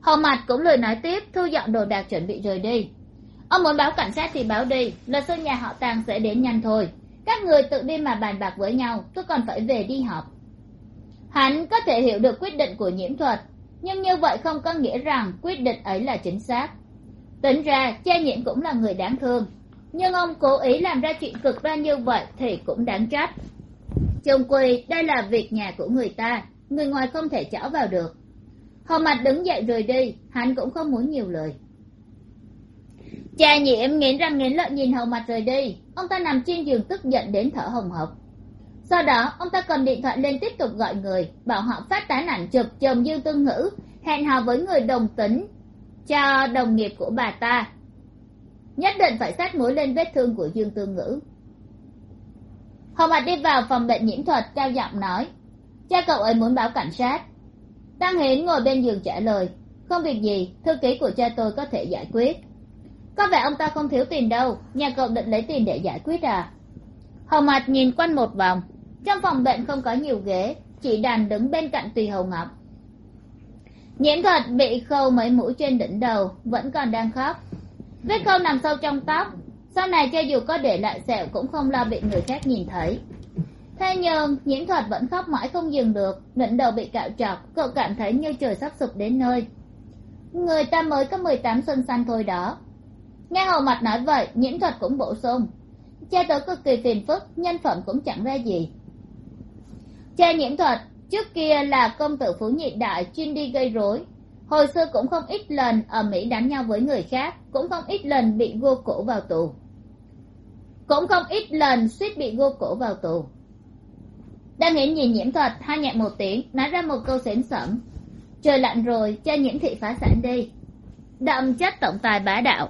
Hầu mặt cũng lời nói tiếp, thu dọn đồ đạc chuẩn bị rời đi. Ông muốn báo cảnh sát thì báo đi, luật sư nhà họ tàng sẽ đến nhanh thôi. Các người tự đi mà bàn bạc với nhau tôi còn phải về đi họp. Hắn có thể hiểu được quyết định của nhiễm thuật, nhưng như vậy không có nghĩa rằng quyết định ấy là chính xác. Tính ra cha nhiễm cũng là người đáng thương nhưng ông cố ý làm ra chuyện cực đoan như vậy thì cũng đáng trách. Chung quy đây là việc nhà của người ta, người ngoài không thể chảo vào được. Hầu mặt đứng dậy rời đi, hắn cũng không muốn nhiều lời. Cha nhiễm nghiến răng nghiến lợi nhìn hầu mặt rời đi, ông ta nằm trên giường tức giận đến thở hồng hộc. Sau đó, ông ta cầm điện thoại lên tiếp tục gọi người, bảo họ phát tán ảnh chụp chồng dương tương ngữ hẹn hò với người đồng tính, cho đồng nghiệp của bà ta nhất định phải sát mũi lên vết thương của dương tương ngữ. Hồng mặt đi vào phòng bệnh nhiễm thuật, cao giọng nói, cha cậu ấy muốn báo cảnh sát. Tăng hiến ngồi bên giường trả lời, không việc gì, thư ký của cha tôi có thể giải quyết. Có vẻ ông ta không thiếu tiền đâu, nhà cậu định lấy tiền để giải quyết à? Hồng mạch nhìn quanh một vòng, trong phòng bệnh không có nhiều ghế, chỉ đàn đứng bên cạnh tùy hầu ngọc. Nhiễm thuật bị khâu mấy mũi trên đỉnh đầu, vẫn còn đang khóc vết khâu nằm sâu trong tóc. Sau này cho dù có để lại sẹo cũng không lo bị người khác nhìn thấy. Thế nhưng, nhiễm thuật vẫn khóc mãi không dừng được. Đỉnh đầu bị cạo trọc, cậu cảm thấy như trời sắp sụp đến nơi. Người ta mới có mười tám xuân xanh thôi đó. Nghe hầu mặt nói vậy, nhiễm thuật cũng bổ sung. Cha tớ cực kỳ phiền phức, nhân phẩm cũng chẳng ra gì. Cha nhiễm thuật, trước kia là công tử phú nhị đại chuyên đi gây rối hồi xưa cũng không ít lần ở mỹ đánh nhau với người khác, cũng không ít lần bị gô cổ vào tù. Cũng không ít lần suýt bị gô cổ vào tù. Đang nghĩ nhìn nhiễm thuật hai nhẹ một tiếng, nói ra một câu xến sẩm trời lạnh rồi, cho nhiễm thị phá sản đi. Đậm chất tổng tài bá đạo.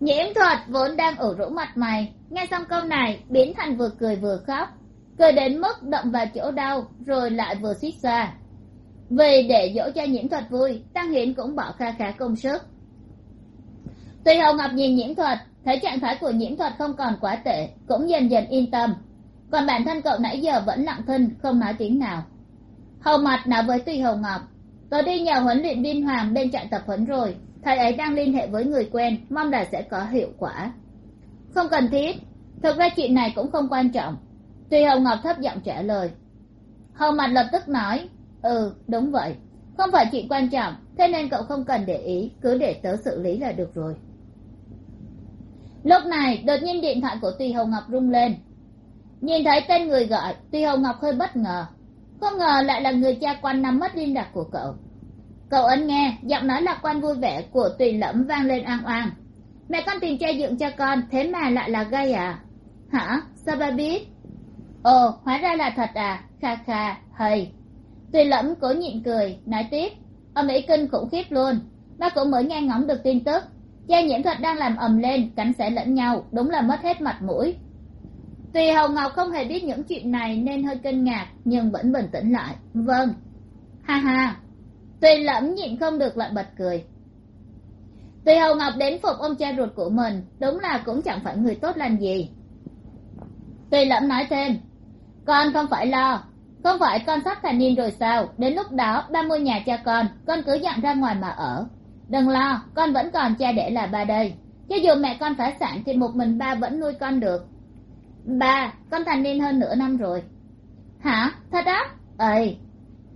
Nhiễm thuật vốn đang ủ rũ mặt mày, nghe xong câu này, biến thành vừa cười vừa khóc. Cười đến mức động vào chỗ đau, rồi lại vừa suýt xoa vì để dỗ cho nhiễm thuật vui, tăng hiển cũng bỏ kha khá công sức. Tuy hồng ngọc nhìn nhiễm thuật, thấy trạng thái của nhiễm thuật không còn quá tệ, cũng dần dần yên tâm. Còn bản thân cậu nãy giờ vẫn lặng thinh không nói tiếng nào. Hầu mặt nói với tuy hồng ngọc tôi đi nhờ huấn luyện viên hoàng bên trại tập huấn rồi, thầy ấy đang liên hệ với người quen, mong là sẽ có hiệu quả. Không cần thiết, thực ra chuyện này cũng không quan trọng. Tuy hồng ngọc thấp giọng trả lời. Hầu mặt lập tức nói ừ đúng vậy. Không phải chuyện quan trọng, thế nên cậu không cần để ý, cứ để tớ xử lý là được rồi. Lúc này, đột nhiên điện thoại của tùy Hồng ngọc rung lên. Nhìn thấy tên người gọi tùy Hồng ngọc hơi bất ngờ. Không ngờ lại là người cha quan nắm mất liên lạc của cậu. Cậu ấn nghe, giọng nói lạc quan vui vẻ của tùy lẫm vang lên oang oang. Mẹ con tìm cha dựng cho con, thế mà lại là gay à? Hả? Sao ba biết? Ồ, hóa ra là thật à? Kha kha hầy tùy lẫm cố nhịn cười, nói tiếp ở mỹ kinh khủng khiếp luôn. Ba cũng mới nghe ngóng được tin tức. Gia nhiễm thuật đang làm ầm lên cắn xẻ lẫn nhau, đúng là mất hết mặt mũi. Tùy hồng ngọc không hề biết những chuyện này nên hơi kinh ngạc, nhưng vẫn bình tĩnh lại. Vâng. Ha ha. Tùy lẫm nhịn không được lại bật cười. Tùy Hồng ngọc đến phục ông cha ruột của mình, đúng là cũng chẳng phải người tốt lành gì. Tùy lẫm nói thêm, con không phải lo không phải con sắp thành niên rồi sao? Đến lúc đó, ba mua nhà cho con con cứ dặn ra ngoài mà ở. Đừng lo, con vẫn còn cha để là ba đây. Cho dù mẹ con phá sản thì một mình ba vẫn nuôi con được. Ba, con thành niên hơn nửa năm rồi. Hả? Thật á? Ầy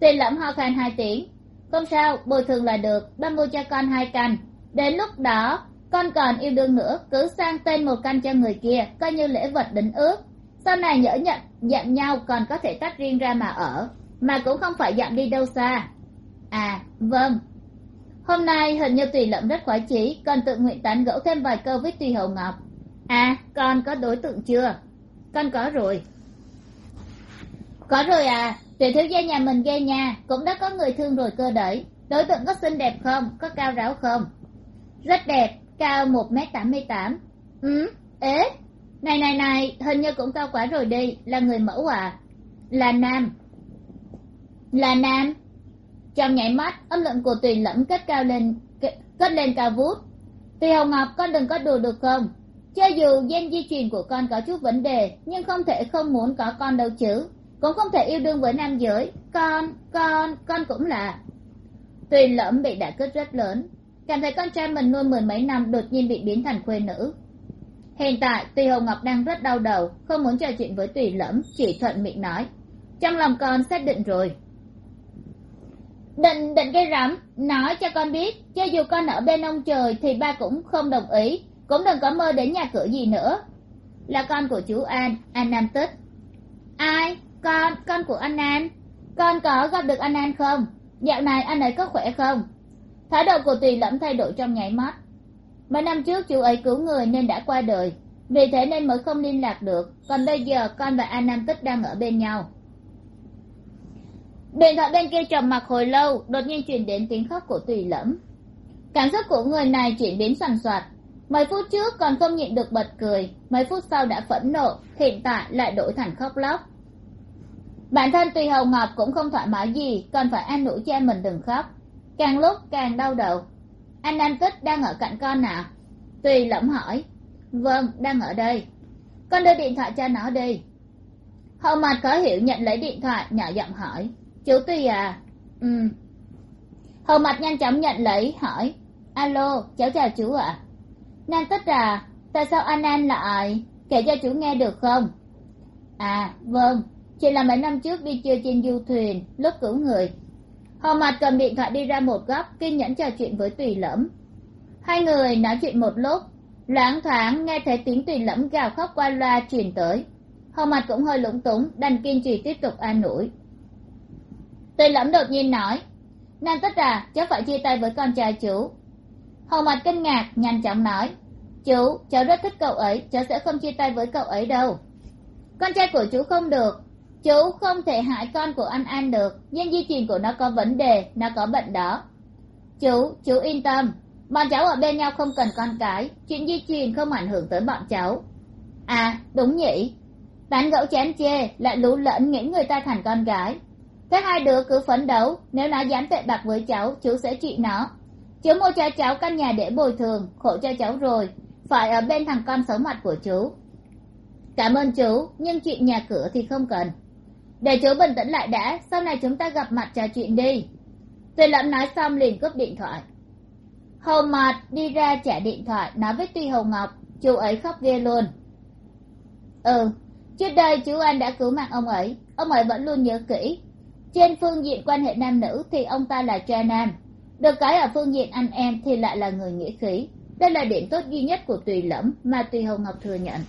tiền lẫm ho khan hai tiếng. Không sao, bồi thường là được, ba mua cho con hai căn đến lúc đó, con còn yêu đương nữa, cứ sang tên một căn cho người kia, coi như lễ vật đính ước. Sau này nhỡ nhận nhận nhau còn có thể tách riêng ra mà ở, mà cũng không phải dặn đi đâu xa. À vâng. Hôm nay hình như tùy lẫm rất khoái chí, còn tự nguyện tán gẫu thêm vài câu với tùy hầu ngọc. À con có đối tượng chưa? Con có rồi. Có rồi à tùy thiếu gia nhà mình ghê nha, cũng đã có người thương rồi cơ đấy. Đối tượng có xinh đẹp không? Có cao ráo không? Rất đẹp, cao một m tám mươi tám. Ừ ế này này này, hình như cũng cao quá rồi đi, là người mẫu à là nam. Là nam. Trong nhảy mắt âm lượng của tùy lẫm cất cao lên cất lên cao vút. Tùy hồng ngọc, con đừng có đùa được không? Cho dù gen di truyền của con có chút vấn đề, nhưng không thể không muốn có con đâu chứ. Cũng không thể yêu đương với nam giới. Con con con cũng là. Tùy lẫm bị đả kích rất lớn. Cảm thấy con trai mình nuôi mười mấy năm đột nhiên bị biến thành khuê nữ hiện tại tùy hồng ngọc đang rất đau đầu, không muốn trò chuyện với tùy lẫm, chỉ thuận miệng nói. Trong lòng con xác định rồi. Định định cái rắm, nói cho con biết, cho dù con ở bên ông trời thì ba cũng không đồng ý, cũng đừng có mơ đến nhà cửa gì nữa. Là con của chú an an nam tích. Ai? Con con của anh an. Con có gặp được anh an không? Dạo này anh ấy có khỏe không? Thái độ của tùy lẫm thay đổi trong nháy mắt mấy năm trước chú ấy cứu người nên đã qua đời. Vì thế nên mới không liên lạc được. Còn bây giờ, con và an nam tích đang ở bên nhau. Điện thoại bên kia trầm mặc hồi lâu, đột nhiên truyền đến tiếng khóc của tùy lẫm. Cảm xúc của người này chuyển biến soàn soạt. Mấy phút trước còn không nhịn được bật cười, mấy phút sau đã phẫn nộ, hiện tại lại đổi thành khóc lóc. Bản thân tùy hầu ngọc cũng không thoải mái gì, còn phải an ủi cha mình đừng khóc. Càng lúc càng đau đầu anh an tích đang ở cạnh con nào tùy lẫm hỏi. Vâng đang ở đây. Con đưa điện thoại cho nó đi. Hầu mặt khó hiểu nhận lấy điện thoại, nhỏ giọng hỏi. Chú tùy à? Ừ. Hầu mặt nhanh chóng nhận lấy, hỏi. Alo, cháu chào chú ạ. À? nan Tích à tại sao anh an lại kể cho chú nghe được không? À vâng. Chỉ là mấy năm trước đi chơi trên du thuyền, lúc cứu người hầu mặt cầm điện thoại đi ra một góc, kiên nhẫn trò chuyện với tùy lẫm. Hai người nói chuyện một lúc, loáng thoáng nghe thấy tiếng tùy lẫm gào khóc qua loa truyền tới. Hầu mặt cũng hơi lúng túng, đành kiên trì tiếp tục an ủi. Tùy lẫm đột nhiên nói, nam tất à cháu phải chia tay với con trai chú. Hầu mặt kinh ngạc, nhanh chóng nói, chú, cháu rất thích cậu ấy, cháu sẽ không chia tay với cậu ấy đâu. Con trai của chú không được chú không thể hại con của anh an được, nhưng di truyền của nó có vấn đề, nó có bệnh đó. Chú chú yên tâm. Bọn cháu ở bên nhau không cần con cái, chuyện di truyền không ảnh hưởng tới bọn cháu. À đúng nhỉ. Tán gẫu chán chê, lại lú lẫn nghĩ người ta thành con gái. Thế hai đứa cứ phấn đấu, nếu nó dám tệ bạc với cháu, chú sẽ trị nó. Chú mua cho cháu căn nhà để bồi thường, khổ cho cháu rồi. Phải ở bên thằng con xấu mặt của chú. Cảm ơn chú, nhưng chuyện nhà cửa thì không cần để chú bình tĩnh lại đã, sau này chúng ta gặp mặt trò chuyện đi. Tùy lẫm nói xong liền cướp điện thoại. Hầu mạt đi ra trả điện thoại, nói với tuy hầu ngọc, chú ấy khóc ghê luôn. Ừ trước đây chú anh đã cứu mạng ông ấy ông ấy vẫn luôn nhớ kỹ. Trên phương diện quan hệ nam nữ thì ông ta là cha nam, được cái ở phương diện anh em thì lại là người nghĩa khí. Đây là điểm tốt duy nhất của tùy lẫm mà tùy hồng ngọc thừa nhận.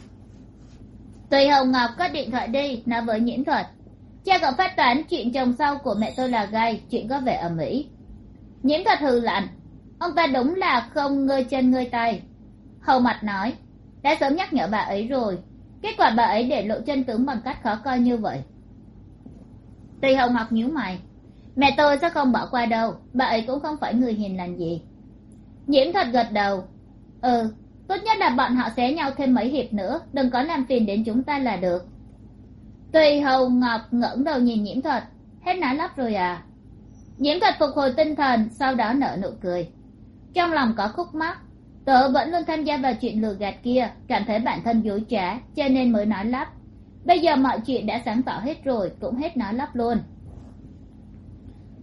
Tùy hồng ngọc có điện thoại đi, nói với nhiễm thuật cha cậu phát toán chuyện chồng sau của mẹ tôi là gay chuyện có vẻ ở mỹ nhiễm thật hừ lạnh. Ông ta đúng là không ngơi chân ngơi tay. Hầu mặt nói, đã sớm nhắc nhở bà ấy rồi. Kết quả bà ấy để lộ chân tướng bằng cách khó coi như vậy. Tùy hồng học nhíu mày. Mẹ tôi sẽ không bỏ qua đâu. Bà ấy cũng không phải người hiền lành gì. Nhiễm thật gật đầu. Ừ tốt nhất là bọn họ xé nhau thêm mấy hiệp nữa. Đừng có làm phiền đến chúng ta là được tùy hầu ngọc ngẩng đầu nhìn nhiễm thuật hết nói lắp rồi à? Nhiễm thuật phục hồi tinh thần, sau đó nở nụ cười. Trong lòng có khúc mắc, tớ vẫn luôn tham gia vào chuyện lừa gạt kia, cảm thấy bản thân dối trá, cho nên mới nói lắp. Bây giờ mọi chuyện đã sáng tỏ hết rồi, cũng hết nói lắp luôn.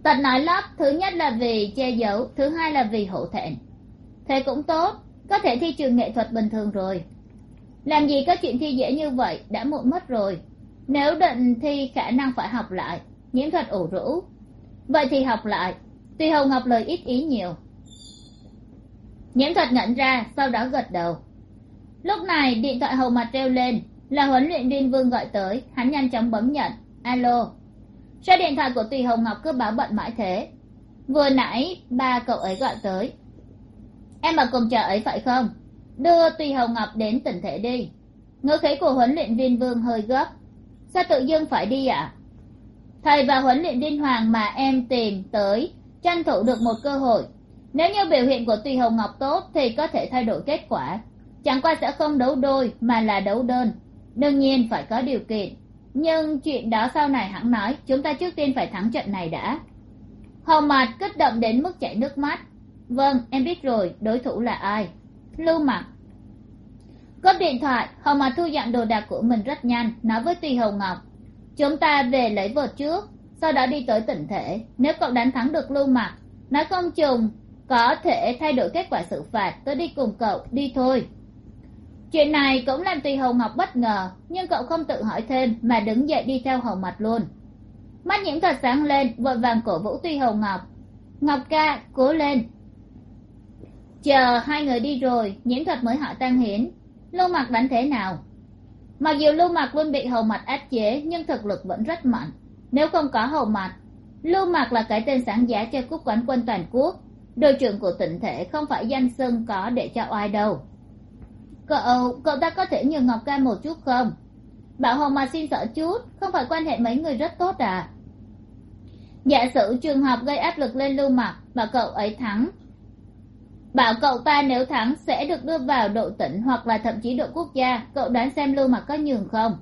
Tật nói lắp, thứ nhất là vì che giấu, thứ hai là vì hổ thẹn. Thế cũng tốt, có thể thi trường nghệ thuật bình thường rồi. Làm gì có chuyện thi dễ như vậy, đã muộn mất rồi nếu định thi khả năng phải học lại, nhiễm thuật ủ rũ. Vậy thì học lại. Tuy hồng ngọc lời ít ý nhiều. Nhiễm thuật ngẩn ra, sau đó gật đầu. Lúc này, điện thoại hầu mặt treo lên, là huấn luyện viên vương gọi tới. Hắn nhanh chóng bấm nhận. Alo. Số điện thoại của tùy hồng ngọc cứ báo bận mãi thế. Vừa nãy, ba cậu ấy gọi tới. Em ở cùng chờ ấy phải không? Đưa tùy hồng ngọc đến tỉnh thể đi. Ngữ khí của huấn luyện viên vương hơi gấp sao tự dưng phải đi ạ? À? thầy và huấn luyện viên hoàng mà em tìm tới, tranh thủ được một cơ hội. Nếu như biểu hiện của tùy hồng ngọc tốt thì có thể thay đổi kết quả. Chẳng qua sẽ không đấu đôi mà là đấu đơn. Đương nhiên phải có điều kiện. Nhưng chuyện đó sau này hẳn nói, chúng ta trước tiên phải thắng trận này đã. Hầu mặt kích động đến mức chảy nước mắt. Vâng em biết rồi, đối thủ là ai? Lưu mặc cướp điện thoại hầu mà thu dọn đồ đạc của mình rất nhanh, nói với tùy hồng ngọc. Chúng ta về lấy vợt trước, sau đó đi tới tỉnh thể. Nếu cậu đánh thắng được lưu mặc nói không chừng có thể thay đổi kết quả xử phạt. Tôi đi cùng cậu, đi thôi. Chuyện này cũng làm tùy hầu ngọc bất ngờ, nhưng cậu không tự hỏi thêm mà đứng dậy đi theo hầu mặt luôn. Mắt nhiễm thật sáng lên, vội vàng cổ vũ tùy hầu ngọc. Ngọc ca, cố lên. Chờ hai người đi rồi nhiễm thuật mới hỏi tăng hiến lưu mặt đánh thế nào? Mặc dù lưu mặt luôn bị hầu mặt áp chế, nhưng thực lực vẫn rất mạnh. Nếu không có hầu mặt lưu mặt là cái tên sáng giá cho cúp quán quân toàn quốc. Đội trưởng của tỉnh thể không phải danh xưng có để cho oai đâu. Cậu cậu ta có thể nhường ngọc ca một chút không? Bảo hồng mà xin sợ chút, không phải quan hệ mấy người rất tốt à? Giả sử trường hợp gây áp lực lên lưu mặc và cậu ấy thắng bảo cậu ta nếu thắng sẽ được đưa vào đội tỉnh hoặc là thậm chí đội quốc gia. Cậu đoán xem lưu mặc có nhường không?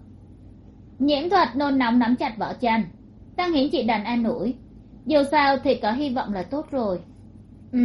Nhiễm thuật nôn nóng nắm chặt vỏ chanh. Tăng hiến chị đàn an ủi. Dù sao thì có hy vọng là tốt rồi. Ừ